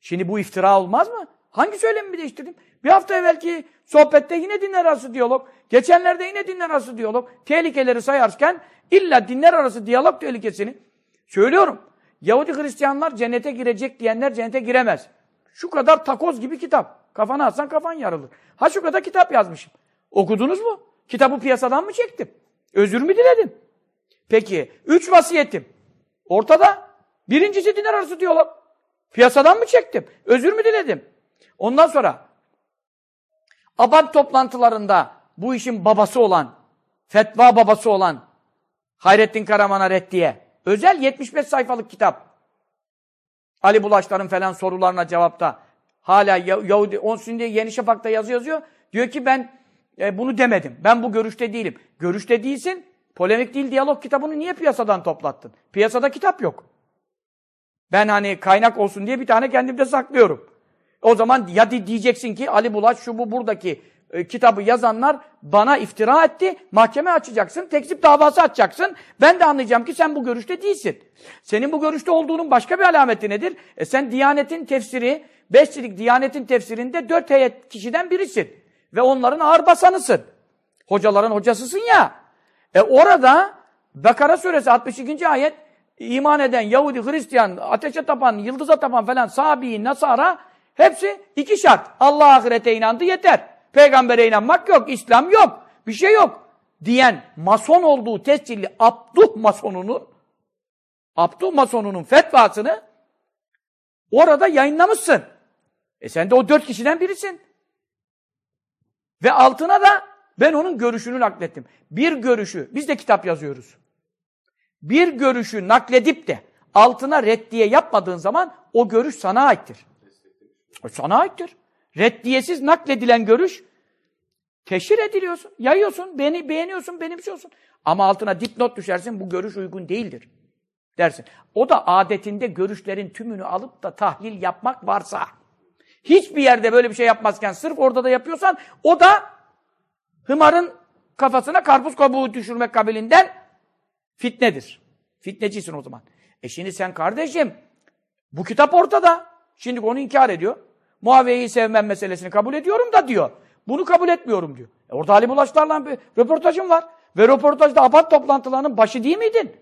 Şimdi bu iftira olmaz mı? Hangi söylemimi değiştirdim? Bir hafta evvelki sohbette yine dinler arası diyalog. Geçenlerde yine dinler arası diyalog. Tehlikeleri sayarken illa dinler arası diyalog tehlikesini söylüyorum. Yahudi Hristiyanlar cennete girecek diyenler cennete giremez. Şu kadar takoz gibi kitap. Kafana atsan kafan yarılır. Ha şu kadar kitap yazmışım. Okudunuz mu? Kitabı piyasadan mı çektim? Özür mü diledim? Peki, üç vasiyetim. Ortada. Birincisi dinler arası diyalog. Piyasadan mı çektim? Özür mü diledim? Ondan sonra Abad toplantılarında bu işin babası olan, fetva babası olan Hayrettin Karaman'a reddiye, özel 75 sayfalık kitap. Ali Bulaşlar'ın falan sorularına cevapta. Hala Yahudi, on şimdi Yeni Şafak'ta yazı yazıyor. Diyor ki ben e, bunu demedim. Ben bu görüşte değilim. Görüşte değilsin. Polemik değil diyalog kitabını niye piyasadan toplattın? Piyasada kitap yok. Ben hani kaynak olsun diye bir tane kendimde saklıyorum. O zaman ya di- diyeceksin ki Ali Bulaş şu bu buradaki e, kitabı yazanlar bana iftira etti. Mahkeme açacaksın, tekzip davası açacaksın. Ben de anlayacağım ki sen bu görüşte değilsin. Senin bu görüşte olduğunun başka bir alameti nedir? E sen Diyanet'in tefsiri, beş cilik Diyanet'in tefsirinde dört heyet kişiden birisin. Ve onların ağır basanısın. Hocaların hocasısın ya. E orada Bakara suresi 62. ayet iman eden Yahudi, Hristiyan, ateşe tapan, yıldıza tapan falan Sabi, Nasara hepsi iki şart. Allah ahirete inandı yeter. Peygambere inanmak yok, İslam yok, bir şey yok diyen mason olduğu tescilli Abduh masonunun Abduh masonunun fetvasını orada yayınlamışsın. E sen de o dört kişiden birisin. Ve altına da ben onun görüşünü naklettim. Bir görüşü, biz de kitap yazıyoruz. Bir görüşü nakledip de altına reddiye yapmadığın zaman o görüş sana aittir. O sana aittir. Reddiyesiz nakledilen görüş teşhir ediliyorsun, yayıyorsun, beni beğeniyorsun, benimsiyorsun. Ama altına dipnot düşersin, bu görüş uygun değildir dersin. O da adetinde görüşlerin tümünü alıp da tahlil yapmak varsa, hiçbir yerde böyle bir şey yapmazken sırf orada da yapıyorsan, o da hımarın kafasına karpuz kabuğu düşürmek kabilinden fitnedir. Fitnecisin o zaman. E şimdi sen kardeşim, bu kitap ortada. Şimdi onu inkar ediyor. Muaviye'yi sevmem meselesini kabul ediyorum da diyor. Bunu kabul etmiyorum diyor. E orada Ali Bulaşlar'la bir röportajım var. Ve röportajda APAD toplantılarının başı değil miydin?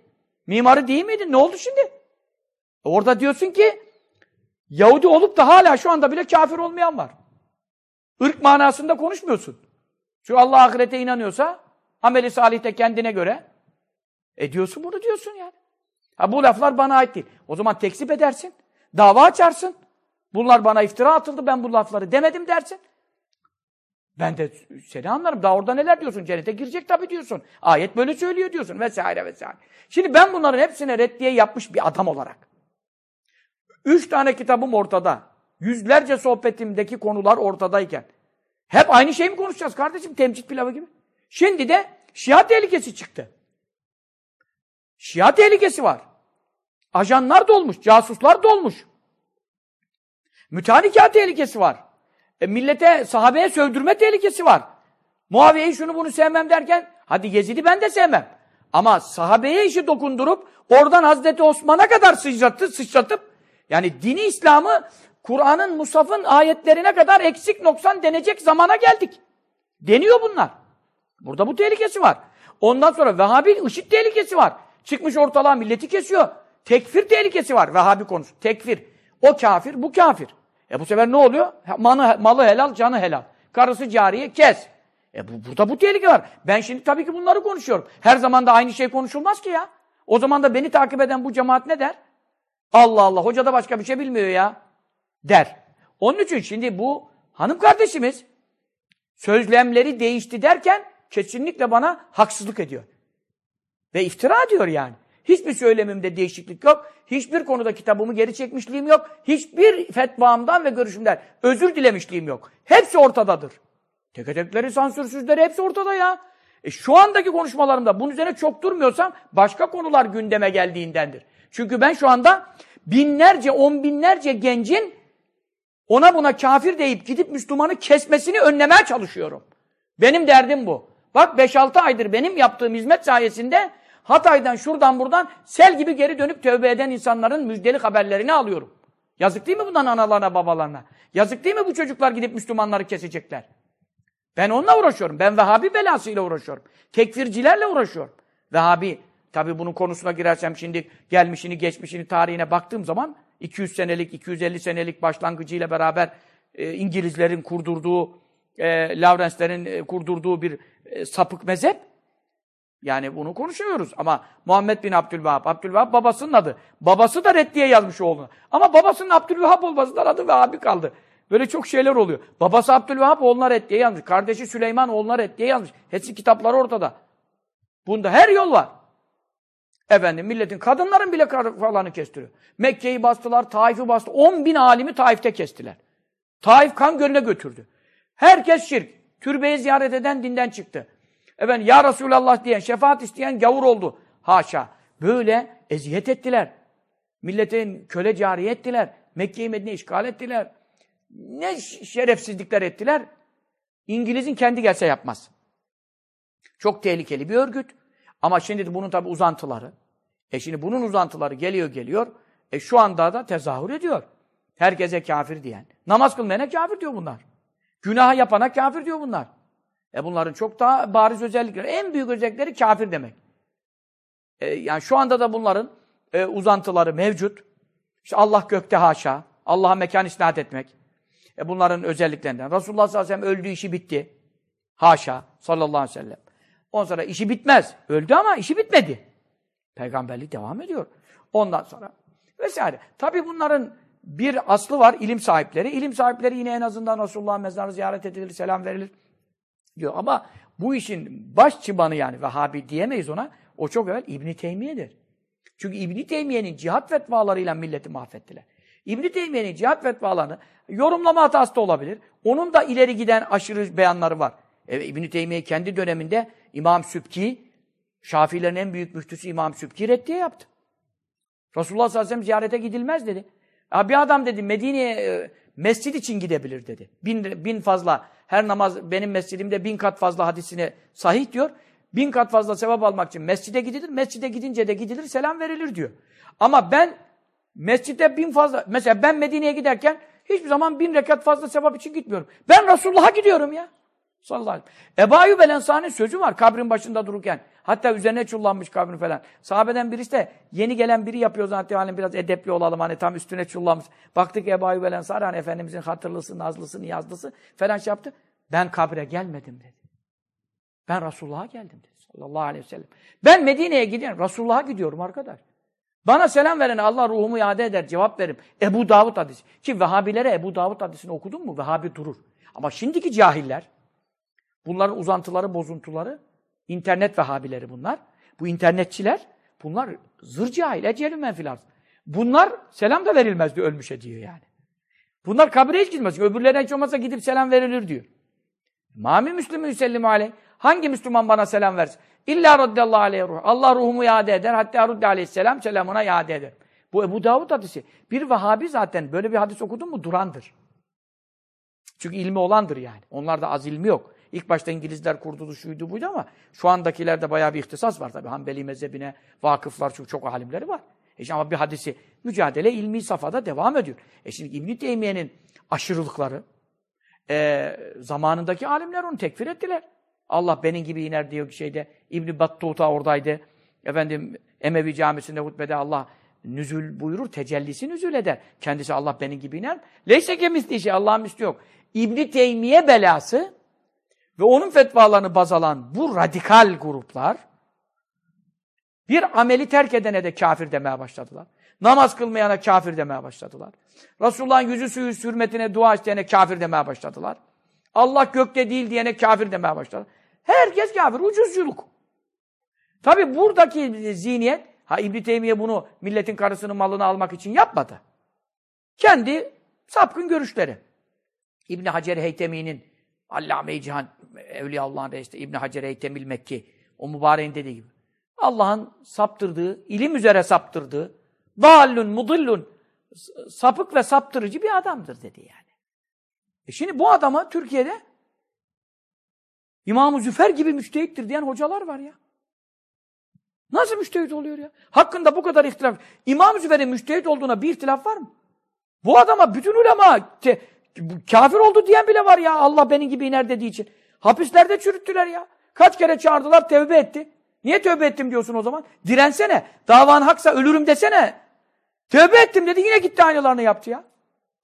Mimarı değil miydin? Ne oldu şimdi? E orada diyorsun ki Yahudi olup da hala şu anda bile kafir olmayan var. Irk manasında konuşmuyorsun. Şu Allah ahirete inanıyorsa ameli salihte kendine göre e diyorsun bunu diyorsun yani. Ha bu laflar bana ait değil. O zaman tekzip edersin. Dava açarsın. Bunlar bana iftira atıldı ben bu lafları demedim dersin. Ben de seni anlarım. Daha orada neler diyorsun? Cennete girecek tabii diyorsun. Ayet böyle söylüyor diyorsun vesaire vesaire. Şimdi ben bunların hepsine reddiye yapmış bir adam olarak. Üç tane kitabım ortada. Yüzlerce sohbetimdeki konular ortadayken. Hep aynı şeyi mi konuşacağız kardeşim? Temcit pilavı gibi. Şimdi de Şia tehlikesi çıktı. Şia tehlikesi var. Ajanlar dolmuş, casuslar dolmuş. Mütehanikâh tehlikesi var. E, millete, sahabeye sövdürme tehlikesi var. Muaviye'yi şunu bunu sevmem derken, hadi Yezid'i ben de sevmem. Ama sahabeye işi dokundurup, oradan Hazreti Osman'a kadar sıçrattı, sıçratıp, yani dini İslam'ı Kur'an'ın, Musaf'ın ayetlerine kadar eksik noksan denecek zamana geldik. Deniyor bunlar. Burada bu tehlikesi var. Ondan sonra Vehhabi IŞİD tehlikesi var. Çıkmış ortalığa milleti kesiyor. Tekfir tehlikesi var Vehhabi konusu. Tekfir. O kafir, bu kafir. E bu sefer ne oluyor? Malı, malı helal, canı helal. Karısı cariye kes. E bu, burada bu tehlike var. Ben şimdi tabii ki bunları konuşuyorum. Her zaman da aynı şey konuşulmaz ki ya. O zaman da beni takip eden bu cemaat ne der? Allah Allah, hoca da başka bir şey bilmiyor ya. Der. Onun için şimdi bu hanım kardeşimiz sözlemleri değişti derken kesinlikle bana haksızlık ediyor. Ve iftira ediyor yani. Hiçbir söylemimde değişiklik yok. Hiçbir konuda kitabımı geri çekmişliğim yok. Hiçbir fetvamdan ve görüşümden özür dilemişliğim yok. Hepsi ortadadır. Teke tekleri, sansürsüzleri hepsi ortada ya. E şu andaki konuşmalarımda bunun üzerine çok durmuyorsam başka konular gündeme geldiğindendir. Çünkü ben şu anda binlerce, on binlerce gencin ona buna kafir deyip gidip Müslümanı kesmesini önlemeye çalışıyorum. Benim derdim bu. Bak 5-6 aydır benim yaptığım hizmet sayesinde Hatay'dan şuradan buradan sel gibi geri dönüp tövbe eden insanların müjdeli haberlerini alıyorum. Yazık değil mi bundan analarına babalarına? Yazık değil mi bu çocuklar gidip Müslümanları kesecekler? Ben onunla uğraşıyorum. Ben Vehhabi belasıyla uğraşıyorum. Tekfircilerle uğraşıyorum. Vehhabi, tabii bunun konusuna girersem şimdi gelmişini, geçmişini, tarihine baktığım zaman 200 senelik, 250 senelik başlangıcıyla beraber e, İngilizlerin kurdurduğu, e, Lawrence'lerin e, kurdurduğu bir e, sapık mezhep. Yani bunu konuşuyoruz. Ama Muhammed bin Abdülvahhab, Abdülvahhab babasının adı. Babası da reddiye yazmış oğluna. Ama babasının Abdülvahhab olmasından adı Vehhabi kaldı. Böyle çok şeyler oluyor. Babası Abdülvahhab oğluna reddiye yazmış. Kardeşi Süleyman oğluna reddiye yazmış. Hepsi kitapları ortada. Bunda her yol var. Efendim milletin, kadınların bile kafalarını kestiriyor. Mekke'yi bastılar, Taif'i bastı. 10 bin alimi Taif'te kestiler. Taif kan gölüne götürdü. Herkes şirk. Türbeyi ziyaret eden dinden çıktı. Efendim ya Resulallah diyen, şefaat isteyen gavur oldu. Haşa. Böyle eziyet ettiler. Milletin köle cariye ettiler. Mekke'yi Medine işgal ettiler. ne şerefsizlikler ettiler. İngiliz'in kendi gelse yapmaz. Çok tehlikeli bir örgüt. Ama şimdi bunun tabi uzantıları. E şimdi bunun uzantıları geliyor geliyor. E şu anda da tezahür ediyor. Herkese kafir diyen. Namaz kılmayana kafir diyor bunlar. Günah yapana kafir diyor bunlar. E bunların çok daha bariz özellikleri. En büyük özellikleri kafir demek. E yani şu anda da bunların e, uzantıları mevcut. İşte Allah gökte haşa. Allah'a mekan isnat etmek. E bunların özelliklerinden. Resulullah sallallahu aleyhi ve sellem öldü işi bitti. Haşa sallallahu aleyhi ve sellem. Ondan sonra işi bitmez. Öldü ama işi bitmedi. Peygamberlik devam ediyor. Ondan sonra vesaire. Tabi bunların bir aslı var ilim sahipleri. İlim sahipleri yine en azından Resulullah'ın mezarı ziyaret edilir, selam verilir diyor. Ama bu işin baş çıbanı yani Vehhabi diyemeyiz ona. O çok evvel İbn Teymiye'dir. Çünkü İbn Teymiye'nin cihat fetvalarıyla milleti mahvettiler. İbn Teymiye'nin cihat fetvalarını yorumlama hatası da olabilir. Onun da ileri giden aşırı beyanları var. Evet, İbn Teymiye kendi döneminde İmam Sübki, Şafiilerin en büyük müftüsü İmam Sübki reddiye yaptı. Resulullah sallallahu aleyhi ve sellem ziyarete gidilmez dedi. Ya bir adam dedi Medine'ye e, mescid için gidebilir dedi. Bin, bin fazla her namaz benim mescidimde bin kat fazla hadisine sahih diyor. Bin kat fazla sevap almak için mescide gidilir. Mescide gidince de gidilir selam verilir diyor. Ama ben mescide bin fazla mesela ben Medine'ye giderken hiçbir zaman bin rekat fazla sevap için gitmiyorum. Ben Resulullah'a gidiyorum ya. Sallallahu aleyhi ve sellem. Ebu Ayyub el Ensari'nin sözü var kabrin başında dururken. Hatta üzerine çullanmış kabrin falan. Sahabeden birisi de yeni gelen biri yapıyor zaten biraz edepli olalım hani tam üstüne çullanmış. Baktık Ebu Ayyub el Ensari hani Efendimizin hatırlısı, nazlısı, niyazlısı falan şey yaptı. Ben kabre gelmedim dedi. Ben Resulullah'a geldim dedi. Sallallahu aleyhi ve sellem. Ben Medine'ye gidiyorum. Resulullah'a gidiyorum arkadaş. Bana selam verene Allah ruhumu iade eder, cevap veririm. Ebu Davud hadisi. Ki Vehhabilere Ebu Davud hadisini okudun mu? Vehhabi durur. Ama şimdiki cahiller, bunların uzantıları, bozuntuları, internet Vehhabileri bunlar. Bu internetçiler, bunlar zır cahil, eceli menfilar. Bunlar selam da verilmez diyor, ölmüşe diyor yani. Bunlar kabire hiç gitmez. Öbürlerine hiç olmazsa gidip selam verilir diyor. Mami Müslümü yüsellimu aleyh. Hangi Müslüman bana selam versin? İlla raddallahu aleyhi ruh. Allah ruhumu iade eder. Hatta rudde aleyhisselam selamına iade eder. Bu Ebu Davud hadisi. Bir Vahabi zaten böyle bir hadis okudun mu durandır. Çünkü ilmi olandır yani. Onlarda az ilmi yok. İlk başta İngilizler kurduğu şuydu buydu ama şu andakilerde bayağı bir ihtisas var tabii. Hanbeli mezhebine vakıflar çok, çok alimleri var. E ama bir hadisi mücadele ilmi safhada devam ediyor. E şimdi İbn-i Teymiye'nin aşırılıkları e, zamanındaki alimler onu tekfir ettiler. Allah benim gibi iner diyor ki şeyde İbn Battuta oradaydı. Efendim Emevi Camisi'nde hutbede Allah nüzül buyurur, tecellisi nüzül eder. Kendisi Allah benim gibi iner. Leyse kemisli şey, Allah'ın misli yok. İbn Teymiye belası ve onun fetvalarını baz alan bu radikal gruplar bir ameli terk edene de kafir demeye başladılar. Namaz kılmayana kafir demeye başladılar. Resulullah'ın yüzü suyu hürmetine dua isteyene kafir demeye başladılar. Allah gökte değil diyene kafir demeye başladı. Herkes kafir, ucuzculuk. Tabi buradaki zihniyet, ha İbn Teymiye bunu milletin karısının malını almak için yapmadı. Kendi sapkın görüşleri. İbn Hacer Heytemi'nin Allame-i Cihan Evliya Allah'ın reisi İbn Hacer Heytemil Mekki o mübareğin dediği gibi. Allah'ın saptırdığı, ilim üzere saptırdığı, dallun, mudillun, sapık ve saptırıcı bir adamdır dedi yani. E şimdi bu adama Türkiye'de İmam-ı Züfer gibi müçtehittir diyen hocalar var ya. Nasıl müştehit oluyor ya? Hakkında bu kadar ihtilaf. İmam-ı Züfer'in müştehit olduğuna bir ihtilaf var mı? Bu adama bütün ulema te, kafir oldu diyen bile var ya Allah benim gibi iner dediği için. Hapislerde çürüttüler ya. Kaç kere çağırdılar tevbe etti. Niye tövbe ettim diyorsun o zaman? Dirensene. Davan haksa ölürüm desene. Tövbe ettim dedi yine gitti aynılarını yaptı ya.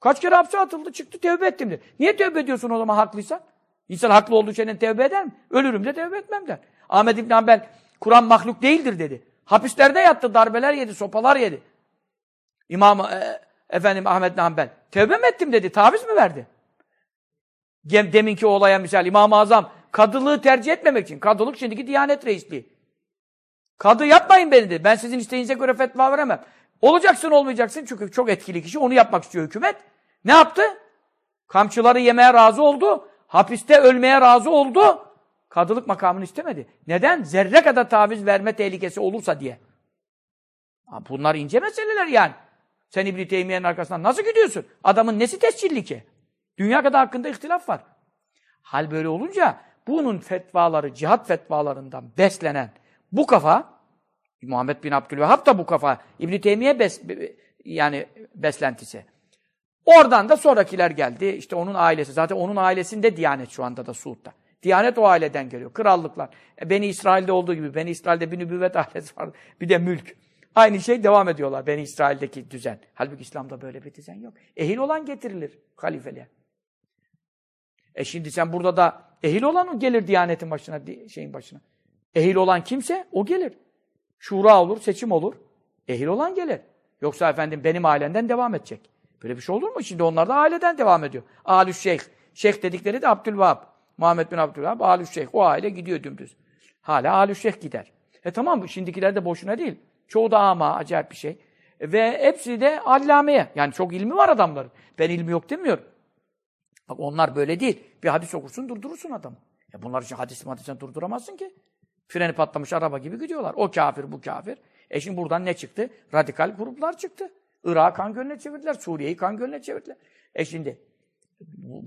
Kaç kere hapse atıldı çıktı tövbe ettim dedi. Niye tövbe ediyorsun o zaman haklıysan? İnsan haklı olduğu şeyden tövbe eder mi? Ölürüm de tövbe etmem der. Ahmet İbn Hanbel Kur'an mahluk değildir dedi. Hapislerde yattı, darbeler yedi, sopalar yedi. İmam e, efendim Ahmet İbn Hanbel tövbe mi ettim dedi, taviz mi verdi? Deminki olaya misal İmam-ı Azam kadılığı tercih etmemek için. Kadılık şimdiki Diyanet Reisliği. Kadı yapmayın beni dedi. Ben sizin isteğinize göre fetva veremem. Olacaksın olmayacaksın çünkü çok etkili kişi onu yapmak istiyor hükümet. Ne yaptı? Kamçıları yemeye razı oldu. Hapiste ölmeye razı oldu. Kadılık makamını istemedi. Neden? Zerre kadar taviz verme tehlikesi olursa diye. Bunlar ince meseleler yani. Sen İbn-i Teymiye'nin arkasından nasıl gidiyorsun? Adamın nesi tescilli ki? Dünya kadar hakkında ihtilaf var. Hal böyle olunca bunun fetvaları, cihat fetvalarından beslenen bu kafa, Muhammed bin Abdülvehhab da bu kafa, İbn Teymiye bes, yani beslentisi. Oradan da sonrakiler geldi. İşte onun ailesi. Zaten onun ailesinde Diyanet şu anda da Suud'da. Diyanet o aileden geliyor. Krallıklar. E, Beni İsrail'de olduğu gibi. Beni İsrail'de bir nübüvvet [LAUGHS] ailesi var. Bir de mülk. Aynı şey devam ediyorlar. Beni İsrail'deki düzen. Halbuki İslam'da böyle bir düzen yok. Ehil olan getirilir halifeliğe. E şimdi sen burada da ehil olan o gelir Diyanetin başına, şeyin başına. Ehil olan kimse o gelir. Şura olur, seçim olur. Ehil olan gelir. Yoksa efendim benim ailemden devam edecek. Böyle bir şey olur mu? Şimdi onlar da aileden devam ediyor. Alü Şeyh. Şeyh dedikleri de Abdülvahab. Muhammed bin Abdülvahab, Alü Şeyh. O aile gidiyor dümdüz. Hala Alü Şeyh gider. E tamam? Şimdikiler de boşuna değil. Çoğu da ama acayip bir şey. Ve hepsi de allameye. Yani çok ilmi var adamların. Ben ilmi yok demiyorum. Bak onlar böyle değil. Bir hadis okursun durdurursun adamı. Ya bunlar için hadis hadisen durduramazsın ki. Freni patlamış araba gibi gidiyorlar. O kafir, bu kafir. E şimdi buradan ne çıktı? Radikal gruplar çıktı. Irak'ı kan gölüne çevirdiler. Suriye'yi kan gölüne çevirdiler. E şimdi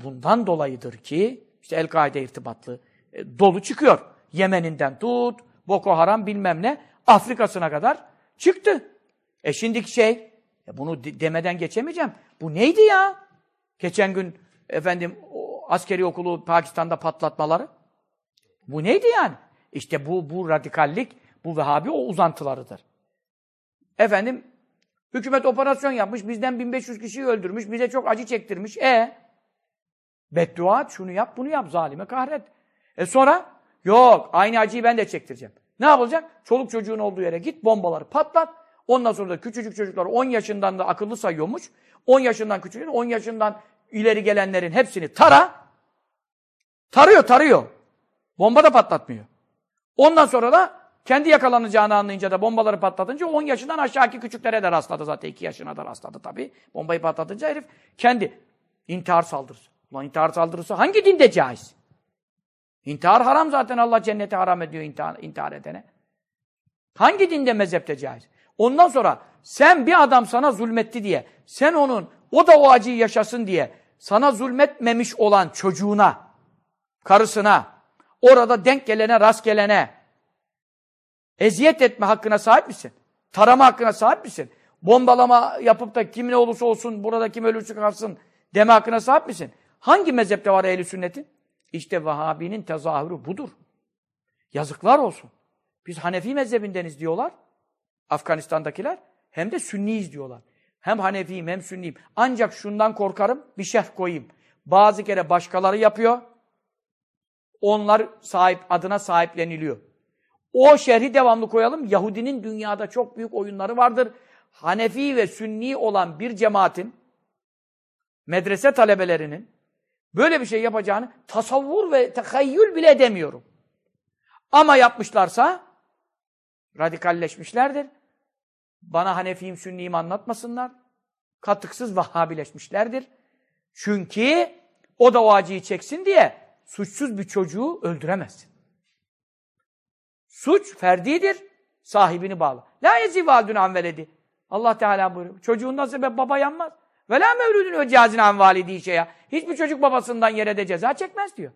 bundan dolayıdır ki işte El-Kaide irtibatlı e, dolu çıkıyor. Yemen'inden tut, Boko Haram bilmem ne Afrika'sına kadar çıktı. E şimdiki şey bunu demeden geçemeyeceğim. Bu neydi ya? Geçen gün efendim askeri okulu Pakistan'da patlatmaları. Bu neydi yani? İşte bu bu radikallik, bu Vehhabi o uzantılarıdır. Efendim hükümet operasyon yapmış, bizden 1500 kişiyi öldürmüş, bize çok acı çektirmiş. E beddua et, şunu yap, bunu yap, zalime kahret. E sonra yok, aynı acıyı ben de çektireceğim. Ne yapılacak? Çoluk çocuğun olduğu yere git, bombaları patlat. Ondan sonra da küçücük çocuklar 10 yaşından da akıllı sayıyormuş. 10 yaşından küçük, 10 yaşından ileri gelenlerin hepsini tara. Tarıyor, tarıyor. Bomba da patlatmıyor. Ondan sonra da kendi yakalanacağını anlayınca da bombaları patlatınca 10 yaşından aşağıki küçüklere de rastladı zaten. 2 yaşına da rastladı tabii. Bombayı patlatınca herif kendi. intihar saldırısı. Ulan intihar saldırısı hangi dinde caiz? İntihar haram zaten Allah cenneti haram ediyor intihar, intihar edene. Hangi dinde mezhepte caiz? Ondan sonra sen bir adam sana zulmetti diye, sen onun, o da o acıyı yaşasın diye, sana zulmetmemiş olan çocuğuna, karısına, orada denk gelene, rast gelene, eziyet etme hakkına sahip misin? Tarama hakkına sahip misin? Bombalama yapıp da kim ne olursa olsun, burada kim ölürse kalsın deme hakkına sahip misin? Hangi mezhepte var ehli sünnetin? İşte Vahhabi'nin tezahürü budur. Yazıklar olsun. Biz Hanefi mezhebindeniz diyorlar. Afganistan'dakiler. Hem de Sünniyiz diyorlar. Hem Hanefiyim hem Sünniyim. Ancak şundan korkarım, bir şerh koyayım. Bazı kere başkaları yapıyor. Onlar sahip adına sahipleniliyor. O şerhi devamlı koyalım. Yahudinin dünyada çok büyük oyunları vardır. Hanefi ve Sünni olan bir cemaatin, medrese talebelerinin böyle bir şey yapacağını tasavvur ve tehayyül bile edemiyorum. Ama yapmışlarsa radikalleşmişlerdir. Bana Hanefiyim, Sünniyim anlatmasınlar. Katıksız Vahhabileşmişlerdir. Çünkü o da o acıyı çeksin diye suçsuz bir çocuğu öldüremezsin. Suç ferdidir, sahibini bağlı. La yezi validun anveledi. Allah Teala buyuruyor. Çocuğundan sebep baba yanmaz. Ve la mevludun öcazin anvalidi ya. Hiçbir çocuk babasından yere de ceza çekmez diyor.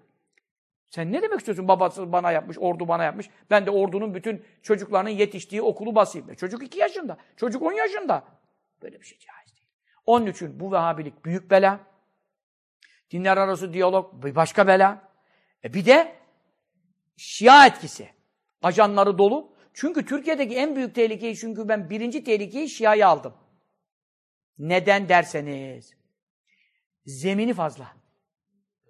Sen ne demek istiyorsun? Babası bana yapmış, ordu bana yapmış. Ben de ordunun bütün çocuklarının yetiştiği okulu basayım. E çocuk iki yaşında. Çocuk on yaşında. Böyle bir şey caiz değil. Onun için bu Vehhabilik büyük bela. Dinler arası diyalog bir başka bela. E bir de Şia etkisi. Ajanları dolu. Çünkü Türkiye'deki en büyük tehlikeyi çünkü ben birinci tehlikeyi Şia'ya aldım. Neden derseniz. Zemini fazla.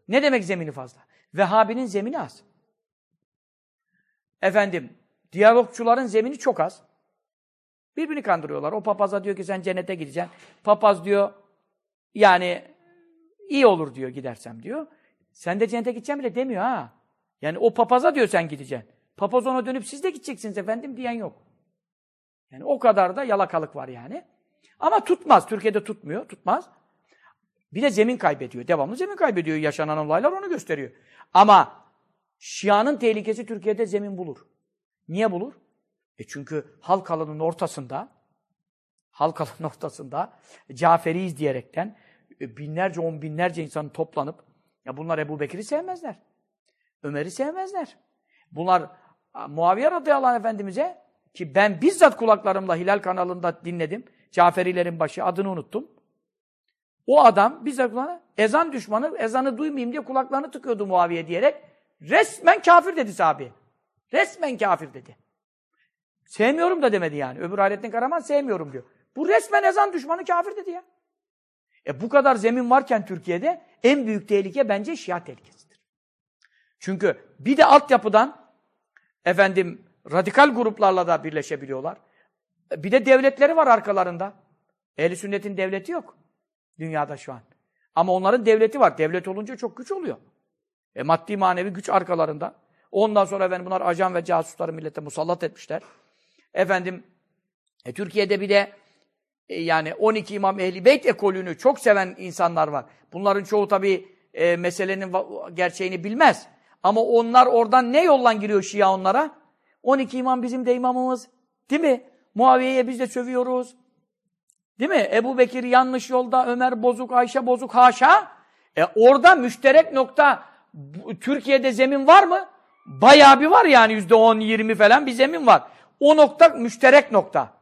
Ne demek zemini fazla? Vehhabi'nin zemini az. Efendim, diyalogçuların zemini çok az. Birbirini kandırıyorlar. O papaza diyor ki sen cennete gideceksin. Papaz diyor yani iyi olur diyor gidersem diyor. Sen de cennete gideceğim bile demiyor ha. Yani o papaza diyor sen gideceksin. Papaz ona dönüp siz de gideceksiniz efendim diyen yok. Yani o kadar da yalakalık var yani. Ama tutmaz. Türkiye'de tutmuyor. Tutmaz. Bir de zemin kaybediyor. Devamlı zemin kaybediyor. Yaşanan olaylar onu gösteriyor. Ama Şia'nın tehlikesi Türkiye'de zemin bulur. Niye bulur? E çünkü halk alanının ortasında halk [LAUGHS] ortasında Caferiyiz diyerekten e, binlerce, on binlerce insanın toplanıp ya bunlar Ebu Bekir'i sevmezler. Ömer'i sevmezler. Bunlar Muaviye radıyallahu anh efendimize ki ben bizzat kulaklarımla Hilal kanalında dinledim. Caferilerin başı adını unuttum. O adam kulağına ezan düşmanı ezanı duymayayım diye kulaklarını tıkıyordu Muaviye diyerek resmen kafir dedi sahabi. Resmen kafir dedi. Sevmiyorum da demedi yani. Öbür Hayrettin Karaman sevmiyorum diyor. Bu resmen ezan düşmanı kafir dedi ya. E bu kadar zemin varken Türkiye'de en büyük tehlike bence Şia tehlikesidir. Çünkü bir de altyapıdan efendim radikal gruplarla da birleşebiliyorlar. E, bir de devletleri var arkalarında. Ehli sünnetin devleti yok dünyada şu an. Ama onların devleti var. Devlet olunca çok güç oluyor. E maddi manevi güç arkalarında. Ondan sonra efendim bunlar ajan ve casusları millete musallat etmişler. Efendim e, Türkiye'de bir de e, yani 12 İmam Ehli Beyt ekolünü çok seven insanlar var. Bunların çoğu tabii e, meselenin gerçeğini bilmez. Ama onlar oradan ne yolla giriyor Şia onlara? 12 imam bizim de imamımız. Değil mi? Muaviye'ye biz de sövüyoruz. Değil mi? Ebu Bekir yanlış yolda, Ömer bozuk, Ayşe bozuk, haşa. E orada müşterek nokta, Türkiye'de zemin var mı? Bayağı bir var yani yüzde on, yirmi falan bir zemin var. O nokta müşterek nokta.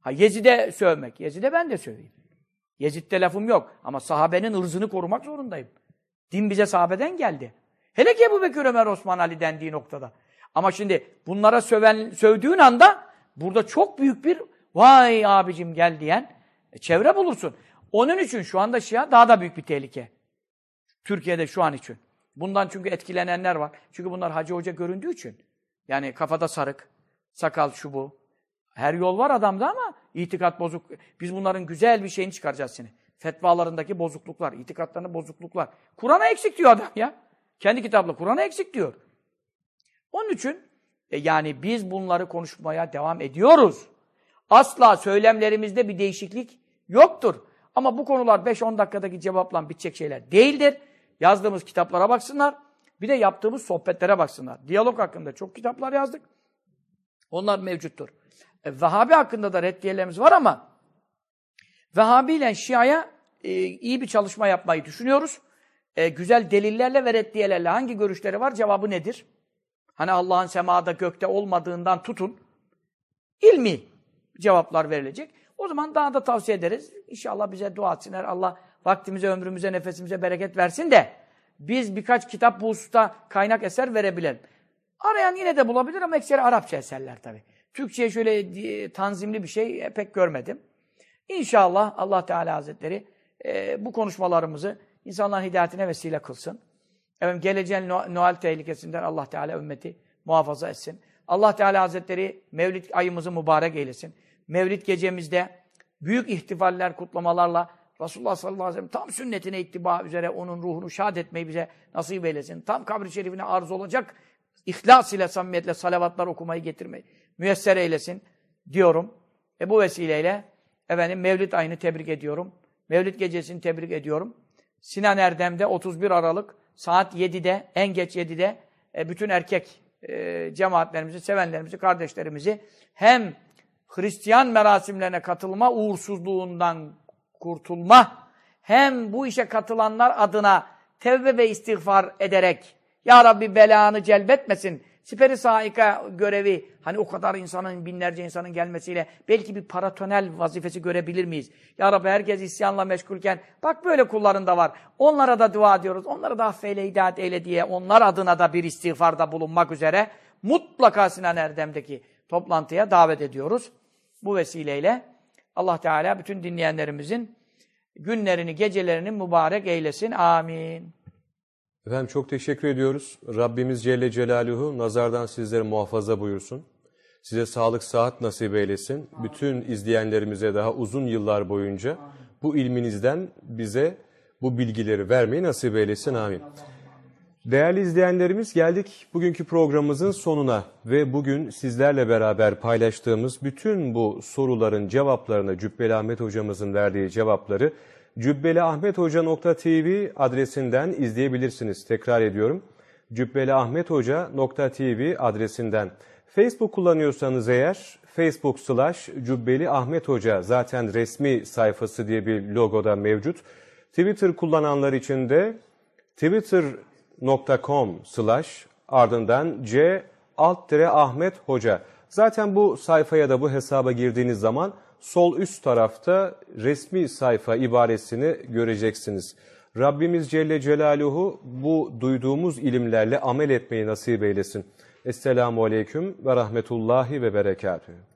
Ha Yezid'e sövmek. Yezid'e ben de söveyim. Yezid'de lafım yok. Ama sahabenin ırzını korumak zorundayım. Din bize sahabeden geldi. Hele ki Ebu Bekir, Ömer, Osman, Ali dendiği noktada. Ama şimdi bunlara söven, sövdüğün anda burada çok büyük bir vay abicim gel diyen e, çevre bulursun. Onun için şu anda Şia daha da büyük bir tehlike. Türkiye'de şu an için. Bundan çünkü etkilenenler var. Çünkü bunlar hacı hoca göründüğü için. Yani kafada sarık, sakal şu bu. Her yol var adamda ama itikat bozuk. Biz bunların güzel bir şeyini çıkaracağız seni. Fetvalarındaki bozukluklar, itikatlarında bozukluklar. Kur'an'a eksik diyor adam ya. Kendi kitapla Kur'an'a eksik diyor. Onun için e yani biz bunları konuşmaya devam ediyoruz. Asla söylemlerimizde bir değişiklik yoktur. Ama bu konular 5-10 dakikadaki cevapla bitecek şeyler değildir. Yazdığımız kitaplara baksınlar. Bir de yaptığımız sohbetlere baksınlar. Diyalog hakkında çok kitaplar yazdık. Onlar mevcuttur. E, Vehhabi hakkında da reddiyelerimiz var ama Vehhabi ile Şia'ya e, iyi bir çalışma yapmayı düşünüyoruz. E, güzel delillerle ve reddiyelerle hangi görüşleri var? Cevabı nedir? Hani Allah'ın semada gökte olmadığından tutun. ilmi cevaplar verilecek. O zaman daha da tavsiye ederiz. İnşallah bize dua etsinler. Allah vaktimize, ömrümüze, nefesimize bereket versin de biz birkaç kitap bu hususta kaynak eser verebilelim. Arayan yine de bulabilir ama ekseri Arapça eserler tabi. Türkçe'ye şöyle e, tanzimli bir şey e, pek görmedim. İnşallah Allah Teala Hazretleri e, bu konuşmalarımızı insanların hidayetine vesile kılsın. Efendim, geleceğin Noel tehlikesinden Allah Teala ümmeti muhafaza etsin. Allah Teala Hazretleri Mevlid ayımızı mübarek eylesin. Mevlid gecemizde büyük ihtifaller, kutlamalarla Resulullah sallallahu aleyhi ve sellem tam sünnetine ittiba üzere onun ruhunu şad etmeyi bize nasip eylesin. Tam kabri şerifine arz olacak ihlas ile, samimiyetle salavatlar okumayı getirmeyi müyesser eylesin diyorum. E bu vesileyle efendim Mevlid ayını tebrik ediyorum. Mevlid gecesini tebrik ediyorum. Sinan Erdem'de 31 Aralık saat 7'de, en geç 7'de e, bütün erkek e, cemaatlerimizi, sevenlerimizi, kardeşlerimizi hem Hristiyan merasimlerine katılma uğursuzluğundan kurtulma hem bu işe katılanlar adına tevbe ve istiğfar ederek Ya Rabbi belanı celbetmesin, Siperi saika görevi, hani o kadar insanın, binlerce insanın gelmesiyle belki bir paratonel vazifesi görebilir miyiz? Ya Rabbi herkes isyanla meşgulken, bak böyle kullarında var. Onlara da dua ediyoruz. Onlara da affeyle, hidayet eyle diye, onlar adına da bir istiğfarda bulunmak üzere mutlaka Sinan Erdem'deki toplantıya davet ediyoruz. Bu vesileyle Allah Teala bütün dinleyenlerimizin günlerini, gecelerini mübarek eylesin. Amin. Efendim çok teşekkür ediyoruz. Rabbimiz Celle Celaluhu nazardan sizleri muhafaza buyursun. Size sağlık, saat nasip eylesin. Bütün izleyenlerimize daha uzun yıllar boyunca bu ilminizden bize bu bilgileri vermeyi nasip eylesin. Amin. Değerli izleyenlerimiz geldik bugünkü programımızın sonuna ve bugün sizlerle beraber paylaştığımız bütün bu soruların cevaplarını Cübbeli Ahmet hocamızın verdiği cevapları cübbeliahmethoca.tv adresinden izleyebilirsiniz. Tekrar ediyorum. cübbeliahmethoca.tv adresinden. Facebook kullanıyorsanız eğer Facebook slash Cübbeli Ahmet Hoca zaten resmi sayfası diye bir logoda mevcut. Twitter kullananlar için de twitter.com slash ardından c alt Ahmet Hoca. Zaten bu sayfaya da bu hesaba girdiğiniz zaman sol üst tarafta resmi sayfa ibaresini göreceksiniz. Rabbimiz Celle Celaluhu bu duyduğumuz ilimlerle amel etmeyi nasip eylesin. Esselamu Aleyküm ve Rahmetullahi ve Berekatühü.